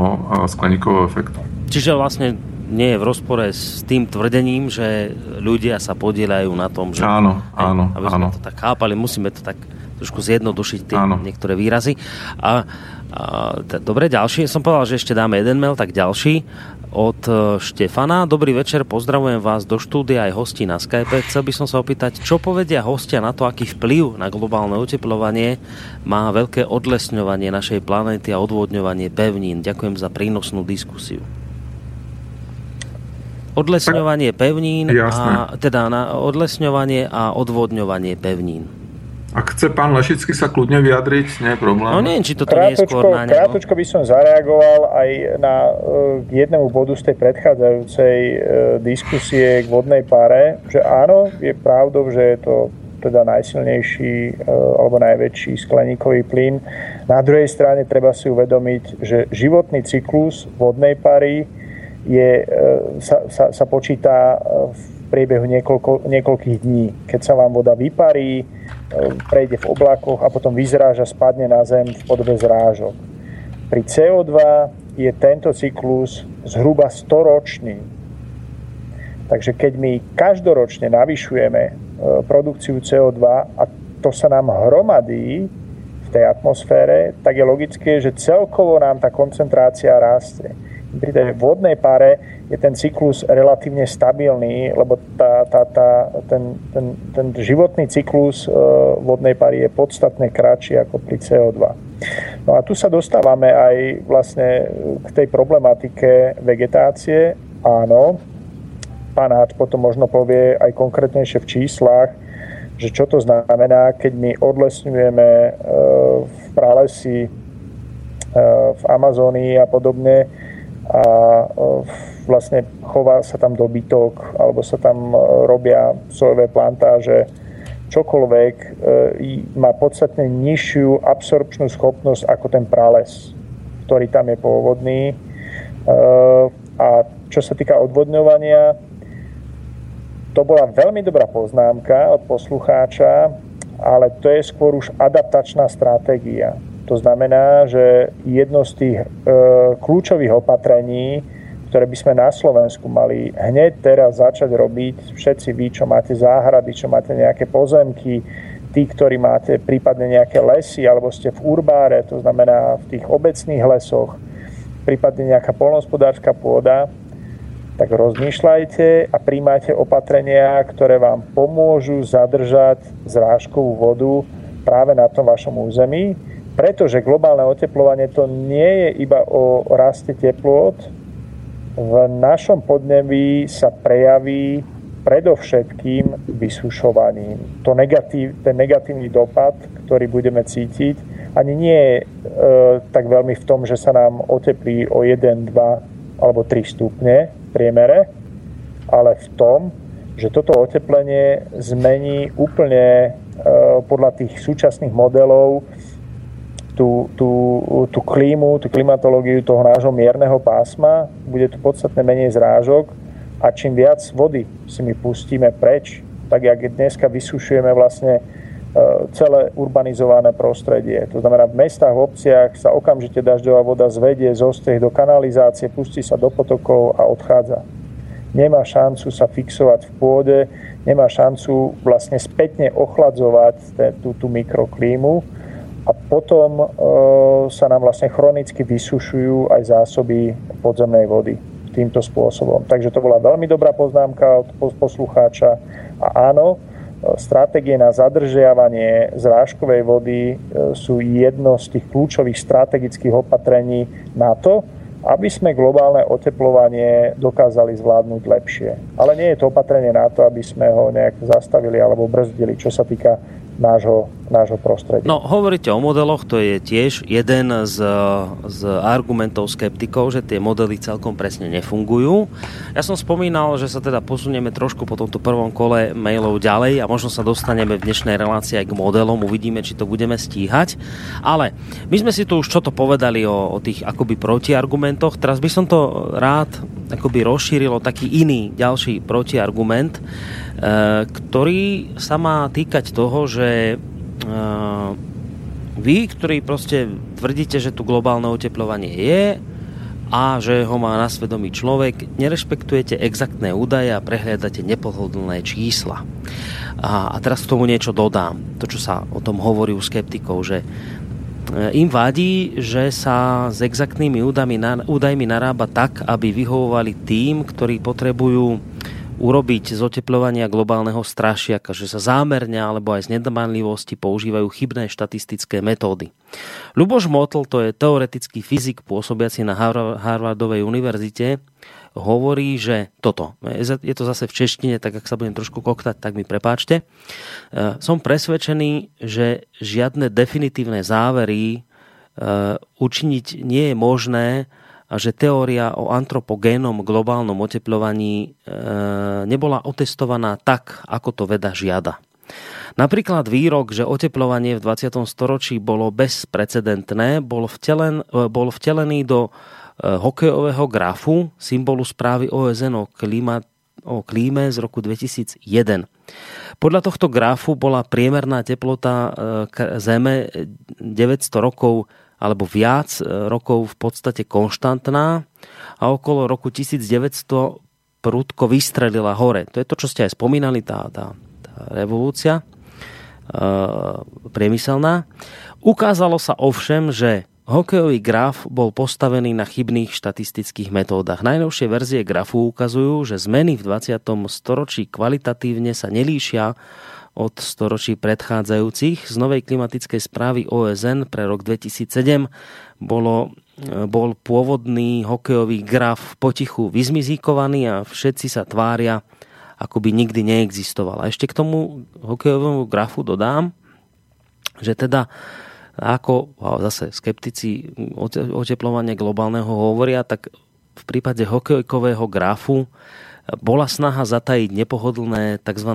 skleníkového efektu. Čiže vlastne nie je v rozpore s tým tvrdením, že ľudia sa podielajú na tom, že... Áno, áno, aby sme áno. to tak chápali, musíme to tak trošku zjednodušiť tie áno. niektoré výrazy. A Dobre, ďalší. Som povedal, že ešte dáme jeden mail, tak ďalší od e, Štefana. Dobrý večer, pozdravujem vás do štúdia aj hostí na Skype. Chcel by som sa opýtať, čo povedia hostia na to, aký vplyv na globálne oteplovanie má veľké odlesňovanie našej planéty a odvodňovanie pevnín. Ďakujem za prínosnú diskusiu. Odlesňovanie pevnín a teda na odlesňovanie a odvodňovanie pevnín. Ak chce pán Lešický sa kľudne vyjadriť, nie je problém. No nie, či toto nie je skôr na neho. By som zareagoval aj na uh, jednému bodu z tej predchádzajúcej uh, diskusie k vodnej páre, že áno, je pravdou, že je to teda najsilnejší uh, alebo najväčší skleníkový plyn. Na druhej strane treba si uvedomiť, že životný cyklus vodnej pary je, sa, sa, sa počíta v priebehu niekoľko, niekoľkých dní. Keď sa vám voda vyparí, prejde v oblakoch a potom vyzráža, spadne na zem v podobe zrážok. Pri CO2 je tento cyklus zhruba 100 ročný. Takže keď my každoročne navyšujeme e, produkciu CO2 a to sa nám hromadí v tej atmosfére, tak je logické, že celkovo nám tá koncentrácia rastie pri tej vodnej pare je ten cyklus relatívne stabilný, lebo tá, tá, tá, ten, ten, ten životný cyklus e, vodnej pary je podstatne kratší ako pri CO2. No a tu sa dostávame aj vlastne k tej problematike vegetácie. Áno, pán Hač potom možno povie aj konkrétnejšie v číslach, že čo to znamená, keď my odlesňujeme e, v pralesi e, v Amazónii a podobne, a e, vlastne chová sa tam dobytok alebo sa tam e, robia sojové plantáže, čokoľvek e, má podstatne nižšiu absorpčnú schopnosť ako ten prales, ktorý tam je pôvodný. A čo sa týka odvodňovania, to bola veľmi dobrá poznámka od poslucháča, ale to je skôr už adaptačná stratégia. To znamená, že jedno z tých e, kľúčových opatrení, ktoré by sme na Slovensku mali hneď teraz začať robiť, všetci vy, čo máte záhrady, čo máte nejaké pozemky, tí, ktorí máte prípadne nejaké lesy alebo ste v urbáre, to znamená v tých obecných lesoch, prípadne nejaká polnospodárska pôda, tak rozmýšľajte a príjmajte opatrenia, ktoré vám pomôžu zadržať zrážkovú vodu práve na tom vašom území pretože globálne oteplovanie to nie je iba o raste teplot. V našom podnebi sa prejaví predovšetkým vysušovaním. To negatív, ten negatívny dopad, ktorý budeme cítiť, ani nie je tak veľmi v tom, že sa nám oteplí o 1, 2 alebo 3 stupne v priemere, ale v tom, že toto oteplenie zmení úplne e, podľa tých súčasných modelov tú, tú, tú klímu, tú klimatológiu toho nášho mierneho pásma, bude tu podstatne menej zrážok a čím viac vody si my pustíme preč, tak jak dneska vysušujeme vlastne e, celé urbanizované prostredie. To znamená, v mestách, v obciach sa okamžite dažďová voda zvedie z ostrých do kanalizácie, pustí sa do potokov a odchádza. Nemá šancu sa fixovať v pôde, nemá šancu vlastne spätne ochladzovať tú, tú mikroklímu a potom sa nám vlastne chronicky vysušujú aj zásoby podzemnej vody týmto spôsobom. Takže to bola veľmi dobrá poznámka od poslucháča a áno, stratégie na zadržiavanie zrážkovej vody e, sú jedno z tých kľúčových strategických opatrení na to, aby sme globálne oteplovanie dokázali zvládnuť lepšie. Ale nie je to opatrenie na to, aby sme ho nejak zastavili alebo brzdili, čo sa týka nášho, nášho prostredia. No, hovoríte o modeloch, to je tiež jeden z, z argumentov skeptikov, že tie modely celkom presne nefungujú. Ja som spomínal, že sa teda posunieme trošku po tomto prvom kole mailov ďalej a možno sa dostaneme v dnešnej relácii aj k modelom, uvidíme, či to budeme stíhať. Ale my sme si tu už čo to povedali o, o tých akoby protiargumentoch, teraz by som to rád akoby rozšíril taký iný ďalší protiargument, ktorý sa má týkať toho, že eh, vy, ktorí proste tvrdíte, že tu globálne oteplovanie je a že ho má na svedomí človek, nerešpektujete exaktné údaje a prehliadate nepohodlné čísla. A, a teraz k tomu niečo dodám. To, čo sa o tom hovorí u skeptikov, že eh, im vadí, že sa s exaktnými údajmi, údajmi narába tak, aby vyhovovali tým, ktorí potrebujú urobiť z oteplovania globálneho strašiaka, že sa zámerne alebo aj z nedomanlivosti používajú chybné štatistické metódy. Luboš Motl, to je teoretický fyzik pôsobiaci na Harvardovej univerzite, hovorí, že toto, je to zase v češtine, tak ak sa budem trošku koktať, tak mi prepáčte. E, som presvedčený, že žiadne definitívne závery e, učiniť nie je možné, a že teória o antropogénom globálnom oteplovaní e, nebola otestovaná tak, ako to veda žiada. Napríklad výrok, že oteplovanie v 20. storočí bolo bezprecedentné, bol, vtelen, e, bol vtelený do e, hokejového grafu symbolu správy OSN o, klíma, o klíme z roku 2001. Podľa tohto grafu bola priemerná teplota Zeme 900 rokov alebo viac e, rokov v podstate konštantná a okolo roku 1900 prudko vystrelila hore. To je to, čo ste aj spomínali, tá, tá, tá revolúcia e, priemyselná. Ukázalo sa ovšem, že hokejový graf bol postavený na chybných štatistických metódach. Najnovšie verzie grafu ukazujú, že zmeny v 20. storočí kvalitatívne sa nelíšia od storočí predchádzajúcich. Z novej klimatickej správy OSN pre rok 2007 bolo, e, bol pôvodný hokejový graf potichu vyzmizíkovaný a všetci sa tvária, ako by nikdy neexistoval. A ešte k tomu hokejovému grafu dodám, že teda ako zase skeptici oteplovania globálneho hovoria, tak v prípade hokejkového grafu bola snaha zatajiť nepohodlné tzv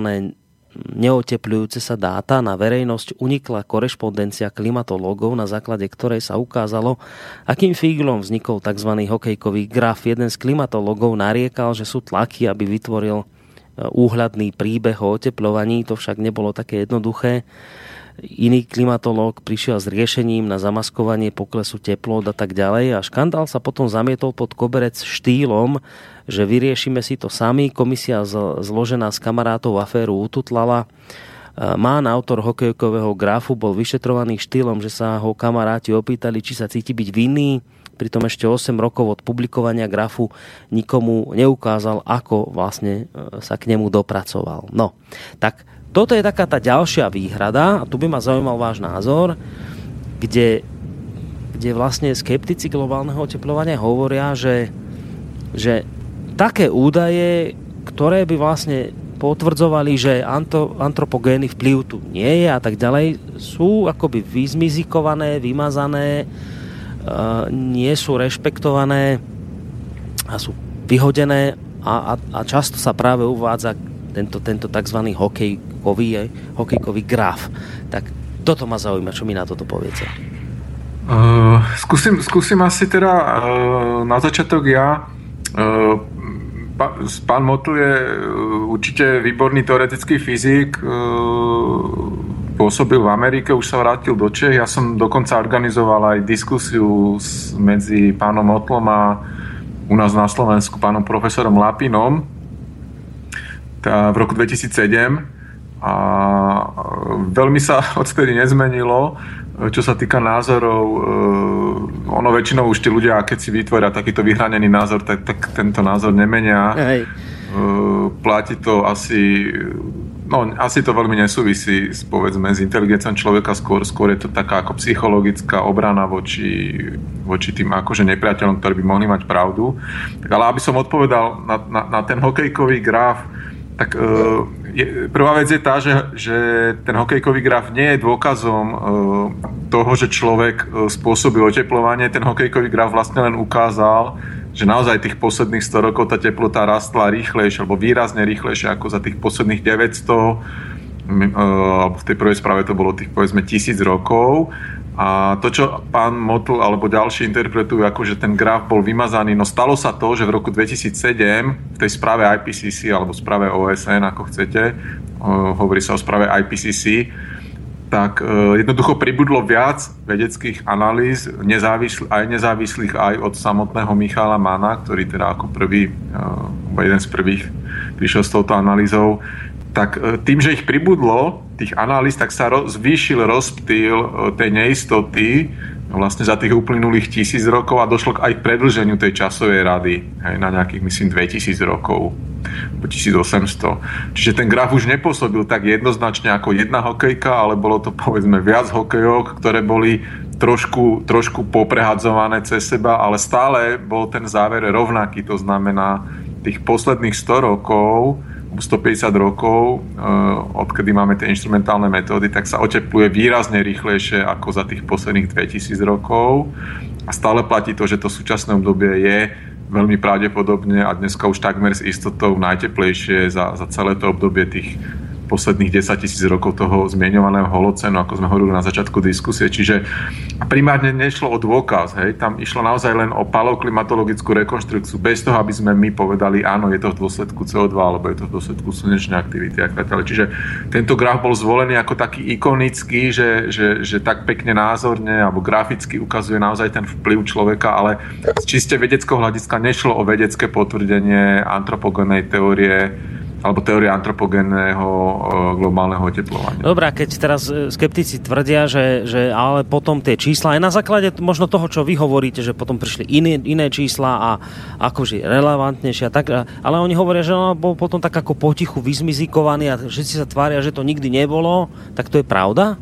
neoteplujúce sa dáta na verejnosť unikla korešpondencia klimatológov, na základe ktorej sa ukázalo, akým fíglom vznikol tzv. hokejkový graf. Jeden z klimatológov nariekal, že sú tlaky, aby vytvoril e, úhľadný príbeh o oteplovaní. To však nebolo také jednoduché. Iný klimatológ prišiel s riešením na zamaskovanie poklesu teplot a tak ďalej a škandál sa potom zamietol pod koberec štýlom, že vyriešime si to sami. Komisia zložená z kamarátov aféru ututlala. E, Mán autor hokejkového grafu bol vyšetrovaný štýlom, že sa ho kamaráti opýtali, či sa cíti byť vinný. Pritom ešte 8 rokov od publikovania grafu nikomu neukázal, ako vlastne e, sa k nemu dopracoval. No, tak toto je taká tá ďalšia výhrada a tu by ma zaujímal váš názor, kde, kde vlastne skeptici globálneho oteplovania hovoria, že, že také údaje, ktoré by vlastne potvrdzovali, že antropogénny vplyv tu nie je a tak ďalej, sú akoby vyzmizikované, vymazané, e, nie sú rešpektované a sú vyhodené a, a, a často sa práve uvádza tento, tento tzv. hokejkový, hokejkový graf. Tak toto ma zaujíma, čo mi na toto poviete. Uh, skúsim, skúsim asi teda uh, na začiatok ja. Uh, pa, pán Motl je uh, určite výborný teoretický fyzik. Uh, pôsobil v Amerike, už sa vrátil do Čech. Ja som dokonca organizoval aj diskusiu s, medzi pánom Motlom a u nás na Slovensku pánom profesorom Lapinom v roku 2007 a veľmi sa [laughs] odtedy nezmenilo. čo sa týka názorov, ono väčšinou už tí ľudia, keď si vytvoria takýto vyhranený názor, tak, tak tento názor nemenia. Hej. Platí to asi No, asi to veľmi nesúvisí s, povedzme, s inteligenciou človeka, skôr, skôr je to taká ako psychologická obrana voči, voči tým akože nepriateľom, ktorí by mohli mať pravdu. Tak, ale aby som odpovedal na, na, na ten hokejkový graf, tak uh, je, prvá vec je tá, že, že ten hokejkový graf nie je dôkazom uh, toho, že človek uh, spôsobí oteplovanie. Ten hokejkový graf vlastne len ukázal, že naozaj tých posledných 100 rokov tá teplota rastla rýchlejšie, alebo výrazne rýchlejšie ako za tých posledných 900, eh, alebo v tej prvej správe to bolo tých povedzme tisíc rokov. A to, čo pán Motl alebo ďalší interpretujú, ako že ten graf bol vymazaný, no stalo sa to, že v roku 2007 v tej správe IPCC alebo správe OSN, ako chcete, hovorí sa o správe IPCC, tak e, jednoducho pribudlo viac vedeckých analýz, aj nezávislých, aj od samotného Michala Mana, ktorý teda ako prvý, e, jeden z prvých prišiel s touto analýzou, tak e, tým, že ich pribudlo, tých analýz, tak sa roz, zvýšil rozptýl tej neistoty vlastne za tých uplynulých tisíc rokov a došlo aj k predlženiu tej časovej rady hej, na nejakých, myslím, 2000 rokov. 1800. Čiže ten graf už nepôsobil tak jednoznačne ako jedna hokejka, ale bolo to povedzme viac hokejok, ktoré boli trošku, trošku poprehadzované cez seba, ale stále bol ten záver rovnaký. To znamená, tých posledných 100 rokov 150 rokov, eh, odkedy máme tie instrumentálne metódy, tak sa otepluje výrazne rýchlejšie ako za tých posledných 2000 rokov. A stále platí to, že to súčasné obdobie je veľmi pravdepodobne a dneska už takmer s istotou najteplejšie za, za celé to obdobie tých posledných 10 tisíc rokov toho zmienovaného holocenu, ako sme hovorili na začiatku diskusie. Čiže primárne nešlo o dôkaz, hej, tam išlo naozaj len o paleoklimatologickú rekonštrukciu, bez toho, aby sme my povedali, áno, je to v dôsledku CO2, alebo je to v dôsledku slnečnej aktivity. Čiže tento graf bol zvolený ako taký ikonický, že, že, že tak pekne názorne alebo graficky ukazuje naozaj ten vplyv človeka, ale z čiste vedeckého hľadiska nešlo o vedecké potvrdenie antropogénnej teórie alebo teória antropogénneho e, globálneho oteplovania. Dobre, keď teraz e, skeptici tvrdia, že, že ale potom tie čísla, aj na základe možno toho, čo vy hovoríte, že potom prišli iné, iné čísla a akože relevantnejšie tak, ale oni hovoria, že on bol potom tak ako potichu vyzmizikovaný a všetci sa tvária, že to nikdy nebolo, tak to je pravda?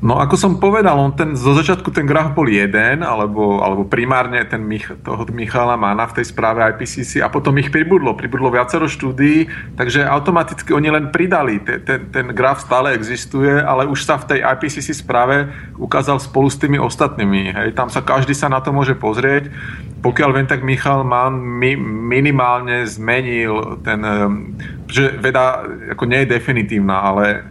No ako som povedal, on ten, zo začiatku ten graf bol jeden, alebo, alebo primárne ten Mich, toho Michala Mana v tej správe IPCC a potom ich pribudlo. Pribudlo viacero štúdií, takže automaticky oni len pridali. Ten, ten, ten graf stále existuje, ale už sa v tej IPCC správe ukázal spolu s tými ostatnými. Hej. Tam sa každý sa na to môže pozrieť. Pokiaľ viem, tak Michal Mann mi, minimálne zmenil ten, že veda ako nie je definitívna, ale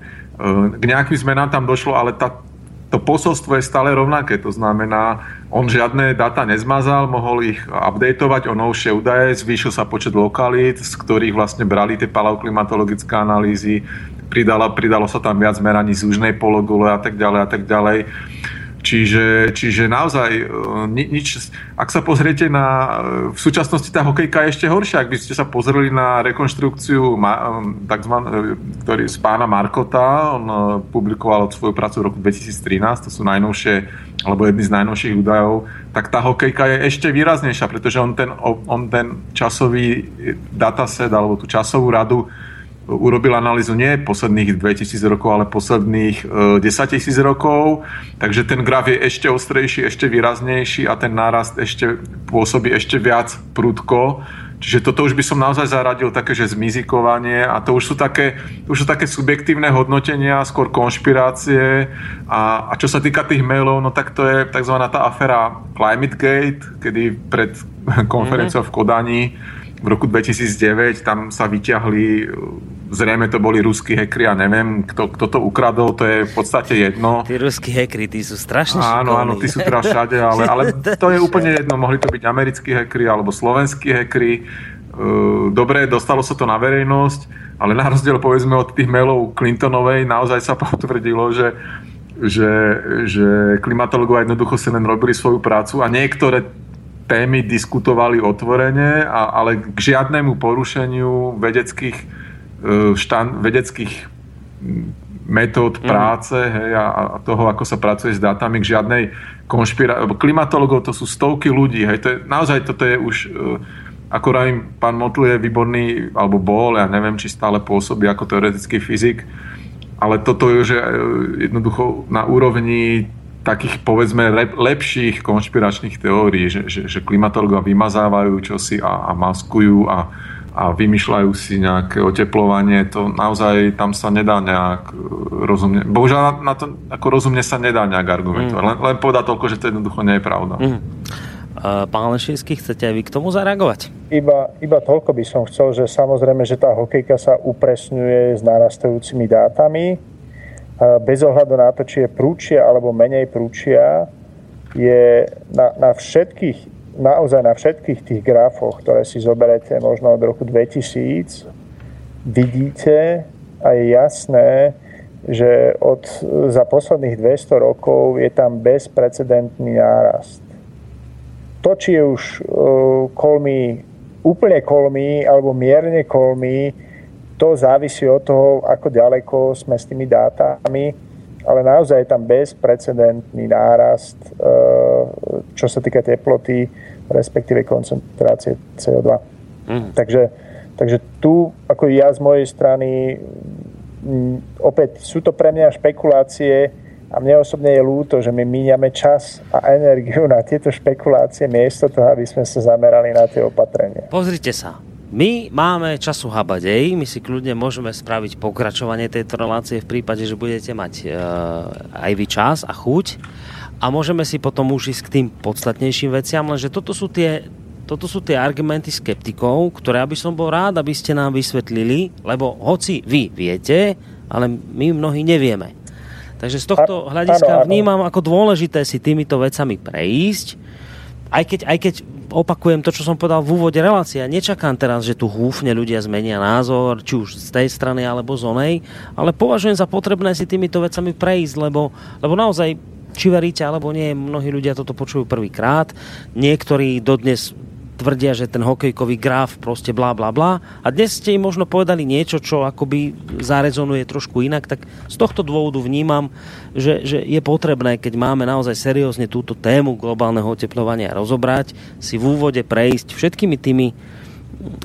k nejakým zmenám tam došlo, ale tá, to posolstvo je stále rovnaké. To znamená, on žiadne data nezmazal, mohol ich updateovať o novšie údaje, zvýšil sa počet lokalít, z ktorých vlastne brali tie paleoklimatologické analýzy, pridalo, pridalo sa tam viac meraní z južnej pologule a tak ďalej a tak ďalej. Čiže, čiže naozaj e, nič, ak sa pozriete na, e, v súčasnosti tá hokejka je ešte horšia, ak by ste sa pozreli na rekonštrukciu e, takzvan, ktorý, z pána Markota, on publikoval svoju prácu v roku 2013, to sú najnovšie, alebo jedny z najnovších údajov, tak tá hokejka je ešte výraznejšia, pretože on ten, on ten časový dataset, alebo tú časovú radu urobil analýzu nie posledných 2000 rokov, ale posledných 10 e, tisíc rokov, takže ten graf je ešte ostrejší, ešte výraznejší a ten nárast ešte pôsobí ešte viac prudko. Čiže toto už by som naozaj zaradil také, že zmizikovanie a to už sú také, už sú také subjektívne hodnotenia, skôr konšpirácie a, a čo sa týka tých mailov, no tak to je tzv. tá aféra Climate Gate, kedy pred konferenciou v Kodani v roku 2009 tam sa vyťahli zrejme to boli ruskí hekry a neviem, kto, kto to ukradol, to je v podstate jedno. Tí ruskí hekry, tí sú strašne Áno, áno, tí sú teraz všade, ale, ale to je úplne jedno. Mohli to byť americkí hekry alebo slovenskí hekry. Dobre, dostalo sa to na verejnosť, ale na rozdiel povedzme od tých mailov Clintonovej naozaj sa [laughs] potvrdilo, že že, že klimatológovia jednoducho si len robili svoju prácu a niektoré témy diskutovali otvorene, a, ale k žiadnemu porušeniu vedeckých E, štan, vedeckých metód mm. práce hej, a, a toho, ako sa pracuje s dátami k žiadnej konšpirácii. Klimatologov to sú stovky ľudí. Hej, to je, naozaj toto je už... Uh, ako rajím, pán Motl je výborný, alebo bol, ja neviem, či stále pôsobí ako teoretický fyzik, ale toto je, že e, jednoducho na úrovni takých, povedzme, lep, lepších konšpiračných teórií, že, že, že klimatológovia vymazávajú čosi a, a maskujú a, a vymýšľajú si nejaké oteplovanie, to naozaj tam sa nedá nejak e, rozumne, bohužiaľ na, na to ako rozumne sa nedá nejak argumentovať, mm. len, len povedať toľko, že to jednoducho nie je pravda. Mm. Pán Lešinský, chcete aj vy k tomu zareagovať? Iba, iba toľko by som chcel, že samozrejme, že tá hokejka sa upresňuje s narastajúcimi dátami. Bez ohľadu na to, či je prúčia alebo menej prúčia, je na, na všetkých naozaj na všetkých tých grafoch, ktoré si zoberete možno od roku 2000, vidíte a je jasné, že od, za posledných 200 rokov je tam bezprecedentný nárast. To, či je už uh, kolmí úplne kolmí alebo mierne kolmí, to závisí od toho, ako ďaleko sme s tými dátami, ale naozaj je tam bezprecedentný nárast, uh, čo sa týka teploty, respektíve koncentrácie CO2. Mm. Takže, takže tu, ako ja z mojej strany, m, opäť sú to pre mňa špekulácie, a mne osobne je ľúto, že my míňame čas a energiu na tieto špekulácie miesto toho, aby sme sa zamerali na tie opatrenia. Pozrite sa. My máme času habadej, my si kľudne môžeme spraviť pokračovanie tejto relácie v prípade, že budete mať e, aj vy čas a chuť a môžeme si potom už ísť k tým podstatnejším veciam, lenže toto sú tie toto sú tie argumenty skeptikov, ktoré aby som bol rád, aby ste nám vysvetlili, lebo hoci vy viete, ale my mnohí nevieme. Takže z tohto hľadiska vnímam ako dôležité si týmito vecami prejsť. Aj keď, aj keď opakujem to, čo som povedal v úvode relácie, nečakám teraz, že tu húfne ľudia zmenia názor, či už z tej strany alebo z onej, ale považujem za potrebné si týmito vecami prejsť, lebo, lebo naozaj či veríte alebo nie, mnohí ľudia toto počujú prvýkrát. Niektorí dodnes tvrdia, že ten hokejkový graf proste bla bla bla a dnes ste im možno povedali niečo, čo akoby zarezonuje trošku inak, tak z tohto dôvodu vnímam, že, že je potrebné, keď máme naozaj seriózne túto tému globálneho oteplovania rozobrať, si v úvode prejsť všetkými tými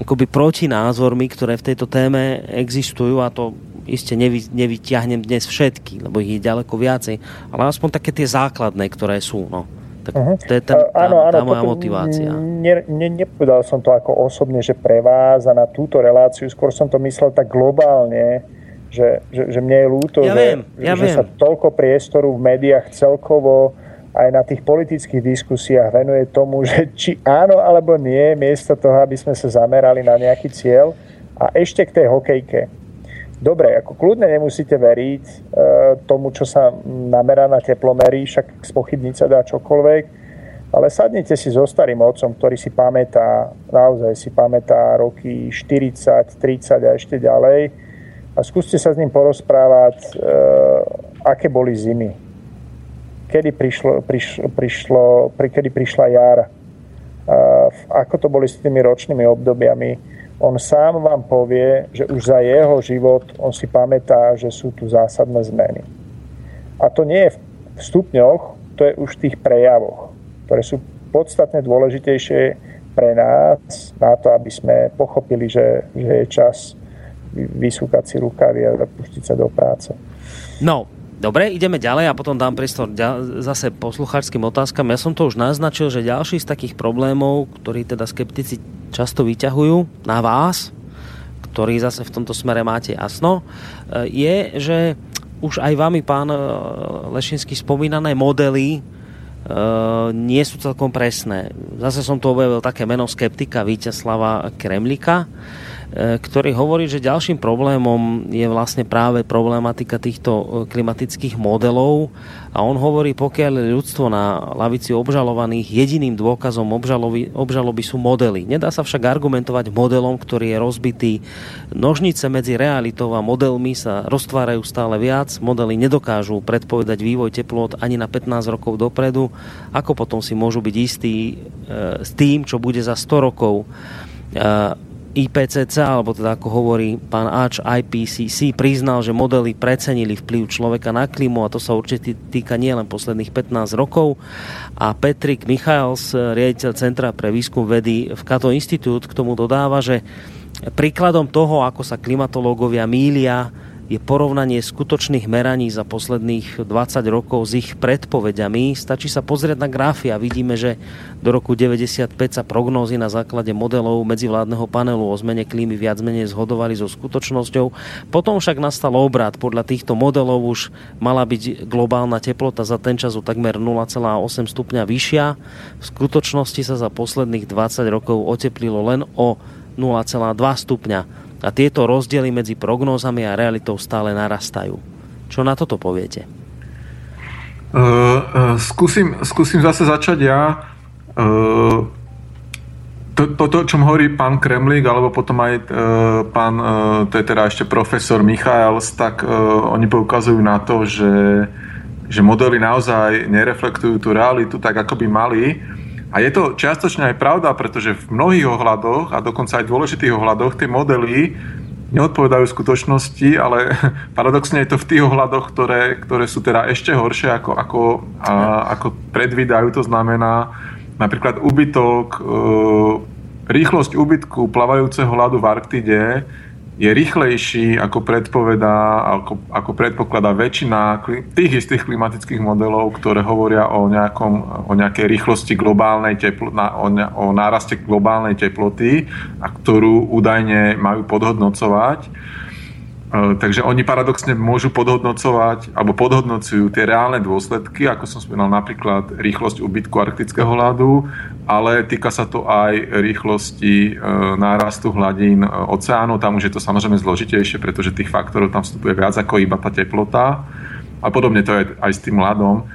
akoby protinázormi, ktoré v tejto téme existujú a to iste nevy, nevyťahnem dnes všetky, lebo ich je ďaleko viacej, ale aspoň také tie základné, ktoré sú. No. Tak uh-huh. to je ten, tá, áno, áno, tá moja motivácia. Ne, ne, nepovedal som to ako osobne, že pre vás a na túto reláciu, skôr som to myslel tak globálne, že, že, že mne je ľúto, ja že, viem, ja že viem. sa toľko priestoru v médiách celkovo aj na tých politických diskusiách venuje tomu, že či áno alebo nie, miesto toho, aby sme sa zamerali na nejaký cieľ. A ešte k tej hokejke Dobre, ako kľudne nemusíte veriť e, tomu, čo sa namerá na teplomery, však spochybniť sa dá čokoľvek, ale sadnite si so starým otcom, ktorý si pamätá, naozaj si pamätá roky 40, 30 a ešte ďalej a skúste sa s ním porozprávať, e, aké boli zimy. Kedy, prišlo, prišlo, prišlo, pri, kedy prišla jar. E, ako to boli s tými ročnými obdobiami on sám vám povie, že už za jeho život on si pamätá, že sú tu zásadné zmeny. A to nie je v stupňoch, to je už v tých prejavoch, ktoré sú podstatne dôležitejšie pre nás, na to, aby sme pochopili, že, že je čas vysúkať si rukavy a pustiť sa do práce. No, Dobre, ideme ďalej a potom dám priestor zase poslucháčským otázkam. Ja som to už naznačil, že ďalší z takých problémov, ktorý teda skeptici často vyťahujú na vás, ktorý zase v tomto smere máte jasno, e, je, že už aj vami, pán e, Lešinský, spomínané modely Uh, nie sú celkom presné. Zase som tu objavil také meno skeptika Víťaslava Kremlika, E, ktorý hovorí, že ďalším problémom je vlastne práve problematika týchto e, klimatických modelov a on hovorí, pokiaľ ľudstvo na lavici obžalovaných, jediným dôkazom obžaloby, obžaloby sú modely. Nedá sa však argumentovať modelom, ktorý je rozbitý. Nožnice medzi realitou a modelmi sa roztvárajú stále viac. Modely nedokážu predpovedať vývoj teplot ani na 15 rokov dopredu. Ako potom si môžu byť istí e, s tým, čo bude za 100 rokov? E, IPCC, alebo teda ako hovorí pán Ač IPCC, priznal, že modely precenili vplyv človeka na klímu a to sa určite týka nielen posledných 15 rokov. A Petrik Michals, riaditeľ Centra pre výskum vedy v Kato Institút, k tomu dodáva, že príkladom toho, ako sa klimatológovia mília, je porovnanie skutočných meraní za posledných 20 rokov s ich predpovediami. Stačí sa pozrieť na grafy a vidíme, že do roku 95 sa prognózy na základe modelov medzivládneho panelu o zmene klímy viac menej zhodovali so skutočnosťou. Potom však nastal obrad. Podľa týchto modelov už mala byť globálna teplota za ten čas o takmer 0,8 stupňa vyššia. V skutočnosti sa za posledných 20 rokov oteplilo len o 0,2 stupňa a tieto rozdiely medzi prognózami a realitou stále narastajú. Čo na toto poviete? Uh, uh, skúsim, skúsim zase začať ja. Uh, to, to, čo hovorí pán Kremlík, alebo potom aj uh, pán, uh, to je teda ešte profesor Michaels, tak uh, oni poukazujú na to, že, že modely naozaj nereflektujú tú realitu tak, ako by mali. A je to čiastočne aj pravda, pretože v mnohých ohľadoch, a dokonca aj dôležitých ohľadoch, tie modely neodpovedajú skutočnosti, ale [laughs] paradoxne je to v tých ohľadoch, ktoré, ktoré sú teda ešte horšie, ako, ako, a, ako predvídajú. To znamená napríklad úbytok, e, rýchlosť úbytku plavajúceho ľadu v Arktide je rýchlejší, ako predpovedá, ako, ako predpokladá väčšina tých istých klimatických modelov, ktoré hovoria o, nejakom, o nejakej rýchlosti globálnej teplo, o, o náraste globálnej teploty a ktorú údajne majú podhodnocovať. Takže oni paradoxne môžu podhodnocovať alebo podhodnocujú tie reálne dôsledky, ako som spomínal napríklad rýchlosť ubytku arktického ľadu, ale týka sa to aj rýchlosti e, nárastu hladín e, oceánu. Tam už je to samozrejme zložitejšie, pretože tých faktorov tam vstupuje viac ako iba tá teplota. A podobne to je aj s tým ľadom.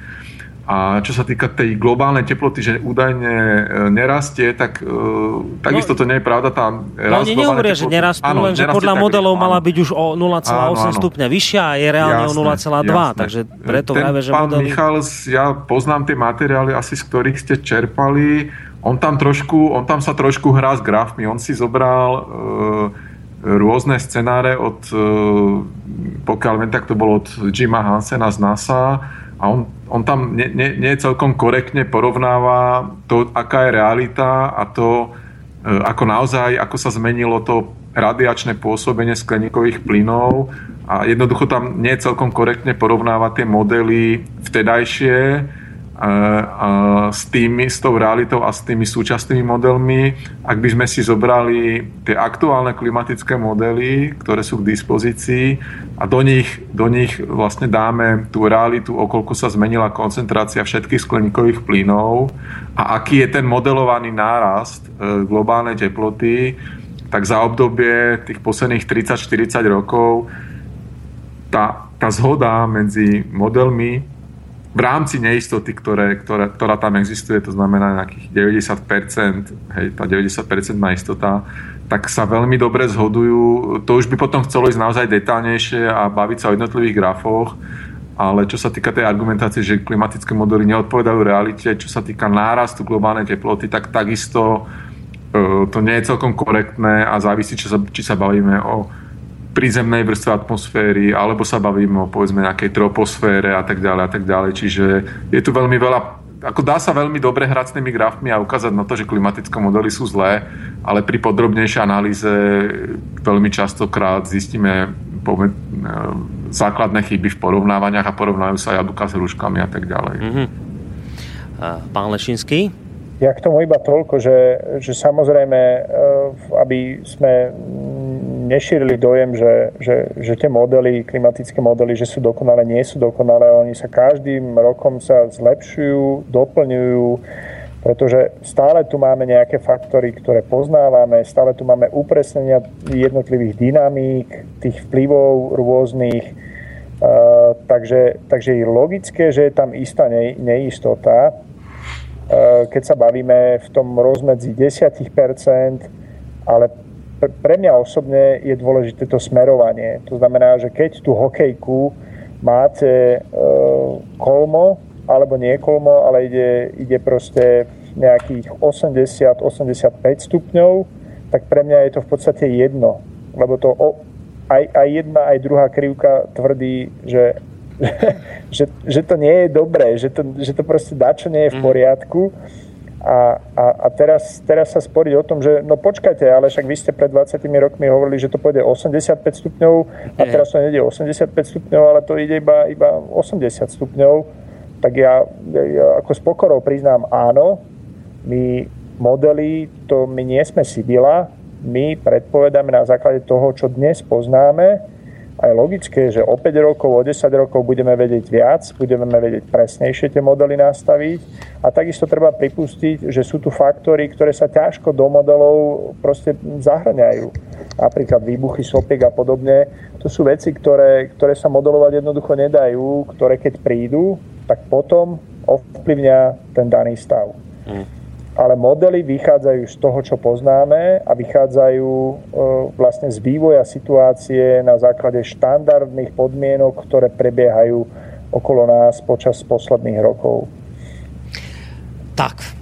A čo sa týka tej globálnej teploty, že údajne e, nerastie, tak uh, takisto no, to nie je pravda. Tá no oni nehovoria, že nerastú, áno, len že podľa modelov áno. mala byť už o 0,8 stupňa vyššia a je reálne jasné, o 0,2. Takže preto Ten práve, že pán modely... Michal, ja poznám tie materiály asi, z ktorých ste čerpali. On tam, trošku, on tam sa trošku hrá s grafmi. On si zobral uh, rôzne scenáre od, uh, pokiaľ viem, tak to bolo od Jima Hansena z NASA a on, on tam nie, nie, nie celkom korektne porovnáva to, aká je realita a to, e, ako naozaj, ako sa zmenilo to radiačné pôsobenie skleníkových plynov. A jednoducho tam nie celkom korektne porovnáva tie modely vtedajšie s, tými, s tou realitou a s tými súčasnými modelmi, ak by sme si zobrali tie aktuálne klimatické modely, ktoré sú k dispozícii a do nich, do nich vlastne dáme tú realitu, okolko sa zmenila koncentrácia všetkých skleníkových plynov a aký je ten modelovaný nárast e, globálnej teploty, tak za obdobie tých posledných 30-40 rokov tá, tá zhoda medzi modelmi v rámci neistoty, ktoré, ktorá, ktorá tam existuje, to znamená nejakých 90%, hej, tá 90% istota, tak sa veľmi dobre zhodujú. To už by potom chcelo ísť naozaj detálnejšie a baviť sa o jednotlivých grafoch, ale čo sa týka tej argumentácie, že klimatické modely neodpovedajú realite, čo sa týka nárastu globálnej teploty, tak takisto e, to nie je celkom korektné a závisí, či sa, či sa bavíme o prízemnej vrstve atmosféry, alebo sa bavíme o povedzme nejakej troposfére a tak ďalej a tak ďalej. Čiže je tu veľmi veľa ako dá sa veľmi dobre hrať s tými grafmi a ukázať na to, že klimatické modely sú zlé, ale pri podrobnejšej analýze veľmi častokrát zistíme poved, e, základné chyby v porovnávaniach a porovnajú sa jablka s hruškami a tak ďalej. Mm-hmm. Pán Lešinský? Ja k tomu iba toľko, že, že samozrejme, e, aby sme nešírili dojem, že, že, že tie modely, klimatické modely, že sú dokonalé, nie sú dokonalé. Oni sa každým rokom sa zlepšujú, doplňujú, pretože stále tu máme nejaké faktory, ktoré poznávame, stále tu máme upresnenia jednotlivých dynamík, tých vplyvov rôznych. Uh, takže, takže je logické, že je tam istá ne, neistota. Uh, keď sa bavíme v tom rozmedzi 10%, ale pre mňa osobne je dôležité to smerovanie. To znamená, že keď tú hokejku máte e, kolmo, alebo nie kolmo, ale ide, ide proste nejakých 80-85 stupňov, tak pre mňa je to v podstate jedno. Lebo to o, aj, aj jedna, aj druhá krivka tvrdí, že, [laughs] že, že to nie je dobré, že to, že to proste dačo nie je v mhm. poriadku. A, a, a teraz, teraz sa sporiť o tom, že no počkajte, ale však vy ste pred 20 rokmi hovorili, že to pôjde 85 stupňov a teraz to nejde 85 stupňov, ale to ide iba, iba 80 stupňov. Tak ja, ja ako s pokorou priznám áno, my modely, to my nie sme Sibila, my predpovedáme na základe toho, čo dnes poznáme, a je logické, že o 5 rokov, o 10 rokov budeme vedieť viac, budeme vedieť presnejšie tie modely nastaviť a takisto treba pripustiť, že sú tu faktory, ktoré sa ťažko do modelov proste zahrňajú. Napríklad výbuchy sopiek a podobne. To sú veci, ktoré, ktoré sa modelovať jednoducho nedajú, ktoré keď prídu, tak potom ovplyvňa ten daný stav. Hmm ale modely vychádzajú z toho, čo poznáme a vychádzajú e, vlastne z vývoja situácie na základe štandardných podmienok, ktoré prebiehajú okolo nás počas posledných rokov. Tak,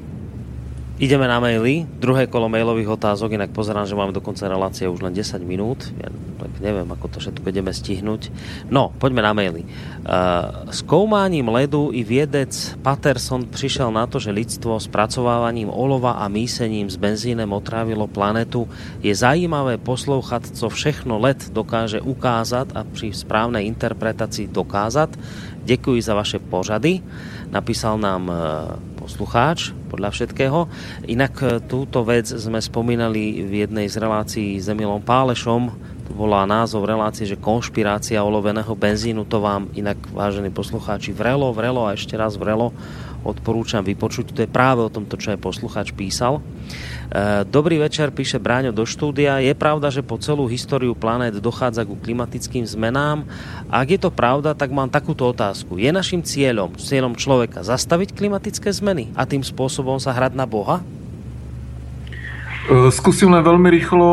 ideme na maily. Druhé kolo mailových otázok, inak pozerám, že máme dokonca relácie už len 10 minút. Ja tak neviem, ako to všetko ideme stihnúť. No, poďme na maily. Uh, s koumáním ledu i viedec Patterson prišiel na to, že lidstvo spracovávaním olova a mísením s benzínem otrávilo planetu. Je zajímavé poslouchat, co všechno led dokáže ukázať a pri správnej interpretácii dokázať. Ďakujem za vaše pořady. Napísal nám uh, poslucháč, podľa všetkého. Inak e, túto vec sme spomínali v jednej z relácií s Emilom Pálešom, volá názov relácie, že konšpirácia oloveného benzínu, to vám inak, vážení poslucháči, vrelo, vrelo a ešte raz vrelo odporúčam vypočuť. To je práve o tomto, čo aj poslucháč písal. E, dobrý večer, píše Bráňo do štúdia. Je pravda, že po celú históriu planét dochádza ku klimatickým zmenám? Ak je to pravda, tak mám takúto otázku. Je našim cieľom, cieľom človeka zastaviť klimatické zmeny a tým spôsobom sa hrať na Boha? E, skúsim len veľmi rýchlo.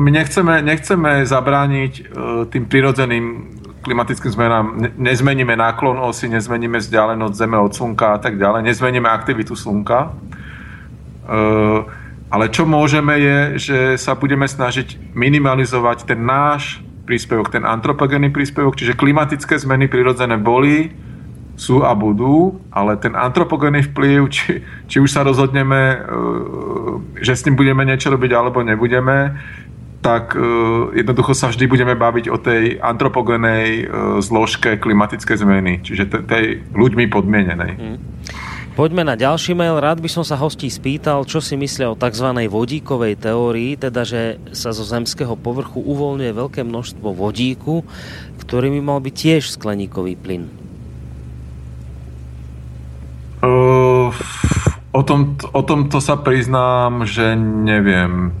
My nechceme, nechceme zabrániť e, tým prirodzeným klimatickým zmenám. Nezmeníme náklon osy, nezmeníme vzdialenosť Zeme od Slnka a tak ďalej. Nezmeníme aktivitu Slnka. E, ale čo môžeme je, že sa budeme snažiť minimalizovať ten náš príspevok, ten antropogénny príspevok, čiže klimatické zmeny prirodzené boli, sú a budú, ale ten antropogénny vplyv, či, či už sa rozhodneme, e, že s ním budeme niečo robiť alebo nebudeme, tak e, jednoducho sa vždy budeme baviť o tej antropogénej e, zložke klimatické zmeny, čiže tej ľuďmi podmienenej. Hmm. Poďme na ďalší mail. Rád by som sa hostí spýtal, čo si myslia o tzv. vodíkovej teórii, teda že sa zo zemského povrchu uvoľňuje veľké množstvo vodíku, ktorý by mal byť tiež skleníkový plyn. Uh, o, tom, o tomto sa priznám, že neviem.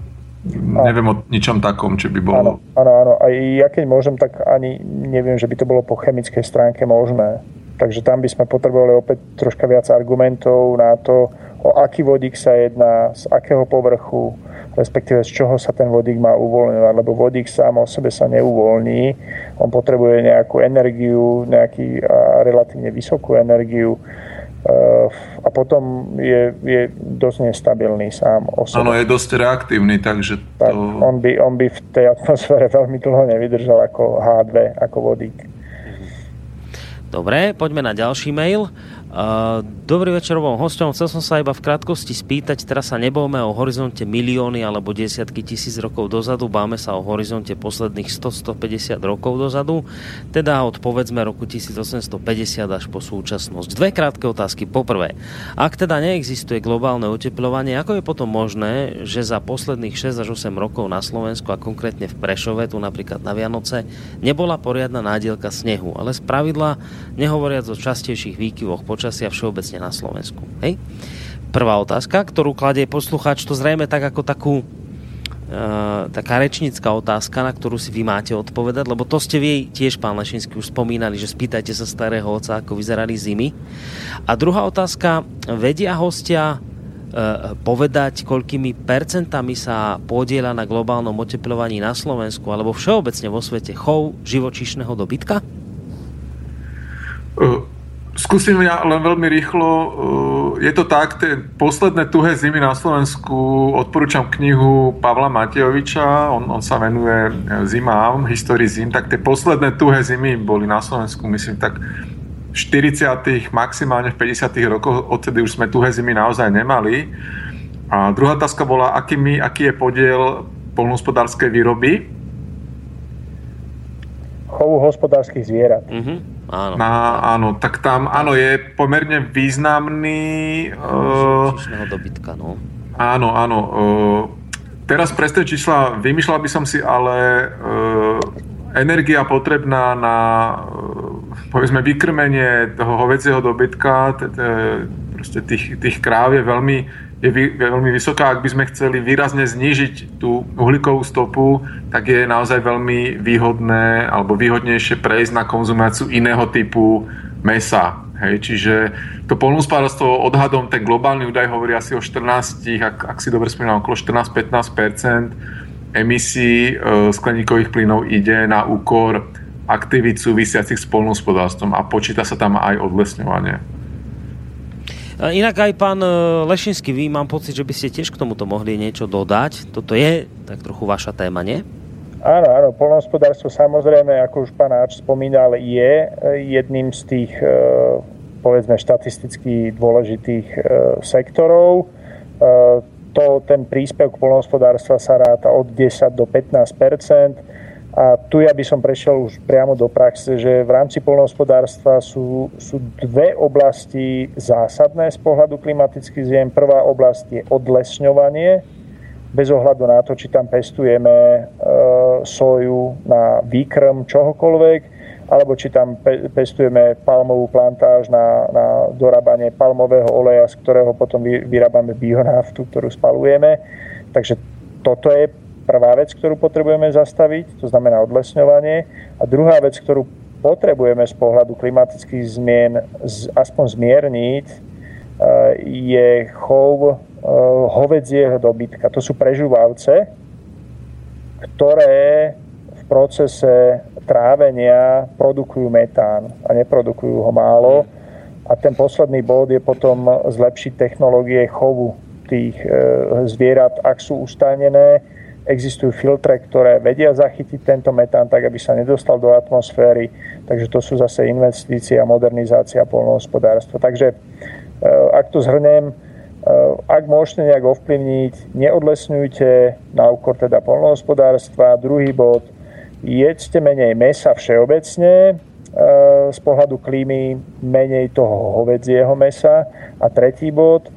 Neviem o ničom takom, či by bolo... Áno, áno. A ja keď môžem, tak ani neviem, že by to bolo po chemickej stránke možné. Takže tam by sme potrebovali opäť troška viac argumentov na to, o aký vodík sa jedná, z akého povrchu, respektíve z čoho sa ten vodík má uvoľňovať, lebo vodík sám o sebe sa neuvoľní, on potrebuje nejakú energiu, nejaký relatívne vysokú energiu, a potom je, je dosť nestabilný sám o sebe. Áno, je dosť reaktívny, takže to... Tak, on, by, on by v tej atmosfére veľmi dlho nevydržal ako H2, ako vodík. Dobre, poďme na ďalší mail. Dobrý večer obom hostom. Chcel som sa iba v krátkosti spýtať, teraz sa nebojme o horizonte milióny alebo desiatky tisíc rokov dozadu, báme sa o horizonte posledných 100-150 rokov dozadu, teda od povedzme roku 1850 až po súčasnosť. Dve krátke otázky. Poprvé, ak teda neexistuje globálne oteplovanie, ako je potom možné, že za posledných 6 až 8 rokov na Slovensku a konkrétne v Prešove, tu napríklad na Vianoce, nebola poriadna nádielka snehu, ale z pravidla, nehovoriac o častejších výkyvoch počasia všeobecne na Slovensku. Hej? Prvá otázka, ktorú kladie poslucháč, to zrejme tak ako takú Uh, taká rečnická otázka, na ktorú si vy máte odpovedať, lebo to ste vy tiež, pán Lešinský, už spomínali, že spýtajte sa starého oca, ako vyzerali zimy. A druhá otázka, vedia hostia uh, povedať, koľkými percentami sa podiela na globálnom oteplovaní na Slovensku alebo všeobecne vo svete chov živočíšneho dobytka? Uh skúsim ja len veľmi rýchlo. Je to tak, tie posledné tuhé zimy na Slovensku odporúčam knihu Pavla Matejoviča, on, on sa venuje zimám, histórii zim, tak tie posledné tuhé zimy boli na Slovensku, myslím, tak v 40. maximálne v 50. rokoch, odtedy už sme tuhé zimy naozaj nemali. A druhá otázka bola, aký, my, aký je podiel polnohospodárskej výroby chovu hospodárskych zvierat. Uh-huh. Áno. Na, áno, tak tam áno, je pomerne významný... Uh, dobytka, no. Áno, áno. Uh, teraz presné čísla vymýšľal by som si, ale uh, energia potrebná na uh, povedzme vykrmenie toho hovedzieho dobytka, proste tých, tých kráv je veľmi je veľmi vysoká. Ak by sme chceli výrazne znížiť tú uhlíkovú stopu, tak je naozaj veľmi výhodné alebo výhodnejšie prejsť na konzumáciu iného typu mesa. Hej, čiže to polnospodárstvo odhadom, ten globálny údaj hovorí asi o 14, ak, ak si dobre spomínam, okolo 14-15% emisí e, skleníkových plynov ide na úkor aktivít súvisiacich s polnospodárstvom a počíta sa tam aj odlesňovanie. Inak aj pán e, Lešinský, vy mám pocit, že by ste tiež k tomuto mohli niečo dodať. Toto je tak trochu vaša téma, nie? Áno, áno, polnohospodárstvo samozrejme, ako už pán Áč spomínal, je e, jedným z tých e, povedzme štatisticky dôležitých sektorov. To, ten príspevok polnohospodárstva sa ráta od 10 do 15 a tu ja by som prešiel už priamo do praxe, že v rámci polnohospodárstva sú, sú dve oblasti zásadné z pohľadu klimatických ziem. Prvá oblasť je odlesňovanie, bez ohľadu na to, či tam pestujeme e, soju na výkrm čohokoľvek, alebo či tam pe- pestujeme palmovú plantáž na, na dorábanie palmového oleja, z ktorého potom vy, vyrábame bionaftu, ktorú spalujeme. Takže toto je prvá vec, ktorú potrebujeme zastaviť, to znamená odlesňovanie. A druhá vec, ktorú potrebujeme z pohľadu klimatických zmien aspoň zmierniť, e, je chov e, hovedzieho dobytka. To sú prežúvavce, ktoré v procese trávenia produkujú metán a neprodukujú ho málo. A ten posledný bod je potom zlepšiť technológie chovu tých e, zvierat, ak sú ustánené Existujú filtre, ktoré vedia zachytiť tento metán tak, aby sa nedostal do atmosféry. Takže to sú zase investície a modernizácia polnohospodárstva. Takže e, ak to zhrnem, e, ak môžete nejak ovplyvniť, neodlesňujte na úkor teda polnohospodárstva. Druhý bod, jedzte menej mesa všeobecne, e, z pohľadu klímy menej toho hovedzieho mesa. A tretí bod,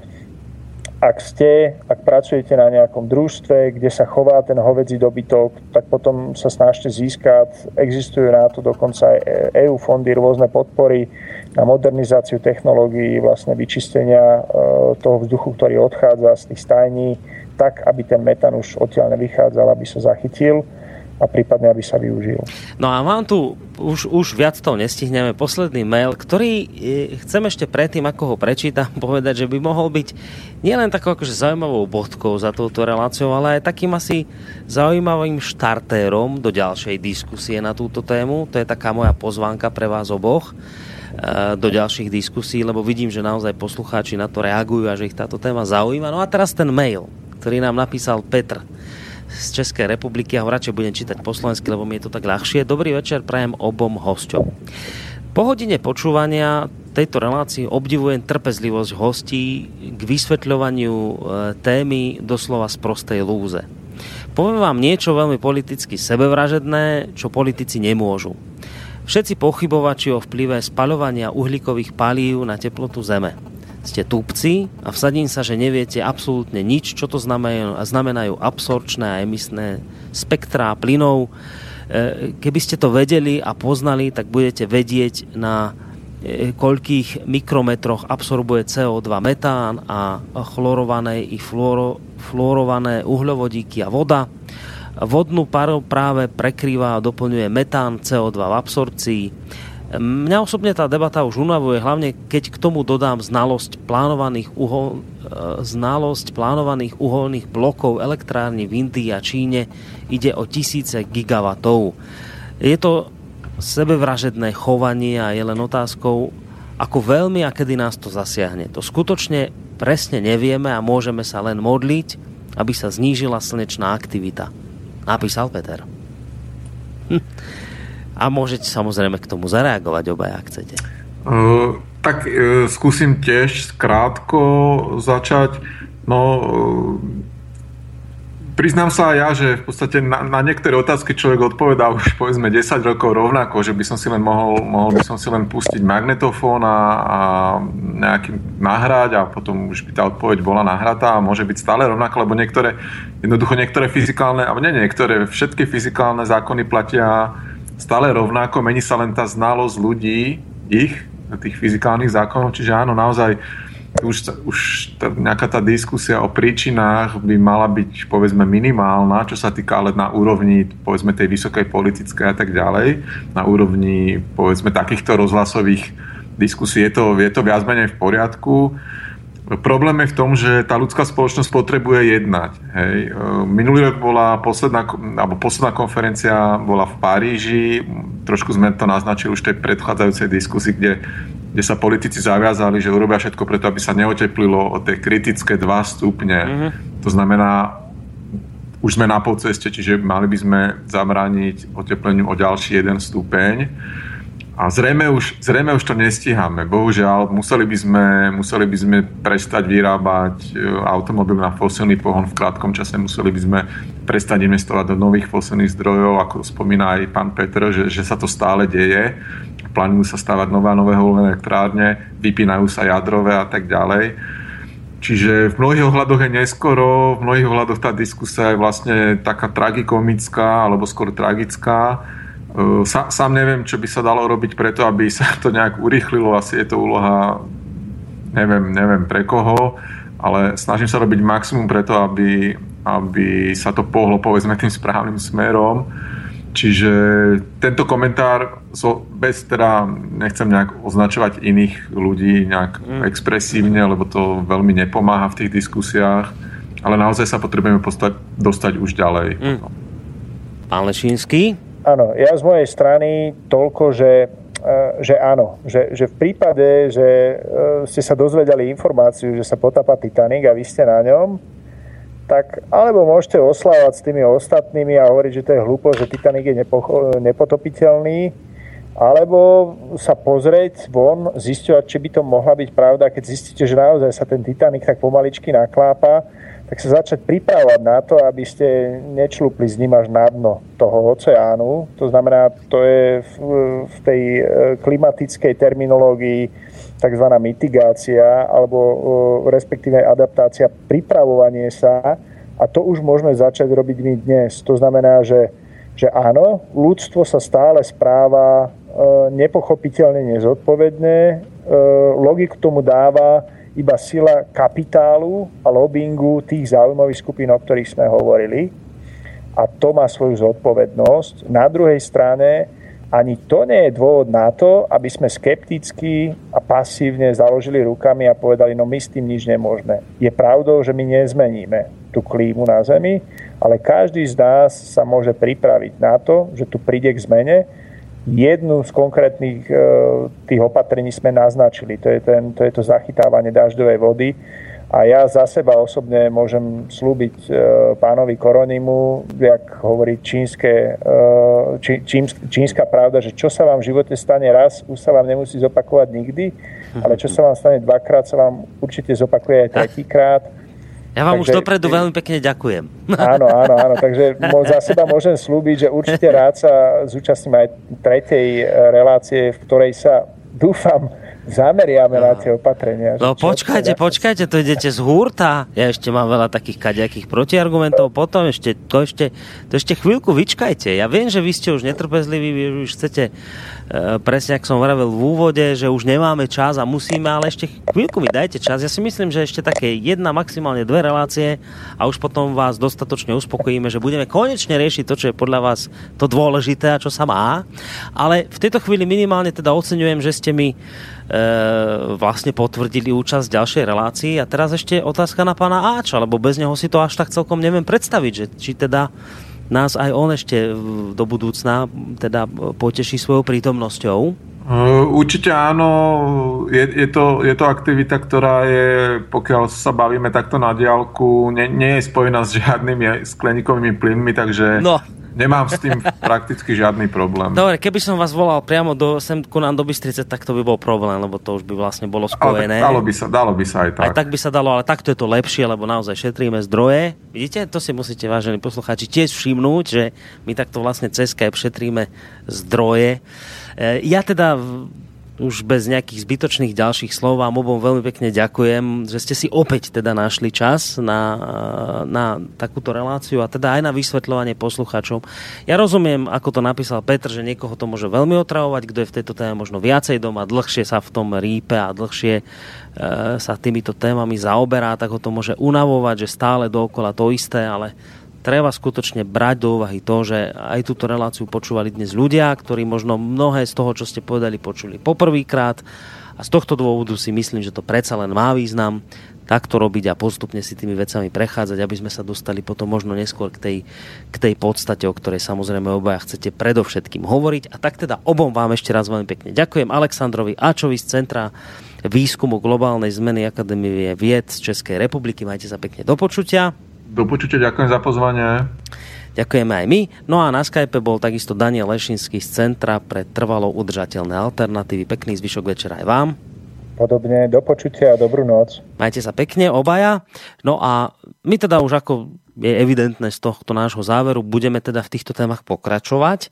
ak ste, ak pracujete na nejakom družstve, kde sa chová ten hovedzí dobytok, tak potom sa snažte získať. Existujú na to dokonca aj EU fondy, rôzne podpory na modernizáciu technológií, vlastne vyčistenia e, toho vzduchu, ktorý odchádza z tých stajní, tak, aby ten metan už odtiaľ nevychádzal, aby sa zachytil a prípadne, aby sa využil. No a mám tu, už, už viac toho nestihneme, posledný mail, ktorý e, chcem ešte predtým, ako ho prečítam, [laughs] povedať, že by mohol byť nielen takou akože zaujímavou bodkou za touto reláciou, ale aj takým asi zaujímavým štartérom do ďalšej diskusie na túto tému. To je taká moja pozvánka pre vás oboch e, do ďalších diskusí, lebo vidím, že naozaj poslucháči na to reagujú a že ich táto téma zaujíma. No a teraz ten mail, ktorý nám napísal Petr z Českej republiky. Ja ho radšej budem čítať po slovensky, lebo mi je to tak ľahšie. Dobrý večer prajem obom hosťom. Po hodine počúvania tejto relácii obdivujem trpezlivosť hostí k vysvetľovaniu e, témy doslova z prostej lúze. Poviem vám niečo veľmi politicky sebevražedné, čo politici nemôžu. Všetci pochybovači o vplyve spaľovania uhlíkových palív na teplotu Zeme ste tupci a vsadím sa, že neviete absolútne nič, čo to znamenajú, znamenajú absorčné a emisné spektrá plynov. E, keby ste to vedeli a poznali, tak budete vedieť na e, koľkých mikrometroch absorbuje CO2 metán a chlorované i fluoro, fluorované uhľovodíky a voda. Vodnú paru práve prekrýva a doplňuje metán CO2 v absorpcii Mňa osobne tá debata už unavuje, hlavne keď k tomu dodám znalosť plánovaných, uhol, e, znalosť plánovaných uholných blokov elektrárny v Indii a Číne. Ide o tisíce gigawatov. Je to sebevražedné chovanie a je len otázkou, ako veľmi a kedy nás to zasiahne. To skutočne presne nevieme a môžeme sa len modliť, aby sa znížila slnečná aktivita. Napísal Peter. Hm. A môžete samozrejme k tomu zareagovať obaja, ak chcete. Uh, tak uh, skúsim tiež krátko začať. No, uh, priznám sa aj ja, že v podstate na, na niektoré otázky človek odpovedá už povedzme 10 rokov rovnako, že by som si len mohol, mohol by som si len pustiť magnetofón a, a nejaký nahrať a potom už by tá odpoveď bola nahratá a môže byť stále rovnako, lebo niektoré, jednoducho niektoré fyzikálne, alebo nie niektoré, všetky fyzikálne zákony platia stále rovnako, mení sa len tá znalosť ľudí, ich, tých fyzikálnych zákonov, čiže áno, naozaj už, už tá, nejaká tá diskusia o príčinách by mala byť povedzme minimálna, čo sa týka ale na úrovni povedzme tej vysokej politickej a tak ďalej, na úrovni povedzme takýchto rozhlasových diskusí je to, je to viac menej v poriadku. Problém je v tom, že tá ľudská spoločnosť potrebuje jednať. Hej. Minulý rok bola posledná, alebo posledná konferencia bola v Paríži, trošku sme to naznačili už v tej predchádzajúcej diskusii, kde kde sa politici zaviazali, že urobia všetko preto, aby sa neoteplilo o tie kritické 2 stupne. Mm-hmm. To znamená, už sme na polceste, čiže mali by sme zabrániť otepleniu o ďalší 1 stupeň. A zrejme už, zrejme už to nestíhame. Bohužiaľ, museli by sme, museli by sme prestať vyrábať e, automobil na fosilný pohon v krátkom čase, museli by sme prestať investovať do nových fosilných zdrojov, ako spomína aj pán Petr, že, že sa to stále deje plánujú sa stavať nové a nové elektrárne, vypínajú sa jadrové a tak ďalej. Čiže v mnohých ohľadoch je neskoro, v mnohých ohľadoch tá diskusia je vlastne taká tragikomická alebo skôr tragická. E, sa, sám neviem, čo by sa dalo robiť preto, aby sa to nejak urýchlilo. Asi je to úloha, neviem, neviem pre koho, ale snažím sa robiť maximum preto, aby, aby sa to pohlo povedzme tým správnym smerom. Čiže tento komentár, bez teda nechcem nejak označovať iných ľudí nejak mm. expresívne, lebo to veľmi nepomáha v tých diskusiách, ale naozaj sa potrebujeme postať, dostať už ďalej. Mm. Pán Lešínsky? Áno, ja z mojej strany toľko, že, e, že áno, že, že v prípade, že e, ste sa dozvedeli informáciu, že sa potápa Titanic a vy ste na ňom, tak alebo môžete oslávať s tými ostatnými a hovoriť, že to je hlúpo, že Titanic je nepo, nepotopiteľný, alebo sa pozrieť von, zisťovať, či by to mohla byť pravda, keď zistíte, že naozaj sa ten Titanic tak pomaličky naklápa, tak sa začať pripravovať na to, aby ste nečlupli s ním až na dno toho oceánu. To znamená, to je v, v tej e, klimatickej terminológii tzv. mitigácia alebo respektíve adaptácia, pripravovanie sa a to už môžeme začať robiť my dnes. To znamená, že, že áno, ľudstvo sa stále správa e, nepochopiteľne nezodpovedne. E, logiku tomu dáva iba sila kapitálu a lobbingu tých záujmových skupín, o ktorých sme hovorili. A to má svoju zodpovednosť. Na druhej strane ani to nie je dôvod na to, aby sme skepticky a pasívne založili rukami a povedali, no my s tým nič nemôžeme. Je pravdou, že my nezmeníme tú klímu na Zemi, ale každý z nás sa môže pripraviť na to, že tu príde k zmene. Jednu z konkrétnych e, tých opatrení sme naznačili, to je, ten, to, je to zachytávanie dažďovej vody a ja za seba osobne môžem slúbiť e, pánovi Koronimu, jak hovorí čínske, e, či, čím, čínska pravda, že čo sa vám v živote stane raz, už sa vám nemusí zopakovať nikdy, ale čo sa vám stane dvakrát, sa vám určite zopakuje aj tretíkrát. Ja vám takže, už dopredu veľmi pekne ďakujem. [laughs] Áno, áno, áno. Takže za seba môžem slúbiť, že určite rád sa zúčastním aj tretej relácie, v ktorej sa dúfam zameriame no. na tie opatrenia. No počkajte, teda... počkajte, to idete z húrta. Ja ešte mám veľa takých kaďakých protiargumentov, potom ešte, to ešte, to ešte chvíľku vyčkajte. Ja viem, že vy ste už netrpezliví, vy už chcete E, presne ako som vravil v úvode, že už nemáme čas a musíme, ale ešte chvíľku mi dajte čas. Ja si myslím, že ešte také jedna, maximálne dve relácie a už potom vás dostatočne uspokojíme, že budeme konečne riešiť to, čo je podľa vás to dôležité a čo sa má. Ale v tejto chvíli minimálne teda oceňujem, že ste mi vlastne potvrdili účasť ďalšej relácii. A teraz ešte otázka na pána Ača, lebo bez neho si to až tak celkom neviem predstaviť, že či teda nás aj on ešte do budúcna teda poteší svojou prítomnosťou. Určite áno, je, je, to, je to aktivita, ktorá je, pokiaľ sa bavíme takto na diálku, nie, nie je spojená s žiadnymi skleníkovými plynmi, takže no. Nemám s tým prakticky žiadny problém. Dobre, keby som vás volal priamo do, sem ku nám do Bystrice, tak to by bol problém, lebo to už by vlastne bolo spojené. Ale dalo by sa, dalo by sa aj tak. Aj tak by sa dalo, ale takto je to lepšie, lebo naozaj šetríme zdroje. Vidíte, to si musíte, vážení poslucháči, tiež všimnúť, že my takto vlastne cez Skype šetríme zdroje. E, ja teda už bez nejakých zbytočných ďalších slov vám obom veľmi pekne ďakujem, že ste si opäť teda našli čas na, na takúto reláciu a teda aj na vysvetľovanie poslucháčov. Ja rozumiem, ako to napísal Petr, že niekoho to môže veľmi otravovať, kto je v tejto téme možno viacej doma, dlhšie sa v tom rípe a dlhšie e, sa týmito témami zaoberá, tak ho to môže unavovať, že stále dookola to isté, ale treba skutočne brať do úvahy to, že aj túto reláciu počúvali dnes ľudia, ktorí možno mnohé z toho, čo ste povedali, počuli poprvýkrát a z tohto dôvodu si myslím, že to predsa len má význam takto robiť a postupne si tými vecami prechádzať, aby sme sa dostali potom možno neskôr k tej, k tej podstate, o ktorej samozrejme obaja chcete predovšetkým hovoriť. A tak teda obom vám ešte raz veľmi pekne ďakujem Aleksandrovi Ačovi z Centra výskumu globálnej zmeny Akadémie vied z Českej republiky. Majte sa pekne do počutia. Do počutia, ďakujem za pozvanie. Ďakujeme aj my. No a na Skype bol takisto Daniel Lešinský z Centra pre trvalo udržateľné alternatívy. Pekný zvyšok večera aj vám. Podobne, do počutia a dobrú noc. Majte sa pekne, obaja. No a my teda už ako je evidentné z tohto nášho záveru, budeme teda v týchto témach pokračovať.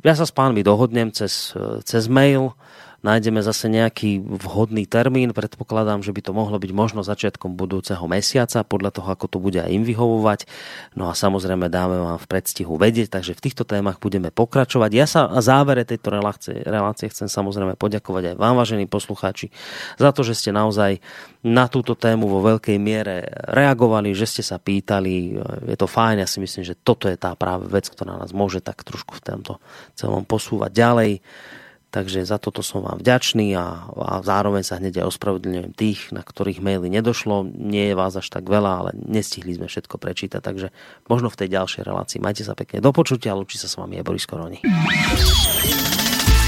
Ja sa s pánmi dohodnem cez, cez mail nájdeme zase nejaký vhodný termín. Predpokladám, že by to mohlo byť možno začiatkom budúceho mesiaca, podľa toho, ako to bude aj im vyhovovať. No a samozrejme dáme vám v predstihu vedieť, takže v týchto témach budeme pokračovať. Ja sa na závere tejto relácie, relácie chcem samozrejme poďakovať aj vám, vážení poslucháči, za to, že ste naozaj na túto tému vo veľkej miere reagovali, že ste sa pýtali. Je to fajn, ja si myslím, že toto je tá práve vec, ktorá nás môže tak trošku v tomto celom posúvať ďalej. Takže za toto som vám vďačný a, a zároveň sa hneď aj ospravedlňujem tých, na ktorých maily nedošlo. Nie je vás až tak veľa, ale nestihli sme všetko prečítať, takže možno v tej ďalšej relácii. Majte sa pekne do počutia, lúči sa s vami je Boris Koroni.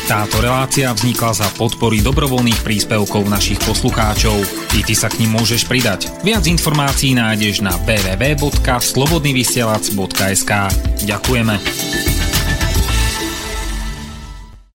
Táto relácia vznikla za podpory dobrovoľných príspevkov našich poslucháčov. I ty sa k ním môžeš pridať. Viac informácií nájdeš na www.slobodnyvysielac.sk Ďakujeme.